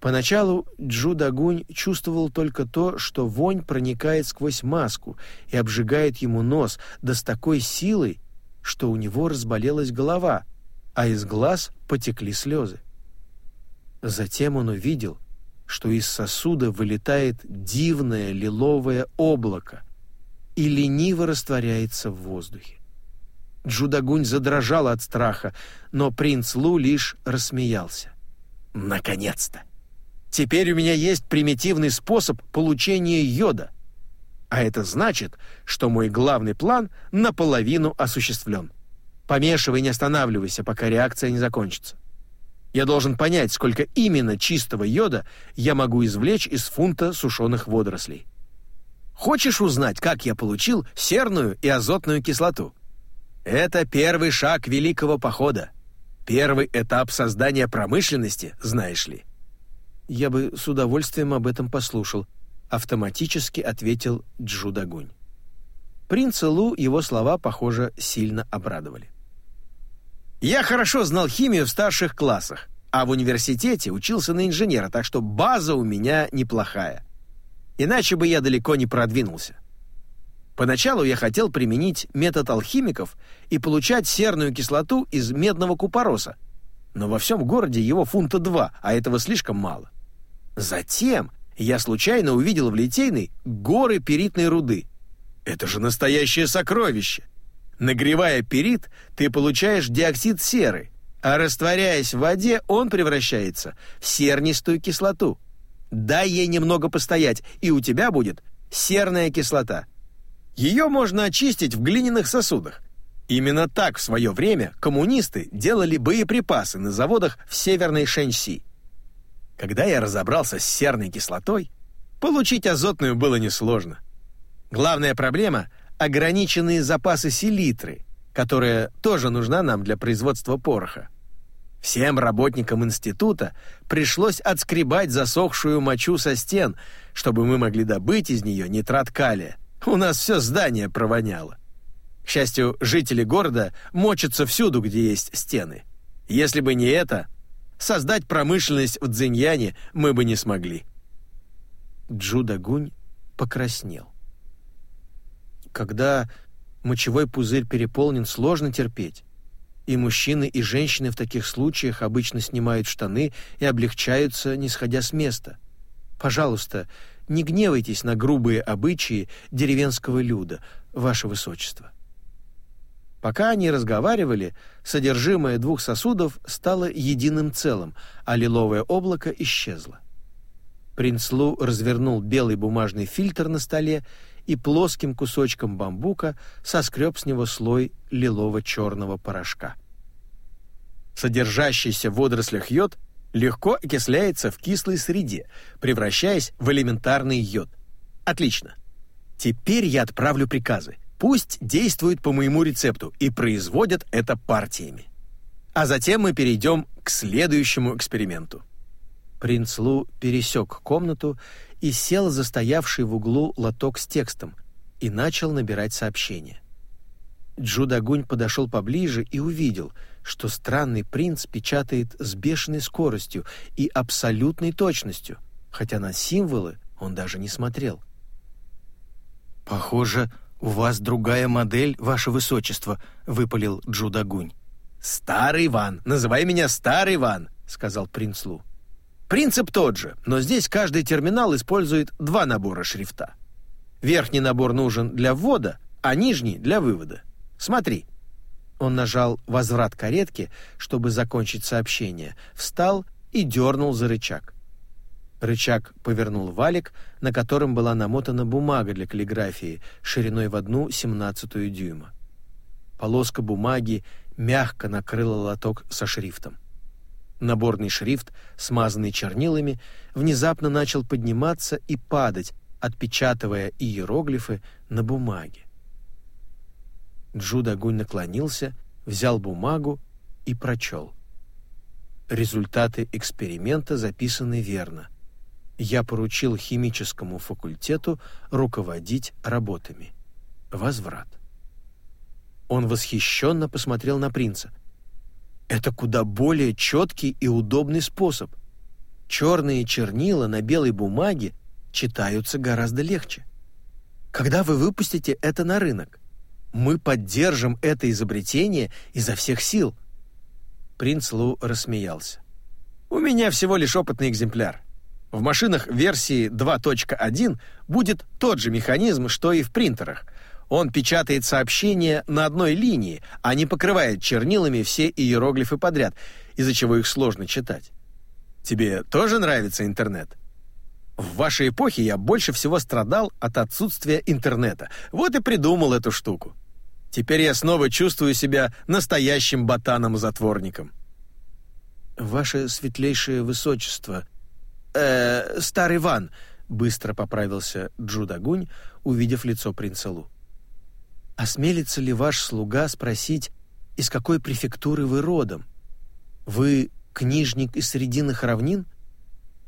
[SPEAKER 1] Поначалу Джу Дагунь чувствовал только то, что вонь проникает сквозь маску и обжигает ему нос, да с такой силой, что у него разболелась голова, а из глаз потекли слезы. Затем он увидел, что из сосуда вылетает дивное лиловое облако и лениво растворяется в воздухе. Джудагунь задрожал от страха, но принц Лу лишь рассмеялся. «Наконец-то! Теперь у меня есть примитивный способ получения йода. А это значит, что мой главный план наполовину осуществлен. Помешивай, не останавливайся, пока реакция не закончится. Я должен понять, сколько именно чистого йода я могу извлечь из фунта сушеных водорослей. Хочешь узнать, как я получил серную и азотную кислоту? Это первый шаг великого похода. Первый этап создания промышленности, знаешь ли. Я бы с удовольствием об этом послушал, автоматически ответил Джудагунь. Принца Лу его слова, похоже, сильно обрадовали. Я хорошо знал химию в старших классах, а в университете учился на инженера, так что база у меня неплохая. Иначе бы я далеко не продвинулся. Поначалу я хотел применить метод алхимиков и получать серную кислоту из медного купороса, но во всем городе его фунта два, а этого слишком мало. Затем я случайно увидел в Литейной горы перитной руды. Это же настоящее сокровище. Нагревая перит, ты получаешь диоксид серы, а растворяясь в воде, он превращается в сернистую кислоту. Дай ей немного постоять, и у тебя будет серная кислота. Ее можно очистить в глиняных сосудах. Именно так в свое время коммунисты делали боеприпасы на заводах в Северной Шэньси. Когда я разобрался с серной кислотой, получить азотную было несложно. Главная проблема — ограниченные запасы селитры, которая тоже нужна нам для производства пороха. Всем работникам института пришлось отскребать засохшую мочу со стен, чтобы мы могли добыть из нее нитрат калия. У нас все здание провоняло. К счастью, жители города мочатся всюду, где есть стены. Если бы не это, создать промышленность в Цзиньяне мы бы не смогли. Джудагунь покраснел. Когда мочевой пузырь переполнен, сложно терпеть. И мужчины, и женщины в таких случаях обычно снимают штаны и облегчаются, не сходя с места. Пожалуйста, не гневайтесь на грубые обычаи деревенского люда, ваше высочество. Пока они разговаривали, содержимое двух сосудов стало единым целым, а лиловое облако исчезло. Принц Лу развернул белый бумажный фильтр на столе и плоским кусочком бамбука соскреб с него слой лилово-черного порошка. Содержащийся в водорослях йод легко окисляется в кислой среде, превращаясь в элементарный йод. Отлично. Теперь я отправлю приказы. Пусть действуют по моему рецепту и производят это партиями. А затем мы перейдем к следующему эксперименту. Принц Лу пересек комнату и сел за стоявший в углу лоток с текстом и начал набирать сообщение. Джудагунь подошел поближе и увидел, что странный принц печатает с бешеной скоростью и абсолютной точностью, хотя на символы он даже не смотрел. «Похоже, «У вас другая модель, ваше высочество», — выпалил Джудагунь. «Старый Иван, называй меня Старый Иван», — сказал принц Лу. «Принцип тот же, но здесь каждый терминал использует два набора шрифта. Верхний набор нужен для ввода, а нижний — для вывода. Смотри». Он нажал «Возврат каретки», чтобы закончить сообщение, встал и дернул за рычаг. Рычаг повернул валик, на котором была намотана бумага для каллиграфии шириной в одну семнадцатую дюйма. Полоска бумаги мягко накрыла лоток со шрифтом. Наборный шрифт, смазанный чернилами, внезапно начал подниматься и падать, отпечатывая иероглифы на бумаге. Джудагунь наклонился, взял бумагу и прочел. Результаты эксперимента записаны верно. Я поручил химическому факультету руководить работами. Возврат. Он восхищенно посмотрел на принца. Это куда более четкий и удобный способ. Черные чернила на белой бумаге читаются гораздо легче. Когда вы выпустите это на рынок? Мы поддержим это изобретение изо всех сил. Принц Лу рассмеялся. У меня всего лишь опытный экземпляр. В машинах версии 2.1 будет тот же механизм, что и в принтерах. Он печатает сообщения на одной линии, а не покрывает чернилами все иероглифы подряд, из-за чего их сложно читать. Тебе тоже нравится интернет? В вашей эпохе я больше всего страдал от отсутствия интернета. Вот и придумал эту штуку. Теперь я снова чувствую себя настоящим ботаном-затворником. Ваше светлейшее высочество, э, старый Ван, быстро поправился Джудагунь, увидев лицо принца Лу. Осмелится ли ваш слуга спросить, из какой префектуры вы родом? Вы книжник из срединных равнин? —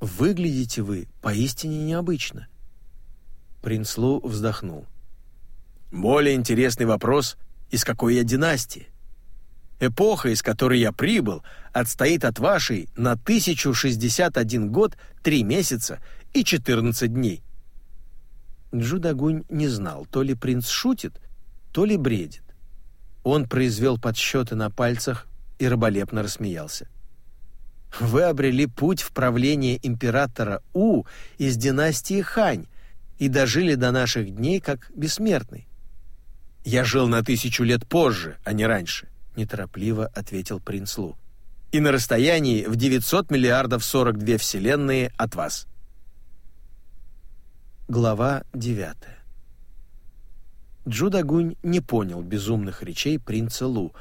[SPEAKER 1] Выглядите вы поистине необычно. Принц Лу вздохнул. Более интересный вопрос, из какой я династии? Эпоха, из которой я прибыл, отстоит от вашей на 1061 год, 3 месяца и 14 дней. Джудагунь не знал, то ли принц шутит, то ли бредит. Он произвел подсчеты на пальцах и раболепно рассмеялся. Вы обрели путь в правление императора У из династии Хань и дожили до наших дней как бессмертный. Я жил на тысячу лет позже, а не раньше, неторопливо ответил принц Лу. И на расстоянии в 900 миллиардов 42 вселенные от вас. Глава 9. Джудагунь не понял безумных речей принца Лу,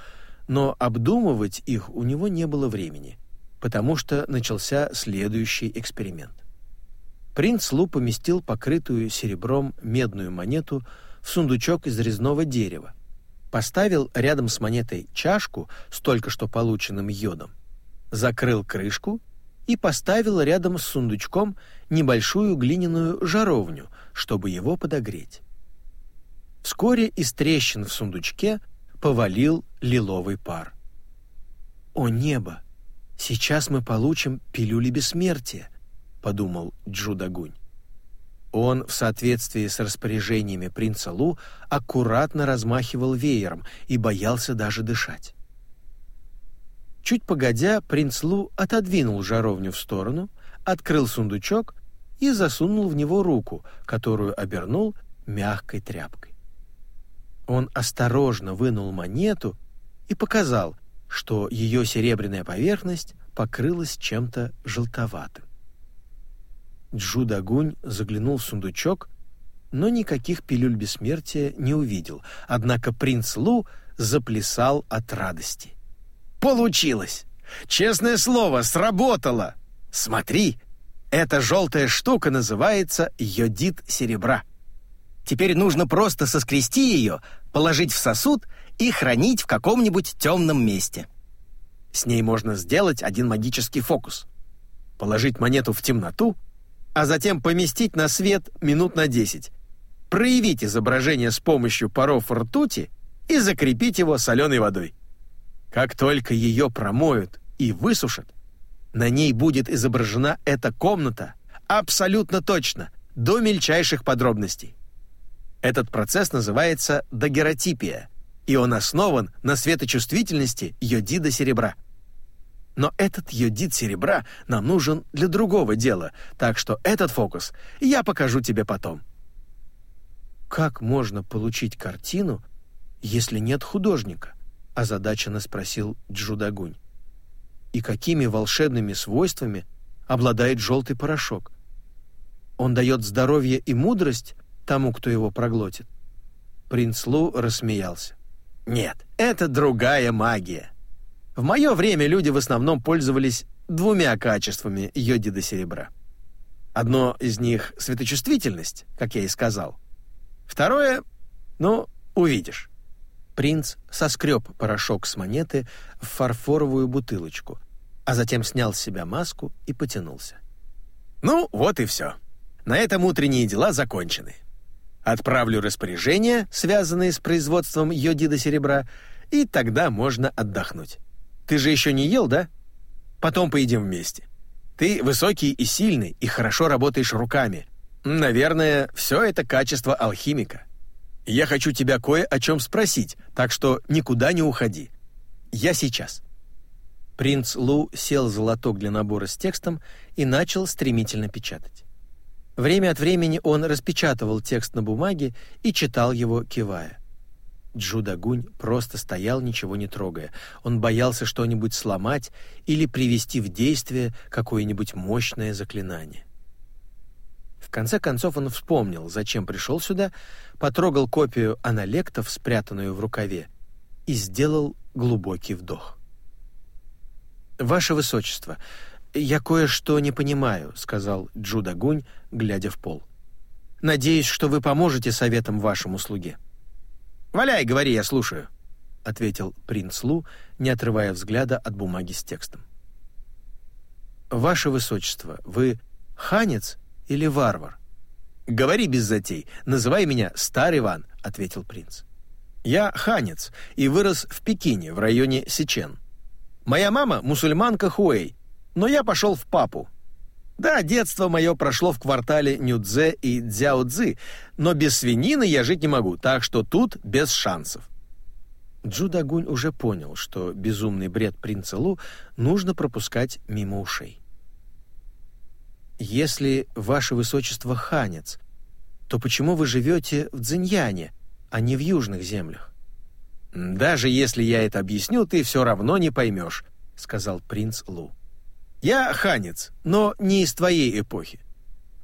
[SPEAKER 1] но обдумывать их у него не было времени потому что начался следующий эксперимент. Принц Лу поместил покрытую серебром медную монету в сундучок из резного дерева, поставил рядом с монетой чашку с только что полученным йодом, закрыл крышку и поставил рядом с сундучком небольшую глиняную жаровню, чтобы его подогреть. Вскоре из трещин в сундучке повалил лиловый пар. «О небо! Сейчас мы получим пилюли бессмертия, подумал Джудагунь. Он в соответствии с распоряжениями принца Лу аккуратно размахивал веером и боялся даже дышать. Чуть погодя, принц Лу отодвинул жаровню в сторону, открыл сундучок и засунул в него руку, которую обернул мягкой тряпкой. Он осторожно вынул монету и показал, что ее серебряная поверхность покрылась чем-то желтоватым. Джудагунь заглянул в сундучок, но никаких пилюль бессмертия не увидел, однако принц Лу заплясал от радости. «Получилось! Честное слово, сработало! Смотри, эта желтая штука называется йодит серебра. Теперь нужно просто соскрести ее, положить в сосуд и хранить в каком-нибудь темном месте. С ней можно сделать один магический фокус. Положить монету в темноту, а затем поместить на свет минут на 10. Проявить изображение с помощью паров ртути и закрепить его соленой водой. Как только ее промоют и высушат, на ней будет изображена эта комната абсолютно точно, до мельчайших подробностей. Этот процесс называется дагеротипия, и он основан на светочувствительности йодида серебра. Но этот йодид серебра нам нужен для другого дела, так что этот фокус я покажу тебе потом. Как можно получить картину, если нет художника? озадаченно спросил Джудагунь. И какими волшебными свойствами обладает желтый порошок? Он дает здоровье и мудрость тому, кто его проглотит. Принц Лу рассмеялся. Нет, это другая магия. В мое время люди в основном пользовались двумя качествами йодида серебра. Одно из них — светочувствительность, как я и сказал. Второе — ну, увидишь. Принц соскреб порошок с монеты в фарфоровую бутылочку, а затем снял с себя маску и потянулся.
[SPEAKER 3] «Ну, вот и все. На этом утренние дела закончены. Отправлю распоряжения, связанные с производством йодида серебра, и тогда можно отдохнуть. Ты же еще не ел, да? Потом поедим вместе. Ты высокий и сильный, и хорошо работаешь руками. Наверное, все это качество алхимика. Я хочу тебя кое о чем спросить, так что никуда не уходи. Я сейчас».
[SPEAKER 1] Принц Лу сел за лоток для набора с текстом и начал стремительно печатать. Время от времени он распечатывал текст на бумаге и читал его, кивая. Джудагунь просто стоял, ничего не трогая. Он боялся что-нибудь сломать или привести в действие какое-нибудь мощное заклинание. В конце концов он вспомнил, зачем пришел сюда, потрогал копию аналектов, спрятанную в рукаве, и сделал глубокий вдох. «Ваше Высочество, я кое-что не понимаю», — сказал Джудагунь, глядя в пол. «Надеюсь, что вы поможете советом вашему слуге».
[SPEAKER 3] «Валяй, говори, я слушаю», —
[SPEAKER 1] ответил принц Лу, не отрывая взгляда от бумаги с текстом. «Ваше Высочество, вы ханец или варвар?»
[SPEAKER 3] «Говори без затей, называй меня Старый Иван», — ответил принц. «Я ханец и вырос в Пекине, в районе Сичен. Моя мама мусульманка Хуэй, но я пошел в папу, да, детство мое прошло в квартале Нюдзе и Дзяодзы, но без свинины я жить не могу, так что тут без шансов.
[SPEAKER 1] Джудагунь уже понял, что безумный бред принца Лу нужно пропускать мимо ушей. «Если ваше высочество ханец, то почему вы живете в Цзиньяне, а не в южных землях?»
[SPEAKER 3] «Даже если я это объясню, ты все равно не поймешь», — сказал принц Лу. Я ханец, но не из твоей эпохи.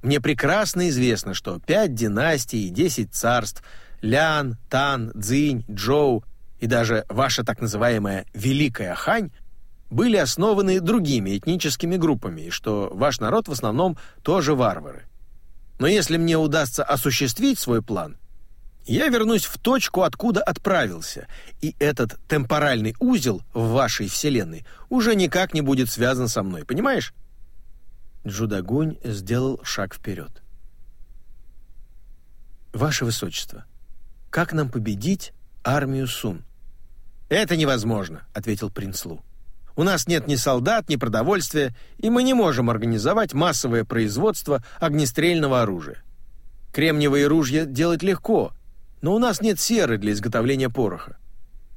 [SPEAKER 3] Мне прекрасно известно, что пять династий и десять царств — Лян, Тан, Цзинь, Джоу и даже ваша так называемая «Великая Хань» были основаны другими этническими группами, и что ваш народ в основном тоже варвары. Но если мне удастся осуществить свой план, я вернусь в точку, откуда отправился, и этот темпоральный узел в вашей вселенной уже никак не будет связан со мной, понимаешь?
[SPEAKER 1] Джудагунь сделал шаг вперед. Ваше Высочество, как нам победить армию Сун?
[SPEAKER 3] Это невозможно, ответил принц Лу. У нас нет ни солдат, ни продовольствия, и мы не можем организовать массовое производство огнестрельного оружия. Кремниевые ружья делать легко, но у нас нет серы для изготовления пороха.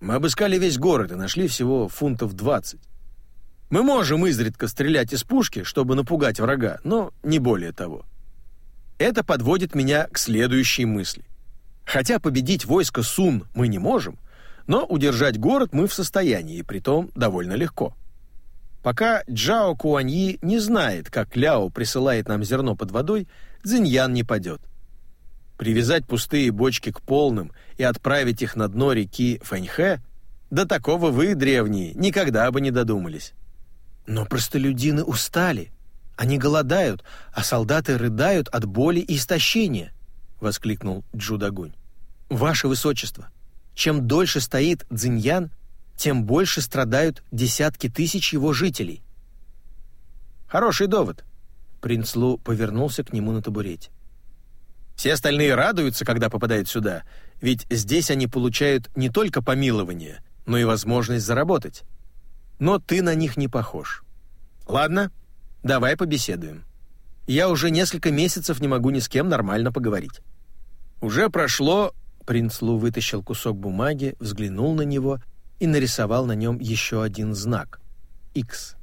[SPEAKER 3] Мы обыскали весь город и нашли всего фунтов 20. Мы можем изредка стрелять из пушки, чтобы напугать врага, но не более того. Это подводит меня к следующей мысли. Хотя победить войско Сун мы не можем, но удержать город мы в состоянии, и притом довольно легко. Пока Джао Куаньи не знает, как Ляо присылает нам зерно под водой, Цзиньян не падет привязать пустые бочки к полным и отправить их на дно реки Фэньхэ, до такого вы, древние, никогда бы не додумались.
[SPEAKER 1] Но простолюдины устали. Они голодают, а солдаты рыдают от боли и истощения, воскликнул Джудагунь. Ваше высочество, чем дольше стоит Цзиньян, тем больше страдают десятки тысяч его жителей.
[SPEAKER 3] Хороший довод.
[SPEAKER 1] Принц Лу повернулся к нему на табурете.
[SPEAKER 3] Все остальные радуются, когда попадают сюда, ведь здесь они получают не только помилование, но и возможность заработать. Но ты на них не похож. Ладно, давай побеседуем. Я уже несколько месяцев не могу ни с кем нормально поговорить. Уже прошло...
[SPEAKER 1] Принц Лу вытащил кусок бумаги, взглянул на него и нарисовал на нем еще один знак — X.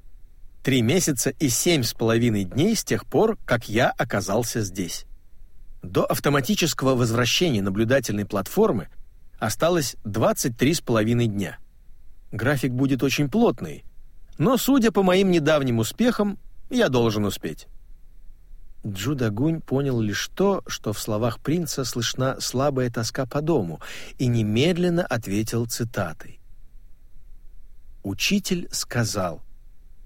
[SPEAKER 3] Три месяца и семь с половиной дней с тех пор, как я оказался здесь. До автоматического возвращения наблюдательной платформы осталось 23,5 дня. График будет очень плотный, но, судя по моим недавним успехам, я должен успеть.
[SPEAKER 1] Джудагунь понял лишь то, что в словах принца слышна слабая тоска по дому, и немедленно ответил цитатой. «Учитель сказал,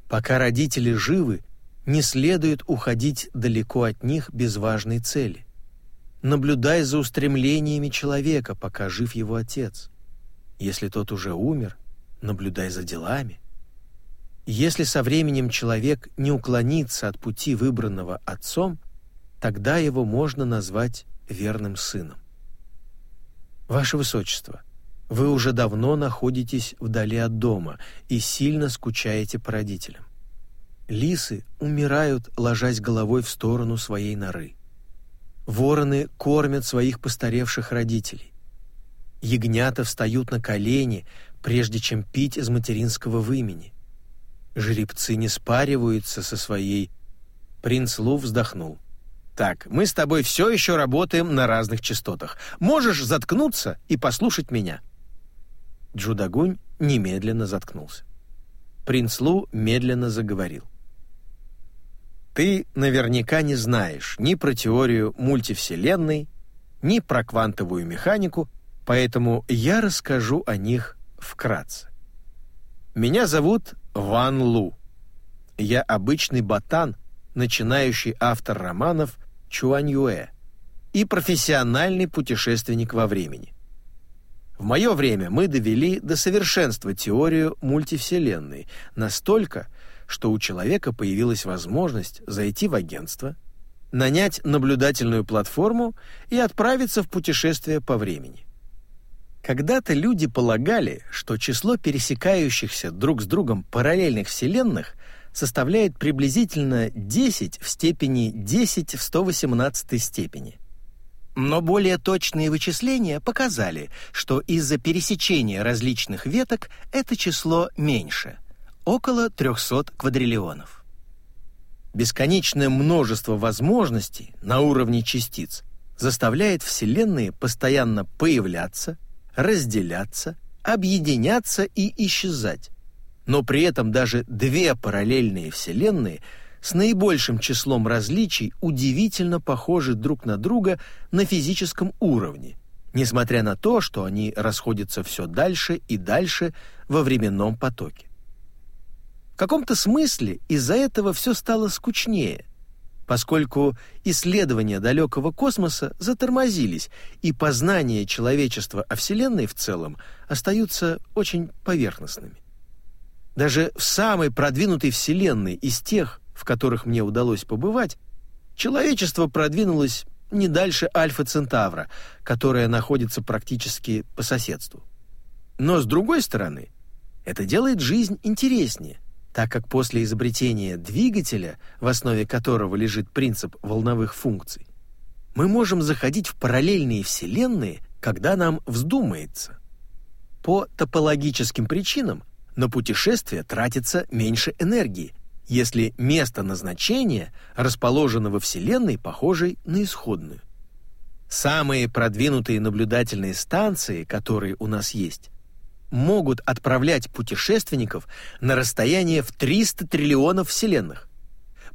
[SPEAKER 1] пока родители живы, не следует уходить далеко от них без важной цели наблюдай за устремлениями человека, пока жив его отец. Если тот уже умер, наблюдай за делами. Если со временем человек не уклонится от пути, выбранного отцом, тогда его можно назвать верным сыном. Ваше Высочество, вы уже давно находитесь вдали от дома и сильно скучаете по родителям. Лисы умирают, ложась головой в сторону своей норы. Вороны кормят своих постаревших родителей. Ягнята встают на колени, прежде чем пить из материнского вымени. Жеребцы не спариваются со своей... Принц Лу вздохнул. «Так, мы с тобой все еще работаем на разных частотах. Можешь заткнуться и послушать меня?» Джудагунь немедленно заткнулся. Принц Лу медленно заговорил. Ты наверняка не знаешь ни про теорию мультивселенной, ни про квантовую механику, поэтому я расскажу о них вкратце. Меня зовут Ван Лу. Я обычный ботан, начинающий автор романов Чуаньюэ и профессиональный путешественник во времени. В мое время мы довели до совершенства теорию мультивселенной настолько, что у человека появилась возможность зайти в агентство, нанять наблюдательную платформу и отправиться в путешествие по времени. Когда-то люди полагали, что число пересекающихся друг с другом параллельных вселенных составляет приблизительно 10 в степени 10 в 118 степени. Но более точные вычисления показали, что из-за пересечения различных веток это число меньше – около 300 квадриллионов. Бесконечное множество возможностей на уровне частиц заставляет Вселенные постоянно появляться, разделяться, объединяться и исчезать. Но при этом даже две параллельные Вселенные с наибольшим числом различий удивительно похожи друг на друга на физическом уровне, несмотря на то, что они расходятся все дальше и дальше во временном потоке каком-то смысле из-за этого все стало скучнее, поскольку исследования далекого космоса затормозились, и познания человечества о Вселенной в целом остаются очень поверхностными. Даже в самой продвинутой Вселенной из тех, в которых мне удалось побывать, человечество продвинулось не дальше Альфа Центавра, которая находится практически по соседству. Но с другой стороны, это делает жизнь интереснее – так как после изобретения двигателя, в основе которого лежит принцип волновых функций, мы можем заходить в параллельные вселенные, когда нам вздумается. По топологическим причинам на путешествие тратится меньше энергии, если место назначения расположено во Вселенной, похожей на исходную. Самые продвинутые наблюдательные станции, которые у нас есть, могут отправлять путешественников на расстояние в 300 триллионов вселенных.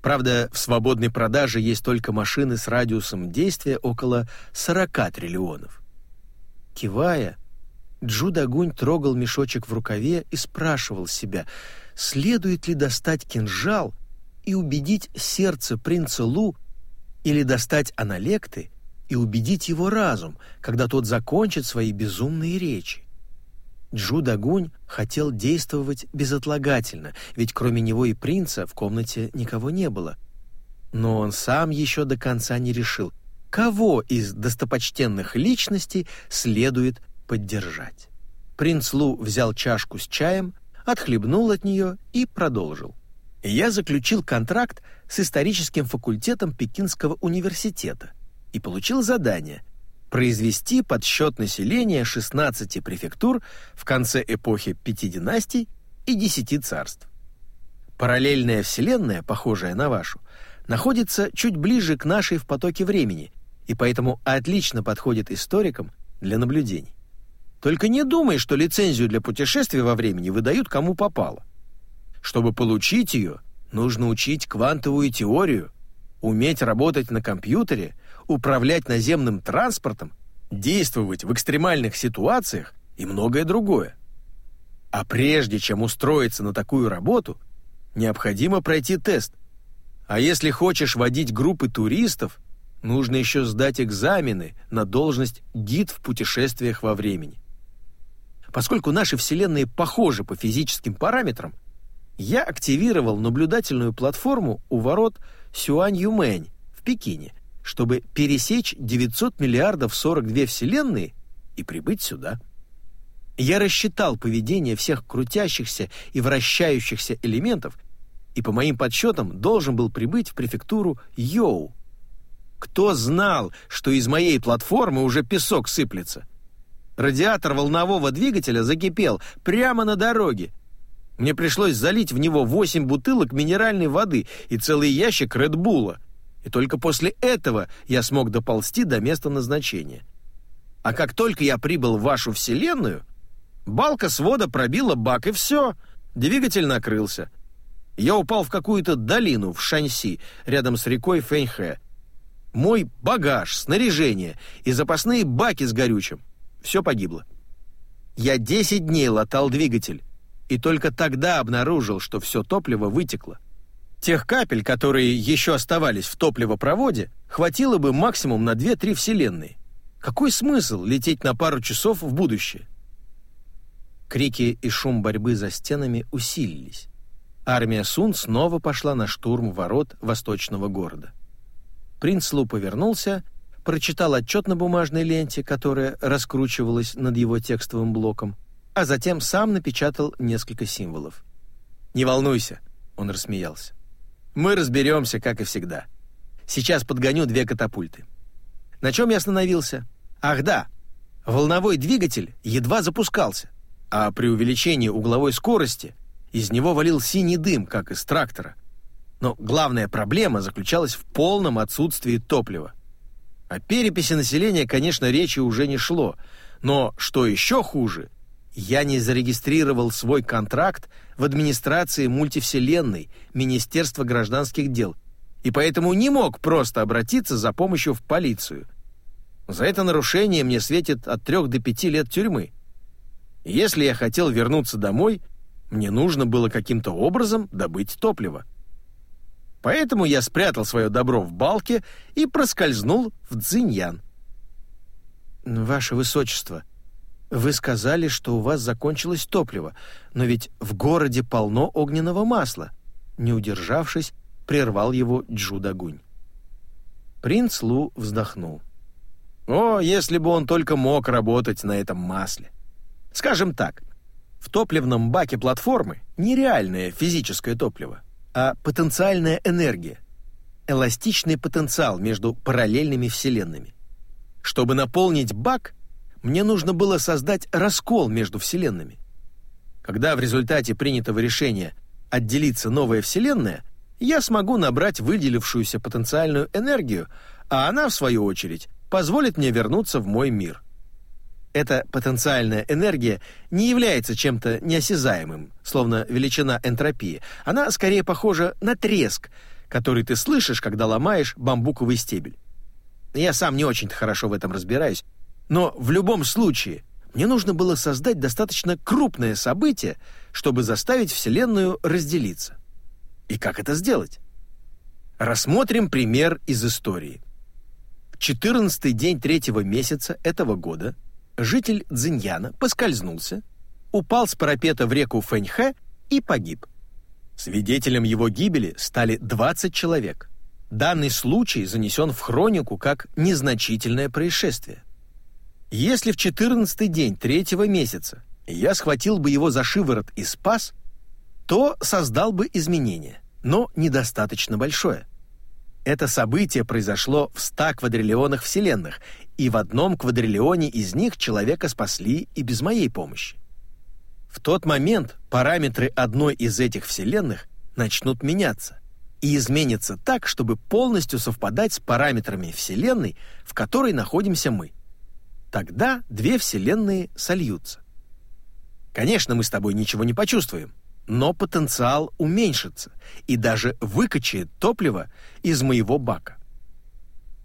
[SPEAKER 1] Правда, в свободной продаже есть только машины с радиусом действия около 40 триллионов. Кивая, Джудагунь трогал мешочек в рукаве и спрашивал себя, следует ли достать кинжал и убедить сердце принца Лу или достать аналекты и убедить его разум, когда тот закончит свои безумные речи. Джу Дагунь хотел действовать безотлагательно, ведь кроме него и принца в комнате никого не было. Но он сам еще до конца не решил, кого из достопочтенных личностей следует поддержать. Принц Лу взял чашку с чаем, отхлебнул от нее и продолжил. «Я заключил контракт с историческим факультетом Пекинского университета и получил задание — произвести подсчет населения 16 префектур в конце эпохи пяти династий и десяти царств. Параллельная вселенная, похожая на вашу, находится чуть ближе к нашей в потоке времени и поэтому отлично подходит историкам для наблюдений. Только не думай, что лицензию для путешествия во времени выдают кому попало. Чтобы получить ее, нужно учить квантовую теорию, уметь работать на компьютере управлять наземным транспортом, действовать в экстремальных ситуациях и многое другое. А прежде чем устроиться на такую работу, необходимо пройти тест. А если хочешь водить группы туристов, нужно еще сдать экзамены на должность гид в путешествиях во времени. Поскольку наши вселенные похожи по физическим параметрам, я активировал наблюдательную платформу у ворот Сюань-Юмэнь в Пекине, чтобы пересечь 900 миллиардов 42 вселенные и прибыть сюда. Я рассчитал поведение всех крутящихся и вращающихся элементов и, по моим подсчетам, должен был прибыть в префектуру Йоу. Кто знал, что из моей платформы уже песок сыплется? Радиатор волнового двигателя закипел прямо на дороге. Мне пришлось залить в него восемь бутылок минеральной воды и целый ящик Редбула. И только после этого я смог доползти до места назначения. А как только я прибыл в вашу вселенную, балка свода пробила бак, и все, двигатель накрылся. Я упал в какую-то долину в Шаньси, рядом с рекой Фэньхэ. Мой багаж, снаряжение и запасные баки с горючим — все погибло. Я 10 дней латал двигатель, и только тогда обнаружил, что все топливо вытекло. Тех капель, которые еще оставались в топливопроводе, хватило бы максимум на 2-3 вселенные. Какой смысл лететь на пару часов в будущее? Крики и шум борьбы за стенами усилились. Армия Сун снова пошла на штурм ворот восточного города. Принц Лу повернулся, прочитал отчет на бумажной ленте, которая раскручивалась над его текстовым блоком, а затем сам напечатал несколько символов. «Не волнуйся», — он рассмеялся. «Мы разберемся, как и всегда. Сейчас подгоню две катапульты». На чем я остановился? Ах да, волновой двигатель едва запускался, а при увеличении угловой скорости из него валил синий дым, как из трактора. Но главная проблема заключалась в полном отсутствии топлива. О переписи населения, конечно, речи уже не шло, но, что еще хуже, я не зарегистрировал свой контракт в администрации мультивселенной Министерства гражданских дел и поэтому не мог просто обратиться за помощью в полицию. За это нарушение мне светит от трех до пяти лет тюрьмы. Если я хотел вернуться домой, мне нужно было каким-то образом добыть топливо. Поэтому я спрятал свое добро в балке и проскользнул в Цзиньян. «Ваше Высочество», вы сказали, что у вас закончилось топливо, но ведь в городе полно огненного масла. Не удержавшись, прервал его Джудагунь. Принц Лу вздохнул. О, если бы он только мог работать на этом масле. Скажем так, в топливном баке платформы нереальное физическое топливо, а потенциальная энергия, эластичный потенциал между параллельными вселенными. Чтобы наполнить бак, мне нужно было создать раскол между вселенными. Когда в результате принятого решения отделится новая вселенная, я смогу набрать выделившуюся потенциальную энергию, а она, в свою очередь, позволит мне вернуться в мой мир. Эта потенциальная энергия не является чем-то неосязаемым, словно величина энтропии. Она скорее похожа на треск, который ты слышишь, когда ломаешь бамбуковый стебель. Я сам не очень хорошо в этом разбираюсь, но в любом случае мне нужно было создать достаточно крупное событие, чтобы заставить Вселенную разделиться. И как это сделать? Рассмотрим пример из истории. В 14 день третьего месяца этого года житель Цзиньяна поскользнулся, упал с парапета в реку Фэньхэ и погиб. Свидетелем его гибели стали 20 человек. Данный случай занесен в хронику как незначительное происшествие. Если в четырнадцатый день третьего месяца я схватил бы его за шиворот и спас, то создал бы изменение, но недостаточно большое. Это событие произошло в ста квадриллионах вселенных, и в одном квадриллионе из них человека спасли и без моей помощи. В тот момент параметры одной из этих вселенных начнут меняться и изменятся так, чтобы полностью совпадать с параметрами вселенной, в которой находимся мы. Тогда две вселенные сольются. Конечно, мы с тобой ничего не почувствуем, но потенциал уменьшится и даже выкачает топливо из моего бака.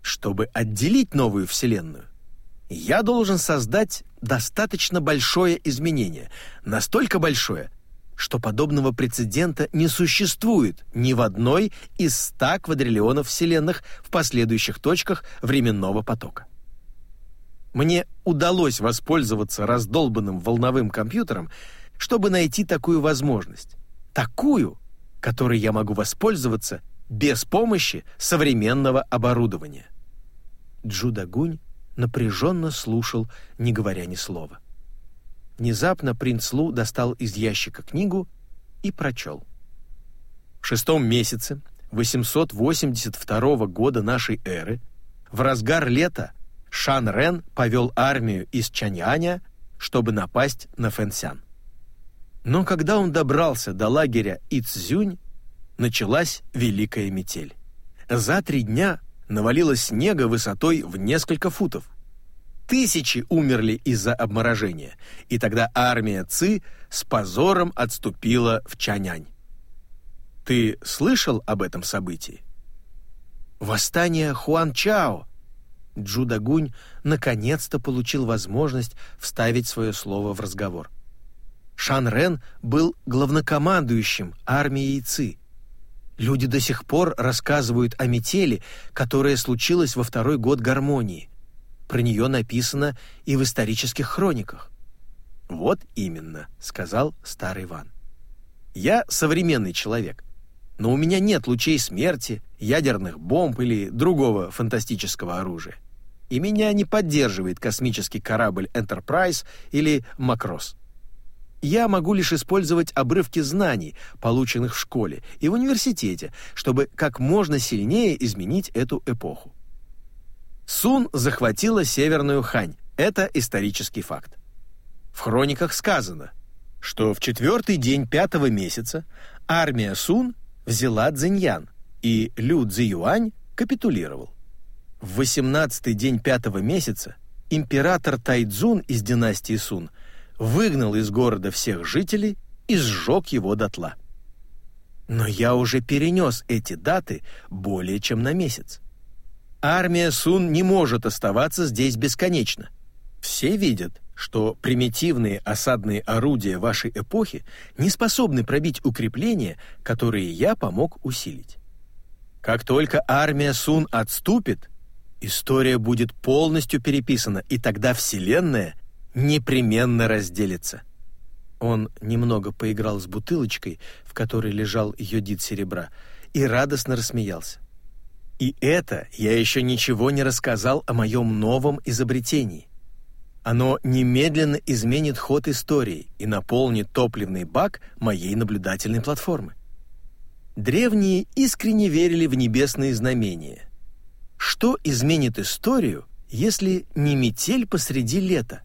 [SPEAKER 1] Чтобы отделить новую вселенную, я должен создать достаточно большое изменение, настолько большое, что подобного прецедента не существует ни в одной из ста квадриллионов вселенных в последующих точках временного потока. Мне удалось воспользоваться раздолбанным волновым компьютером, чтобы найти такую возможность. такую, которой я могу воспользоваться без помощи современного оборудования. Джудагунь напряженно слушал, не говоря ни слова. Внезапно принц Лу достал из ящика книгу и прочел. В шестом месяце 882 года нашей эры, в разгар лета, Шан Рен повел армию из Чаньаня, чтобы напасть на Фэнсян. Но когда он добрался до лагеря Ицзюнь, началась великая метель. За три дня навалилось снега высотой в несколько футов. Тысячи умерли из-за обморожения, и тогда армия Ци с позором отступила в Чанянь. Ты слышал об этом событии? Восстание Хуан Чао. Джудагунь наконец-то получил возможность вставить свое слово в разговор. Шан Рен был главнокомандующим армией Ци. Люди до сих пор рассказывают о метели, которая случилась во второй год гармонии. Про нее написано и в исторических хрониках. «Вот именно», — сказал старый Иван. «Я современный человек, но у меня нет лучей смерти, ядерных бомб или другого фантастического оружия. И меня не поддерживает космический корабль Enterprise или Макрос я могу лишь использовать обрывки знаний, полученных в школе и в университете, чтобы как можно сильнее изменить эту эпоху. Сун захватила Северную Хань. Это исторический факт. В хрониках сказано, что в четвертый день пятого месяца армия Сун взяла Цзиньян, и Лю Цзиюань капитулировал. В восемнадцатый день пятого месяца император Тайцзун из династии Сун – выгнал из города всех жителей и сжег его дотла. Но я уже перенес эти даты более чем на месяц. Армия Сун не может оставаться здесь бесконечно. Все видят, что примитивные осадные орудия вашей эпохи не способны пробить укрепления, которые я помог усилить. Как только армия Сун отступит, история будет полностью переписана, и тогда Вселенная непременно разделится. Он немного поиграл с бутылочкой, в которой лежал йодид серебра, и радостно рассмеялся. И это я еще ничего не рассказал о моем новом изобретении. Оно немедленно изменит ход истории и наполнит топливный бак моей наблюдательной платформы. Древние искренне верили в небесные знамения. Что изменит историю, если не метель посреди лета?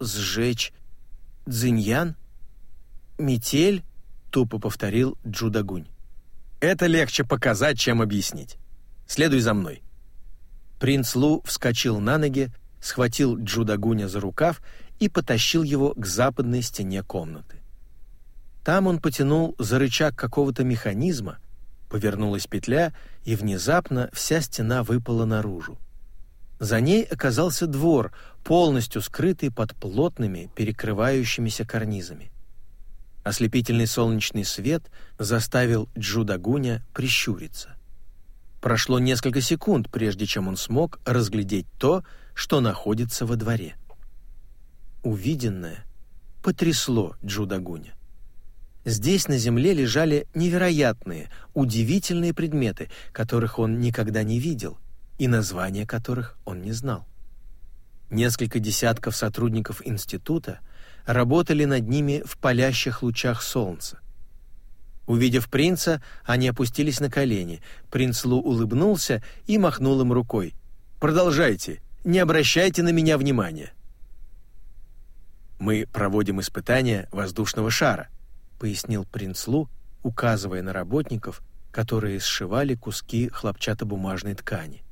[SPEAKER 1] сжечь Цзиньян? Метель? Тупо повторил Джудагунь. Это легче показать, чем объяснить. Следуй за мной. Принц Лу вскочил на ноги, схватил Джудагуня за рукав и потащил его к западной стене комнаты. Там он потянул за рычаг какого-то механизма, повернулась петля, и внезапно вся стена выпала наружу. За ней оказался двор, полностью скрытый под плотными перекрывающимися карнизами. Ослепительный солнечный свет заставил Джудагуня прищуриться. Прошло несколько секунд, прежде чем он смог разглядеть то, что находится во дворе. Увиденное потрясло Джудагуня. Здесь на земле лежали невероятные, удивительные предметы, которых он никогда не видел — и названия которых он не знал. Несколько десятков сотрудников института работали над ними в палящих лучах солнца. Увидев принца, они опустились на колени. Принц Лу улыбнулся и махнул им рукой. «Продолжайте, не обращайте на меня внимания». «Мы проводим испытания воздушного шара», — пояснил принц Лу, указывая на работников, которые сшивали куски хлопчатобумажной ткани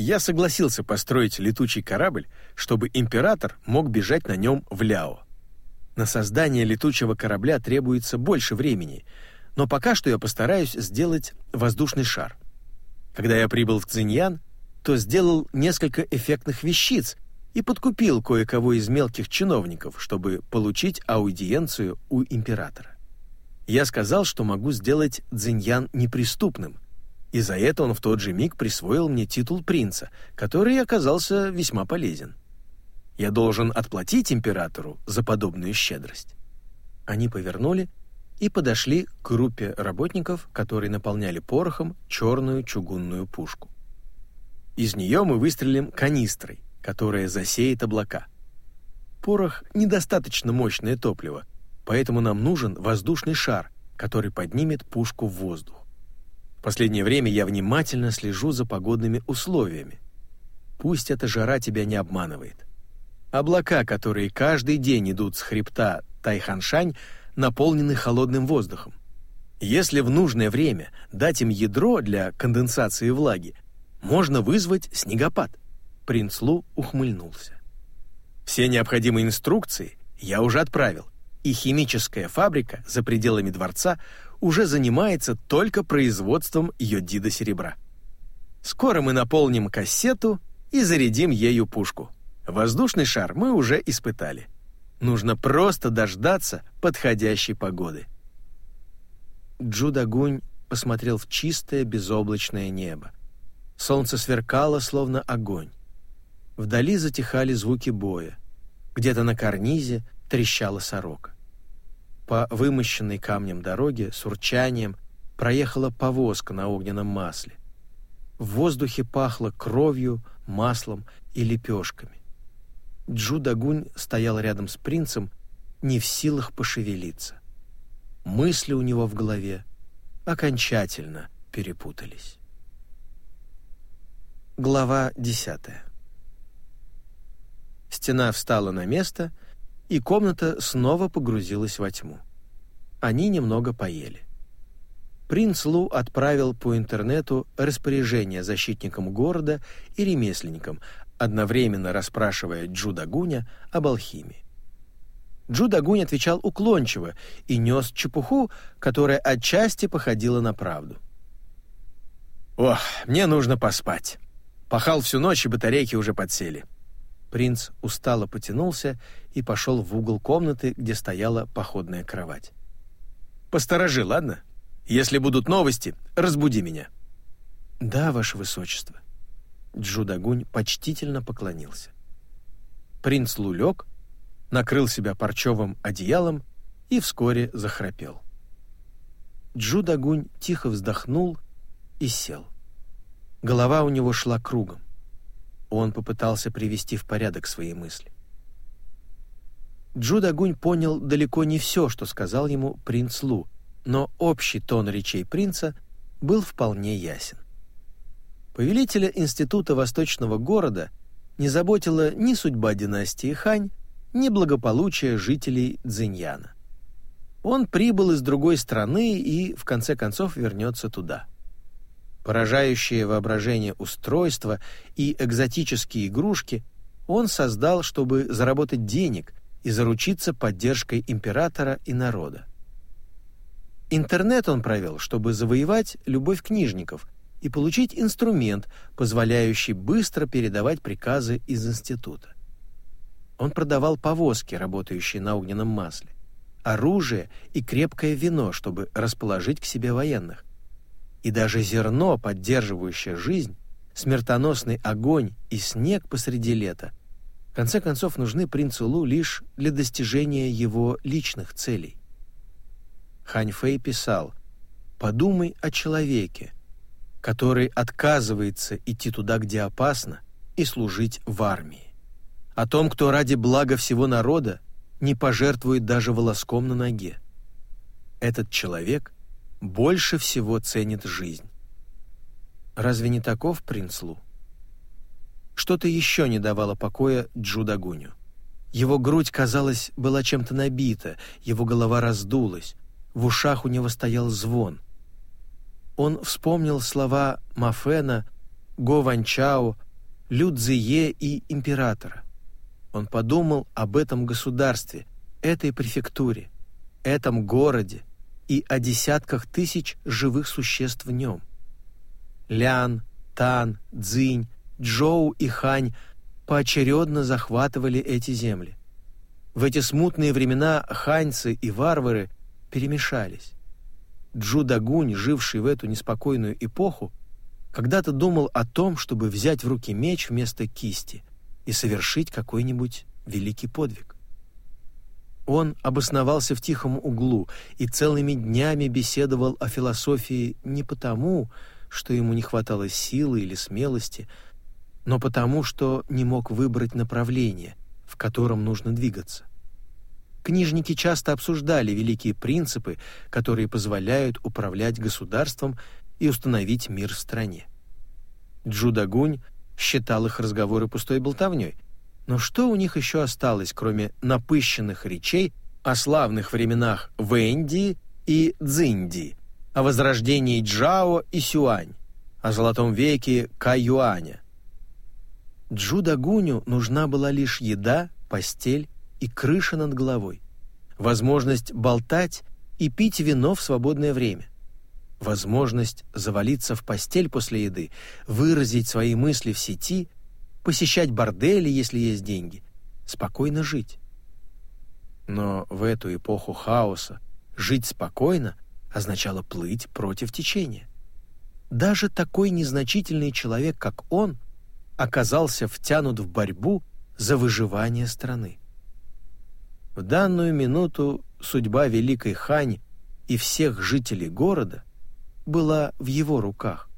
[SPEAKER 1] я согласился построить летучий корабль, чтобы император мог бежать на нем в Ляо. На создание летучего корабля требуется больше времени, но пока что я постараюсь сделать воздушный шар. Когда я прибыл в Цзиньян, то сделал несколько эффектных вещиц и подкупил кое-кого из мелких чиновников, чтобы получить аудиенцию у императора. Я сказал, что могу сделать Цзиньян неприступным — и за это он в тот же миг присвоил мне титул принца, который оказался весьма полезен. Я должен отплатить императору за подобную щедрость. Они повернули и подошли к группе работников, которые наполняли порохом черную чугунную пушку. Из нее мы выстрелим канистрой, которая засеет облака. Порох — недостаточно мощное топливо, поэтому нам нужен воздушный шар, который поднимет пушку в воздух. В последнее время я внимательно слежу за погодными условиями. Пусть эта жара тебя не обманывает. Облака, которые каждый день идут с хребта Тайханшань, наполнены холодным воздухом. Если в нужное время дать им ядро для конденсации влаги, можно вызвать снегопад. Принц Лу ухмыльнулся. Все необходимые инструкции я уже отправил, и химическая фабрика за пределами дворца уже занимается только производством йодида серебра. Скоро мы наполним кассету и зарядим ею пушку. Воздушный шар мы уже испытали. Нужно просто дождаться подходящей погоды. Джудагунь посмотрел в чистое безоблачное небо. Солнце сверкало, словно огонь. Вдали затихали звуки боя. Где-то на карнизе трещала сорока. По вымощенной камнем дороге с урчанием проехала повозка на огненном масле. В воздухе пахло кровью, маслом и лепешками. Джудагунь стоял рядом с принцем, не в силах пошевелиться. Мысли у него в голове окончательно перепутались. Глава 10. Стена встала на место, и комната снова погрузилась во тьму. Они немного поели. Принц Лу отправил по интернету распоряжение защитникам города и ремесленникам, одновременно расспрашивая Джудагуня об алхимии. Джудагунь отвечал уклончиво и нес чепуху, которая отчасти походила на правду. «Ох, мне нужно поспать», Пахал всю ночь, и батарейки уже подсели. Принц устало потянулся и пошел в угол комнаты, где стояла походная кровать. «Посторожи, ладно? Если будут новости, разбуди меня». «Да, ваше высочество». Джудагунь почтительно поклонился. Принц Лулек накрыл себя парчевым одеялом и вскоре захрапел. Джудагунь тихо вздохнул и сел. Голова у него шла кругом. Он попытался привести в порядок свои мысли. Джудагунь понял далеко не все, что сказал ему принц Лу, но общий тон речей принца был вполне ясен. Повелителя института восточного города не заботила ни судьба династии Хань, ни благополучие жителей Цзиньяна. Он прибыл из другой страны и, в конце концов, вернется туда поражающее воображение устройства и экзотические игрушки он создал, чтобы заработать денег и заручиться поддержкой императора и народа. Интернет он провел, чтобы завоевать любовь книжников и получить инструмент, позволяющий быстро передавать приказы из института. Он продавал повозки, работающие на огненном масле, оружие и крепкое вино, чтобы расположить к себе военных, и даже зерно, поддерживающее жизнь, смертоносный огонь и снег посреди лета, в конце концов нужны принцу Лу лишь для достижения его личных целей. Хань Фэй писал «Подумай о человеке, который отказывается идти туда, где опасно, и служить в армии. О том, кто ради блага всего народа не пожертвует даже волоском на ноге. Этот человек больше всего ценит жизнь. Разве не таков принц Лу? Что-то еще не давало покоя Джудагуню. Его грудь, казалось, была чем-то набита, его голова раздулась, в ушах у него стоял звон. Он вспомнил слова Мафена, Го Ванчао, Лю Цзие и императора. Он подумал об этом государстве, этой префектуре, этом городе, и о десятках тысяч живых существ в нем. Лян, Тан, Цзинь, Джоу и Хань поочередно захватывали эти земли. В эти смутные времена ханьцы и варвары перемешались. Джудагунь, живший в эту неспокойную эпоху, когда-то думал о том, чтобы взять в руки меч вместо кисти и совершить какой-нибудь великий подвиг. Он обосновался в тихом углу и целыми днями беседовал о философии не потому, что ему не хватало силы или смелости, но потому, что не мог выбрать направление, в котором нужно двигаться. Книжники часто обсуждали великие принципы, которые позволяют управлять государством и установить мир в стране. Джудагунь считал их разговоры пустой болтовней. Но что у них еще осталось, кроме напыщенных речей о славных временах Вэнди и Цзинди, о возрождении Джао и Сюань, о золотом веке Каюаня? Джудагуню нужна была лишь еда, постель и крыша над головой, возможность болтать и пить вино в свободное время возможность завалиться в постель после еды, выразить свои мысли в сети, посещать бордели, если есть деньги, спокойно жить. Но в эту эпоху хаоса жить спокойно означало плыть против течения. Даже такой незначительный человек, как он, оказался втянут в борьбу за выживание страны. В данную минуту судьба Великой Хань и всех жителей города была в его руках.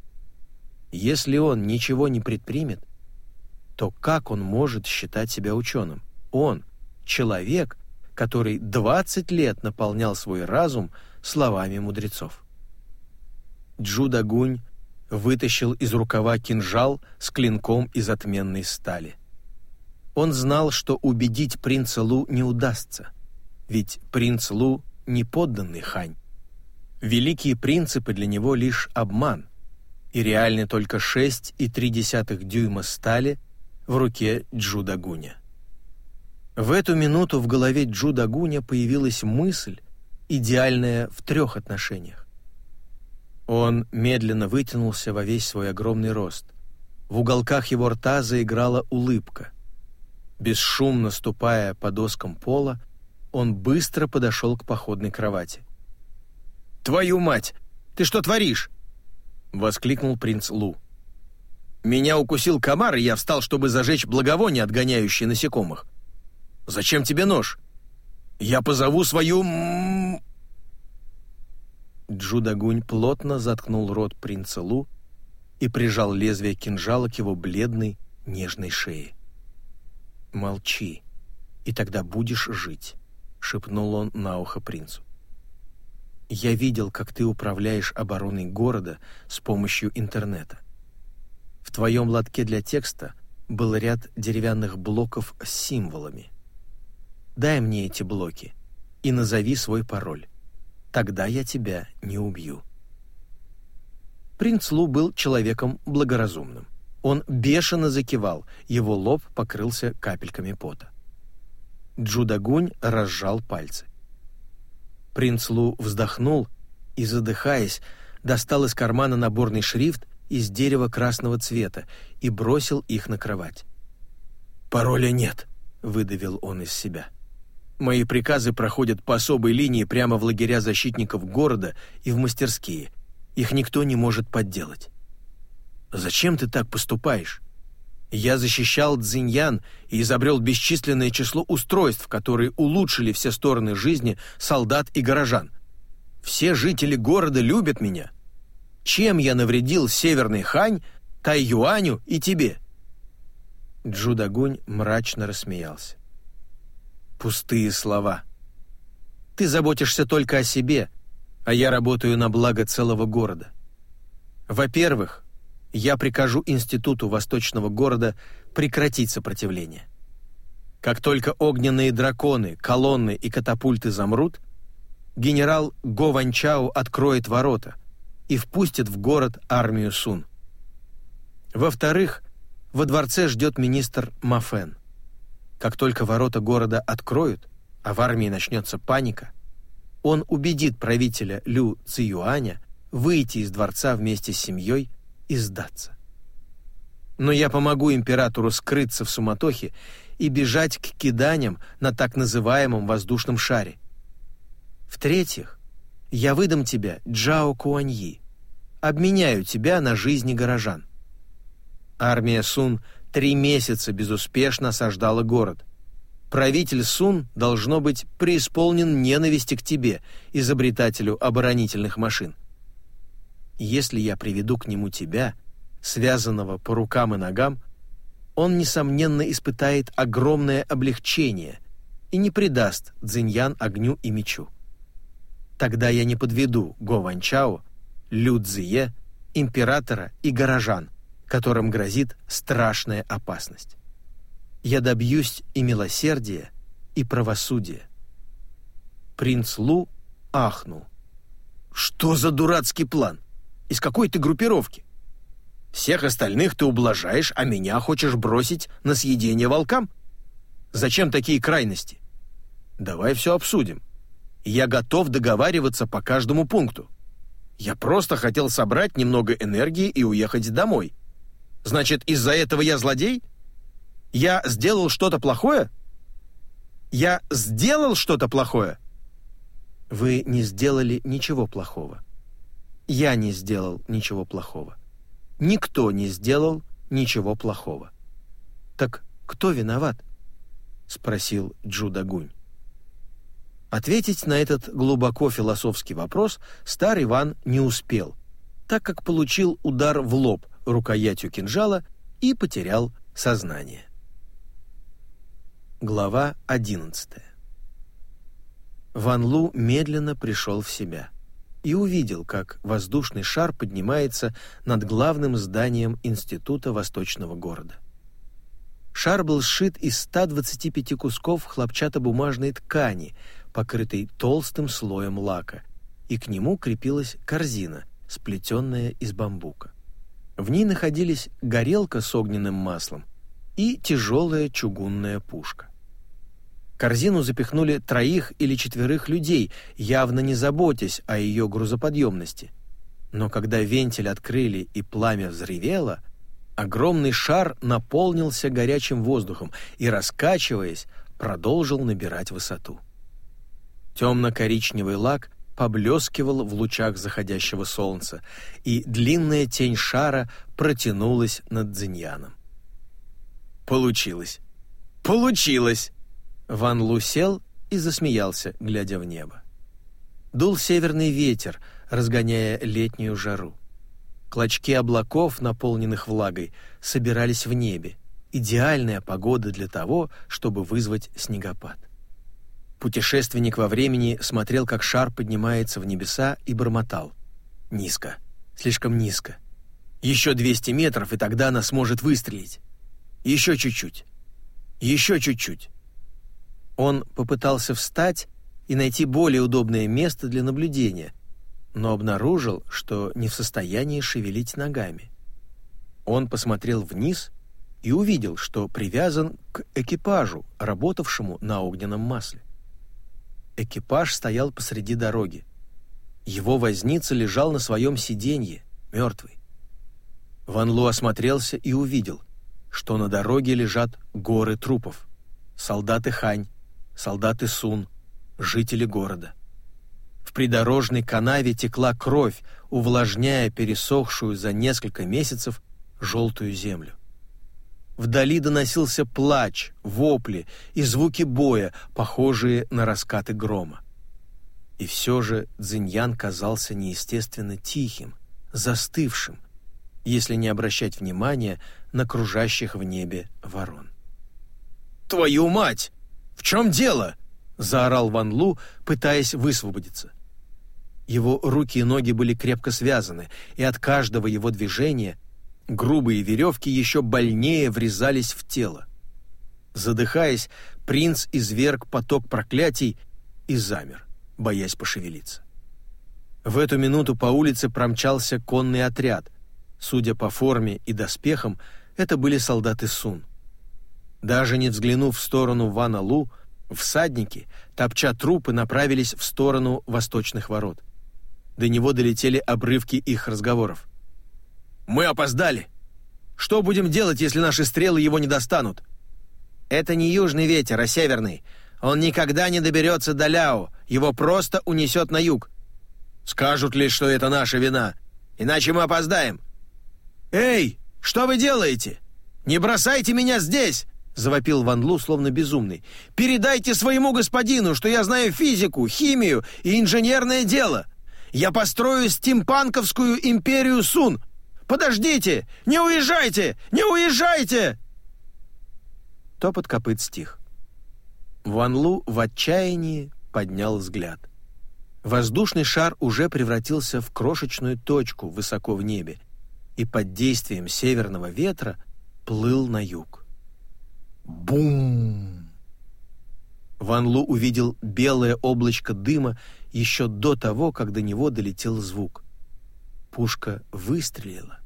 [SPEAKER 1] Если он ничего не предпримет, то как он может считать себя ученым? Он — человек, который 20 лет наполнял свой разум словами мудрецов. Джудагунь вытащил из рукава кинжал с клинком из отменной стали. Он знал, что убедить принца Лу не удастся, ведь принц Лу — не подданный хань. Великие принципы для него лишь обман, и реальны только 6,3 дюйма стали в руке Джудагуня. В эту минуту в голове Джудагуня появилась мысль, идеальная в трех отношениях. Он медленно вытянулся во весь свой огромный рост. В уголках его рта заиграла улыбка. Бесшумно ступая по доскам пола, он быстро подошел к походной кровати. «Твою мать! Ты что творишь?» — воскликнул принц Лу. «Меня укусил комар, и я встал, чтобы зажечь благовоние, отгоняющее насекомых. Зачем тебе нож? Я позову свою...» Джудагунь плотно заткнул рот принца Лу и прижал лезвие кинжала к его бледной, нежной шее. «Молчи, и тогда будешь жить», — шепнул он на ухо принцу. Я видел, как ты управляешь обороной города с помощью интернета. В твоем лотке для текста был ряд деревянных блоков с символами. Дай мне эти блоки и назови свой пароль. Тогда я тебя не убью. Принц Лу был человеком благоразумным. Он бешено закивал, его лоб покрылся капельками пота. Джудагунь разжал пальцы. Принц Лу вздохнул и, задыхаясь, достал из кармана наборный шрифт из дерева красного цвета и бросил их на кровать. «Пароля нет», — выдавил он из себя. «Мои приказы проходят по особой линии прямо в лагеря защитников города и в мастерские. Их никто не может подделать». «Зачем ты так поступаешь?» Я защищал Цзиньян и изобрел бесчисленное число устройств, которые улучшили все стороны жизни солдат и горожан. Все жители города любят меня. Чем я навредил Северной Хань, Тайюаню и тебе?» Джудагунь мрачно рассмеялся. «Пустые слова. Ты заботишься только о себе, а я работаю на благо целого города. Во-первых, я прикажу институту восточного города прекратить сопротивление. Как только огненные драконы, колонны и катапульты замрут, генерал Го Ванчао откроет ворота и впустит в город армию Сун. Во-вторых, во дворце ждет министр Мафен. Как только ворота города откроют, а в армии начнется паника, он убедит правителя Лю Циюаня выйти из дворца вместе с семьей и сдаться. Но я помогу императору скрыться в суматохе и бежать к киданям на так называемом воздушном шаре. В-третьих, я выдам тебя Джао Куаньи, обменяю тебя на жизни горожан. Армия Сун три месяца безуспешно осаждала город.
[SPEAKER 2] правитель Сун должно быть преисполнен ненависти к тебе, изобретателю оборонительных машин. Если я приведу к нему тебя, связанного по рукам и ногам, он, несомненно, испытает огромное облегчение и не предаст Цзиньян огню и мечу. Тогда я не подведу Го Ванчао, Лю Цзие, императора и горожан, которым грозит страшная опасность. Я добьюсь и милосердия, и правосудия. Принц Лу ахнул. «Что за дурацкий план? Из какой ты группировки? Всех остальных ты ублажаешь, а меня хочешь бросить на съедение волкам? Зачем такие крайности? Давай все обсудим. Я готов договариваться по каждому пункту. Я просто хотел собрать немного энергии и уехать домой. Значит, из-за этого я злодей? Я сделал что-то плохое? Я сделал что-то плохое? Вы не сделали ничего плохого. Я не сделал ничего плохого. Никто не сделал ничего плохого. Так кто виноват? спросил Джуда Гунь. Ответить на этот глубоко философский вопрос старый Иван не успел, так как получил удар в лоб рукоятью кинжала и потерял сознание. Глава 11. Ван Лу медленно пришел в себя и увидел, как воздушный шар поднимается над главным зданием Института Восточного города. Шар был сшит из 125 кусков хлопчатобумажной ткани, покрытой толстым слоем лака, и к нему крепилась корзина, сплетенная из бамбука. В ней находились горелка с огненным маслом и тяжелая чугунная пушка корзину запихнули троих или четверых людей, явно не заботясь о ее грузоподъемности. Но когда вентиль открыли и пламя взревело, огромный шар наполнился горячим воздухом и, раскачиваясь, продолжил набирать высоту. Темно-коричневый лак поблескивал в лучах заходящего солнца, и длинная тень шара протянулась над Дзиньяном. «Получилось! Получилось!» Ван Лу сел и засмеялся, глядя в небо. Дул северный ветер, разгоняя летнюю жару. Клочки облаков, наполненных влагой, собирались в небе. Идеальная погода для того, чтобы вызвать снегопад. Путешественник во времени смотрел, как шар поднимается в небеса и бормотал. «Низко, слишком низко. Еще 200 метров, и тогда она сможет выстрелить. Еще чуть-чуть. Еще чуть-чуть. Он попытался встать и найти более удобное место для наблюдения, но обнаружил, что не в состоянии шевелить ногами. Он посмотрел вниз и увидел, что привязан к экипажу, работавшему на огненном масле. Экипаж стоял посреди дороги. Его возница лежал на своем сиденье, мертвый. Ван Лу осмотрелся и увидел, что на дороге лежат горы трупов. Солдаты Хань, солдаты Сун, жители города. В придорожной канаве текла кровь, увлажняя пересохшую за несколько месяцев желтую землю. Вдали доносился плач, вопли и звуки боя, похожие на раскаты грома. И все же Цзиньян казался неестественно тихим, застывшим, если не обращать внимания на кружащих в небе ворон. «Твою мать!» «В чем дело?» — заорал Ван Лу, пытаясь высвободиться. Его руки и ноги были крепко связаны, и от каждого его движения грубые веревки еще больнее врезались в тело. Задыхаясь, принц изверг поток проклятий и замер, боясь пошевелиться. В эту минуту по улице промчался конный отряд. Судя по форме и доспехам, это были солдаты Сун. Даже не взглянув в сторону Вана Лу, всадники, топча трупы, направились в сторону восточных ворот. До него долетели обрывки их разговоров. «Мы опоздали! Что будем делать, если наши стрелы его не достанут?» «Это не южный ветер, а северный. Он никогда не доберется до Ляо, его просто унесет на юг. Скажут лишь, что это наша вина, иначе мы опоздаем». «Эй, что вы делаете? Не бросайте меня здесь!» — завопил Ван Лу, словно безумный. «Передайте своему господину, что я знаю физику, химию и инженерное дело. Я построю стимпанковскую империю Сун. Подождите! Не уезжайте! Не уезжайте!» Топот копыт стих. Ван Лу в отчаянии поднял взгляд. Воздушный шар уже превратился в крошечную точку высоко в небе и под действием северного ветра плыл на юг. Бум! Ван Лу увидел белое облачко дыма еще до того, как до него долетел звук. Пушка выстрелила.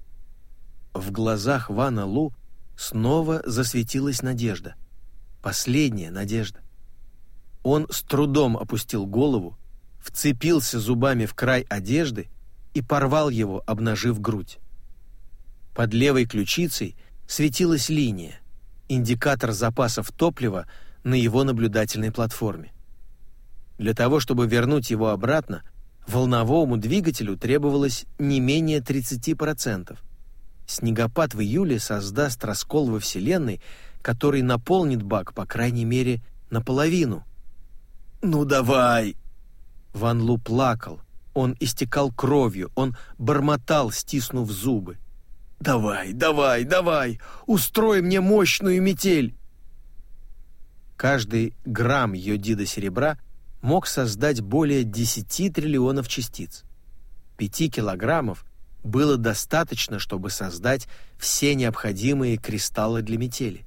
[SPEAKER 2] В глазах Вана Лу снова засветилась надежда. Последняя надежда. Он с трудом опустил голову, вцепился зубами в край одежды и порвал его, обнажив грудь. Под левой ключицей светилась линия, индикатор запасов топлива на его наблюдательной платформе. Для того, чтобы вернуть его обратно, волновому двигателю требовалось не менее 30%. Снегопад в июле создаст раскол во Вселенной, который наполнит бак, по крайней мере, наполовину. «Ну давай!» Ван Лу плакал, он истекал кровью, он бормотал, стиснув зубы. «Давай, давай, давай! Устрой мне мощную метель!» Каждый грамм йодида серебра мог создать более 10 триллионов частиц. 5 килограммов было достаточно, чтобы создать все необходимые кристаллы для метели.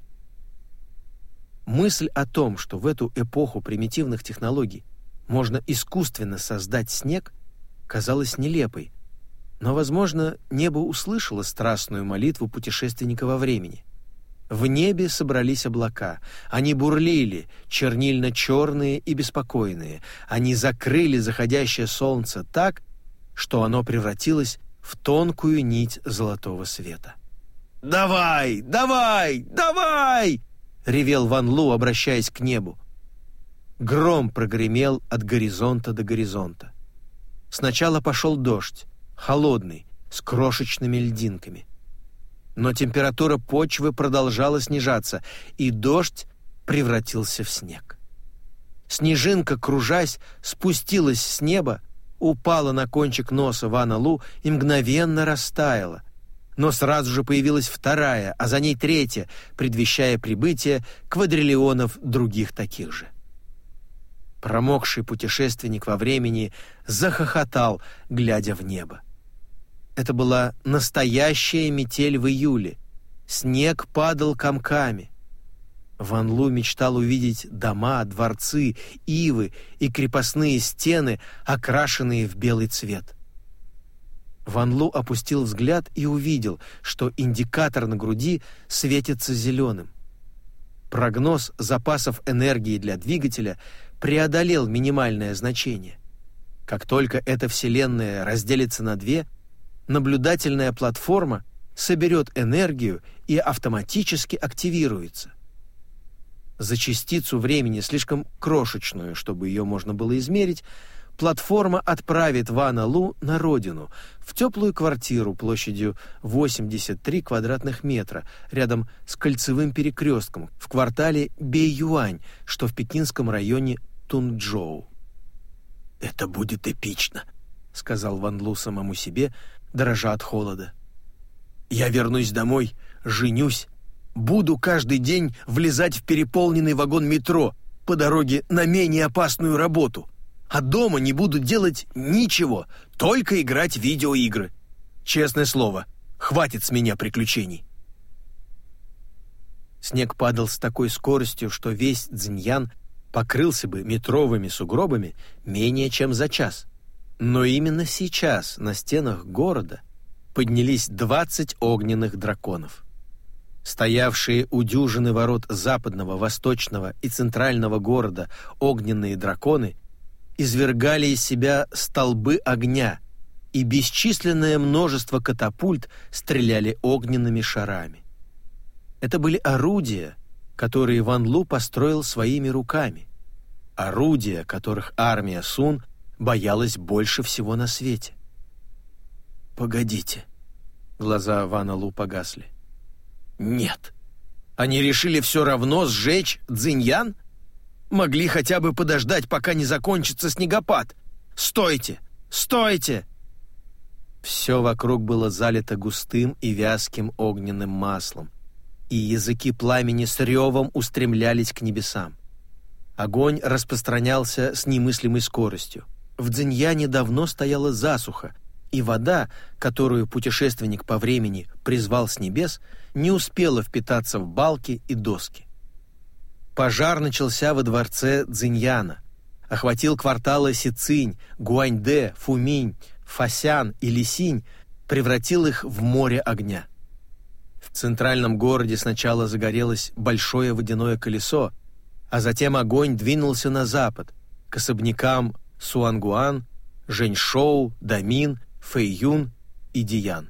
[SPEAKER 2] Мысль о том, что в эту эпоху примитивных технологий можно искусственно создать снег, казалась нелепой, но, возможно, небо услышало страстную молитву путешественника во времени. В небе собрались облака. Они бурлили, чернильно-черные и беспокойные. Они закрыли заходящее солнце так, что оно превратилось в тонкую нить золотого света. «Давай! Давай! Давай!» — ревел Ван Лу, обращаясь к небу. Гром прогремел от горизонта до горизонта. Сначала пошел дождь, холодный, с крошечными льдинками. Но температура почвы продолжала снижаться, и дождь превратился в снег. Снежинка, кружась, спустилась с неба, упала на кончик носа Вана Лу и мгновенно растаяла. Но сразу же появилась вторая, а за ней третья, предвещая прибытие квадриллионов других таких же. Промокший путешественник во времени захохотал, глядя в небо. Это была настоящая метель в июле. Снег падал комками. Ван Лу мечтал увидеть дома, дворцы, ивы и крепостные стены, окрашенные в белый цвет. Ван Лу опустил взгляд и увидел, что индикатор на груди светится зеленым. Прогноз запасов энергии для двигателя преодолел минимальное значение. Как только эта вселенная разделится на две — наблюдательная платформа соберет энергию и автоматически активируется. За частицу времени, слишком крошечную, чтобы ее можно было измерить, платформа отправит Вана Лу на родину, в теплую квартиру площадью 83 квадратных метра, рядом с кольцевым перекрестком в квартале Бэйюань, что в пекинском районе Тунчжоу. «Это будет эпично», — сказал Ван Лу самому себе, дрожа от холода. «Я вернусь домой, женюсь, буду каждый день влезать в переполненный вагон метро по дороге на менее опасную работу, а дома не буду делать ничего, только играть в видеоигры. Честное слово, хватит с меня приключений». Снег падал с такой скоростью, что весь Цзиньян покрылся бы метровыми сугробами менее чем за час. Но именно сейчас на стенах города поднялись двадцать огненных драконов. Стоявшие у дюжины ворот западного, восточного и центрального города огненные драконы извергали из себя столбы огня, и бесчисленное множество катапульт стреляли огненными шарами. Это были орудия, которые Ван Лу построил своими руками. Орудия, которых армия Сун боялась больше всего на свете. «Погодите». Глаза Вана Лу погасли. «Нет. Они решили все равно сжечь Цзиньян? Могли хотя бы подождать, пока не закончится снегопад. Стойте! Стойте!» Все вокруг было залито густым и вязким огненным маслом, и языки пламени с ревом устремлялись к небесам. Огонь распространялся с немыслимой скоростью. В Дзиньяне давно стояла засуха, и вода, которую путешественник по времени призвал с небес, не успела впитаться в балки и доски. Пожар начался во дворце Цзиньяна, охватил кварталы Сицинь, Гуаньде, Фуминь, Фасян и Лисинь, превратил их в море огня. В центральном городе сначала загорелось большое водяное колесо, а затем огонь двинулся на запад, к особнякам Суангуан, Женьшоу, Дамин, Фэйюн и Диян.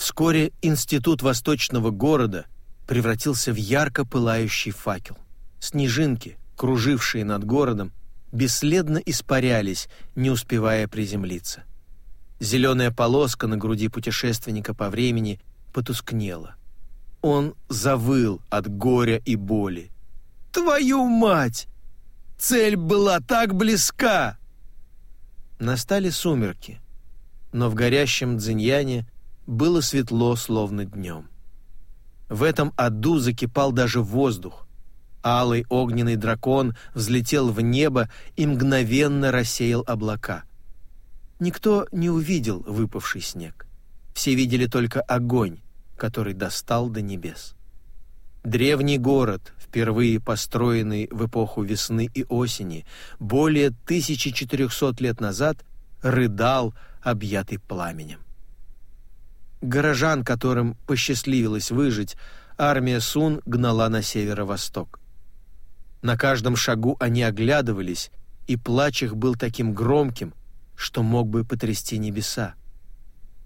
[SPEAKER 2] Вскоре институт восточного города превратился в ярко пылающий факел. Снежинки, кружившие над городом, бесследно испарялись, не успевая приземлиться. Зеленая полоска на груди путешественника по времени потускнела. Он завыл от горя и боли. «Твою мать! Цель была так близка!» Настали сумерки, но в горящем дзиньяне было светло, словно днем. В этом аду закипал даже воздух. Алый огненный дракон взлетел в небо и мгновенно рассеял облака. Никто не увидел выпавший снег. Все видели только огонь, который достал до небес. Древний город, впервые построенный в эпоху весны и осени, более 1400 лет назад, рыдал, объятый пламенем. Горожан, которым посчастливилось выжить, армия Сун гнала на северо-восток. На каждом шагу они оглядывались, и плач их был таким громким, что мог бы потрясти небеса.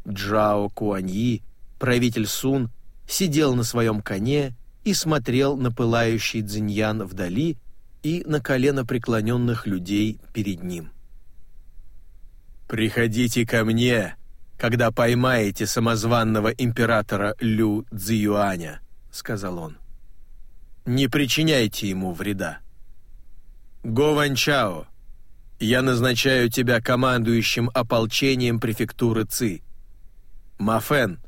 [SPEAKER 2] Джао Куаньи, правитель Сун, сидел на своем коне и смотрел на пылающий дзиньян вдали и на колено преклоненных людей перед ним. «Приходите ко мне, когда поймаете самозванного императора Лю Цзюаня», — сказал он. «Не причиняйте ему вреда. Го Ванчао, я назначаю тебя командующим ополчением префектуры Ци. Мафен,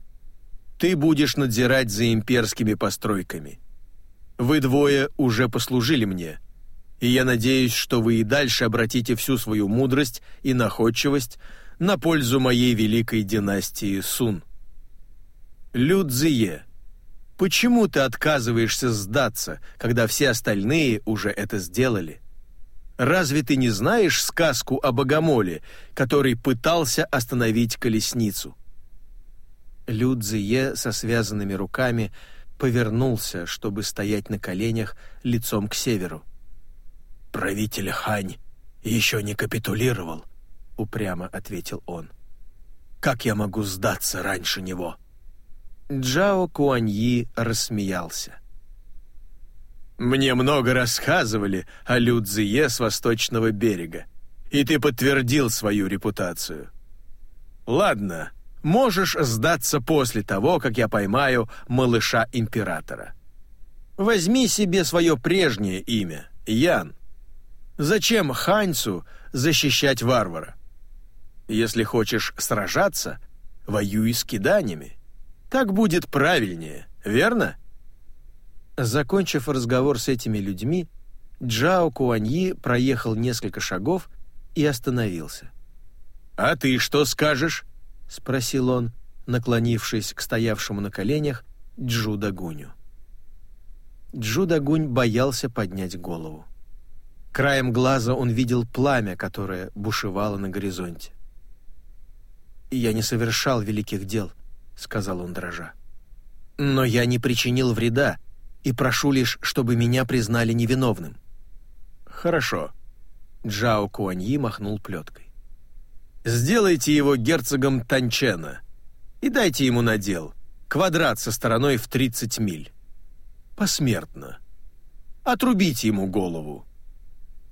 [SPEAKER 2] ты будешь надзирать за имперскими постройками. Вы двое уже послужили мне, и я надеюсь, что вы и дальше обратите всю свою мудрость и находчивость на пользу моей великой династии Сун. Людзие, почему ты отказываешься сдаться, когда все остальные уже это сделали? Разве ты не знаешь сказку о богомоле, который пытался остановить колесницу? Людзие со связанными руками повернулся, чтобы стоять на коленях лицом к северу. «Правитель Хань еще не капитулировал», — упрямо ответил он. «Как я могу сдаться раньше него?» Джао Куаньи рассмеялся. «Мне много рассказывали о Людзие с восточного берега, и ты подтвердил свою репутацию. Ладно, можешь сдаться после того, как я поймаю малыша императора. Возьми себе свое прежнее имя, Ян, Зачем Ханьцу защищать варвара? Если хочешь сражаться, воюй с киданиями. Так будет правильнее, верно? Закончив разговор с этими людьми, Джао Куаньи проехал несколько шагов и остановился. «А ты что скажешь?» — спросил он, наклонившись к стоявшему на коленях Джу Дагуню. Джу Дагунь боялся поднять голову. Краем глаза он видел пламя, которое бушевало на горизонте. «Я не совершал великих дел», — сказал он дрожа. «Но я не причинил вреда и прошу лишь, чтобы меня признали невиновным». «Хорошо», — Джао Куаньи махнул плеткой. «Сделайте его герцогом Танчена и дайте ему надел, квадрат со стороной в 30 миль. Посмертно. Отрубите ему голову,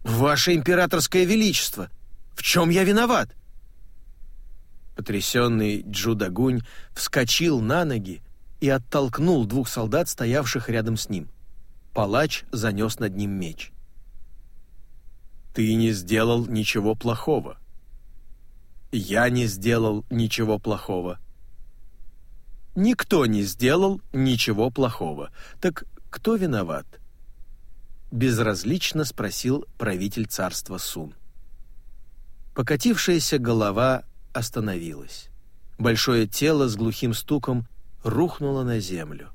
[SPEAKER 2] «Ваше императорское величество, в чем я виноват?» Потрясенный Джудагунь вскочил на ноги
[SPEAKER 1] и оттолкнул двух солдат, стоявших рядом с ним. Палач занес над ним меч.
[SPEAKER 3] «Ты не сделал ничего плохого», я не сделал ничего плохого. Никто не сделал ничего плохого. Так кто виноват? Безразлично спросил правитель царства Сун.
[SPEAKER 1] Покатившаяся голова остановилась. Большое тело с глухим стуком рухнуло на землю.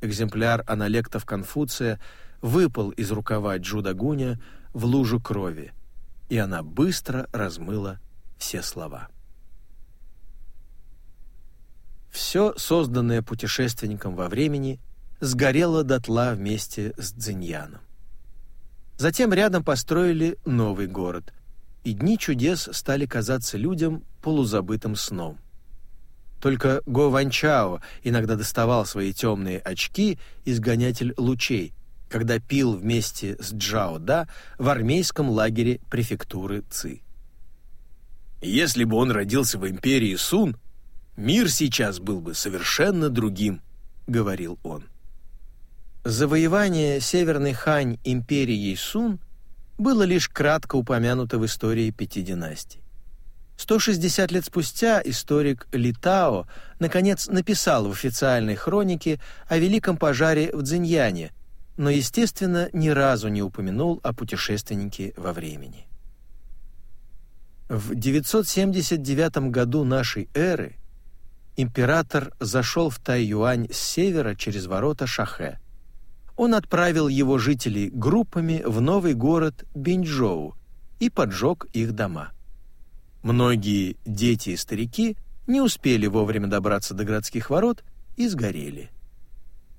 [SPEAKER 1] Экземпляр аналектов Конфуция выпал из рукава Джудагуня в лужу крови, и она быстро размыла все слова. Все, созданное путешественником во времени, сгорело дотла вместе с Цзиньяном. Затем рядом построили новый город, и дни чудес стали казаться людям полузабытым сном. Только Го Ванчао иногда доставал свои темные очки изгонятель лучей, когда пил вместе с Джао Да в армейском лагере префектуры Ци.
[SPEAKER 3] Если бы он родился в империи Сун, мир сейчас был бы совершенно другим, говорил он.
[SPEAKER 1] Завоевание Северной Хань империей Сун было лишь кратко упомянуто в истории пяти династий. 160 лет спустя историк Литао наконец написал в официальной хронике о великом пожаре в Цзиньяне, но, естественно, ни разу не упомянул о путешественнике во времени. В 979 году нашей эры император зашел в Тайюань с севера через ворота Шахэ. Он отправил его жителей группами в новый город Бинчжоу и поджег их дома. Многие дети и старики не успели вовремя добраться до городских ворот и сгорели.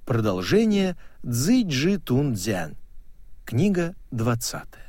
[SPEAKER 1] Продолжение Цзи Джи Тун Цзян. Книга двадцатая.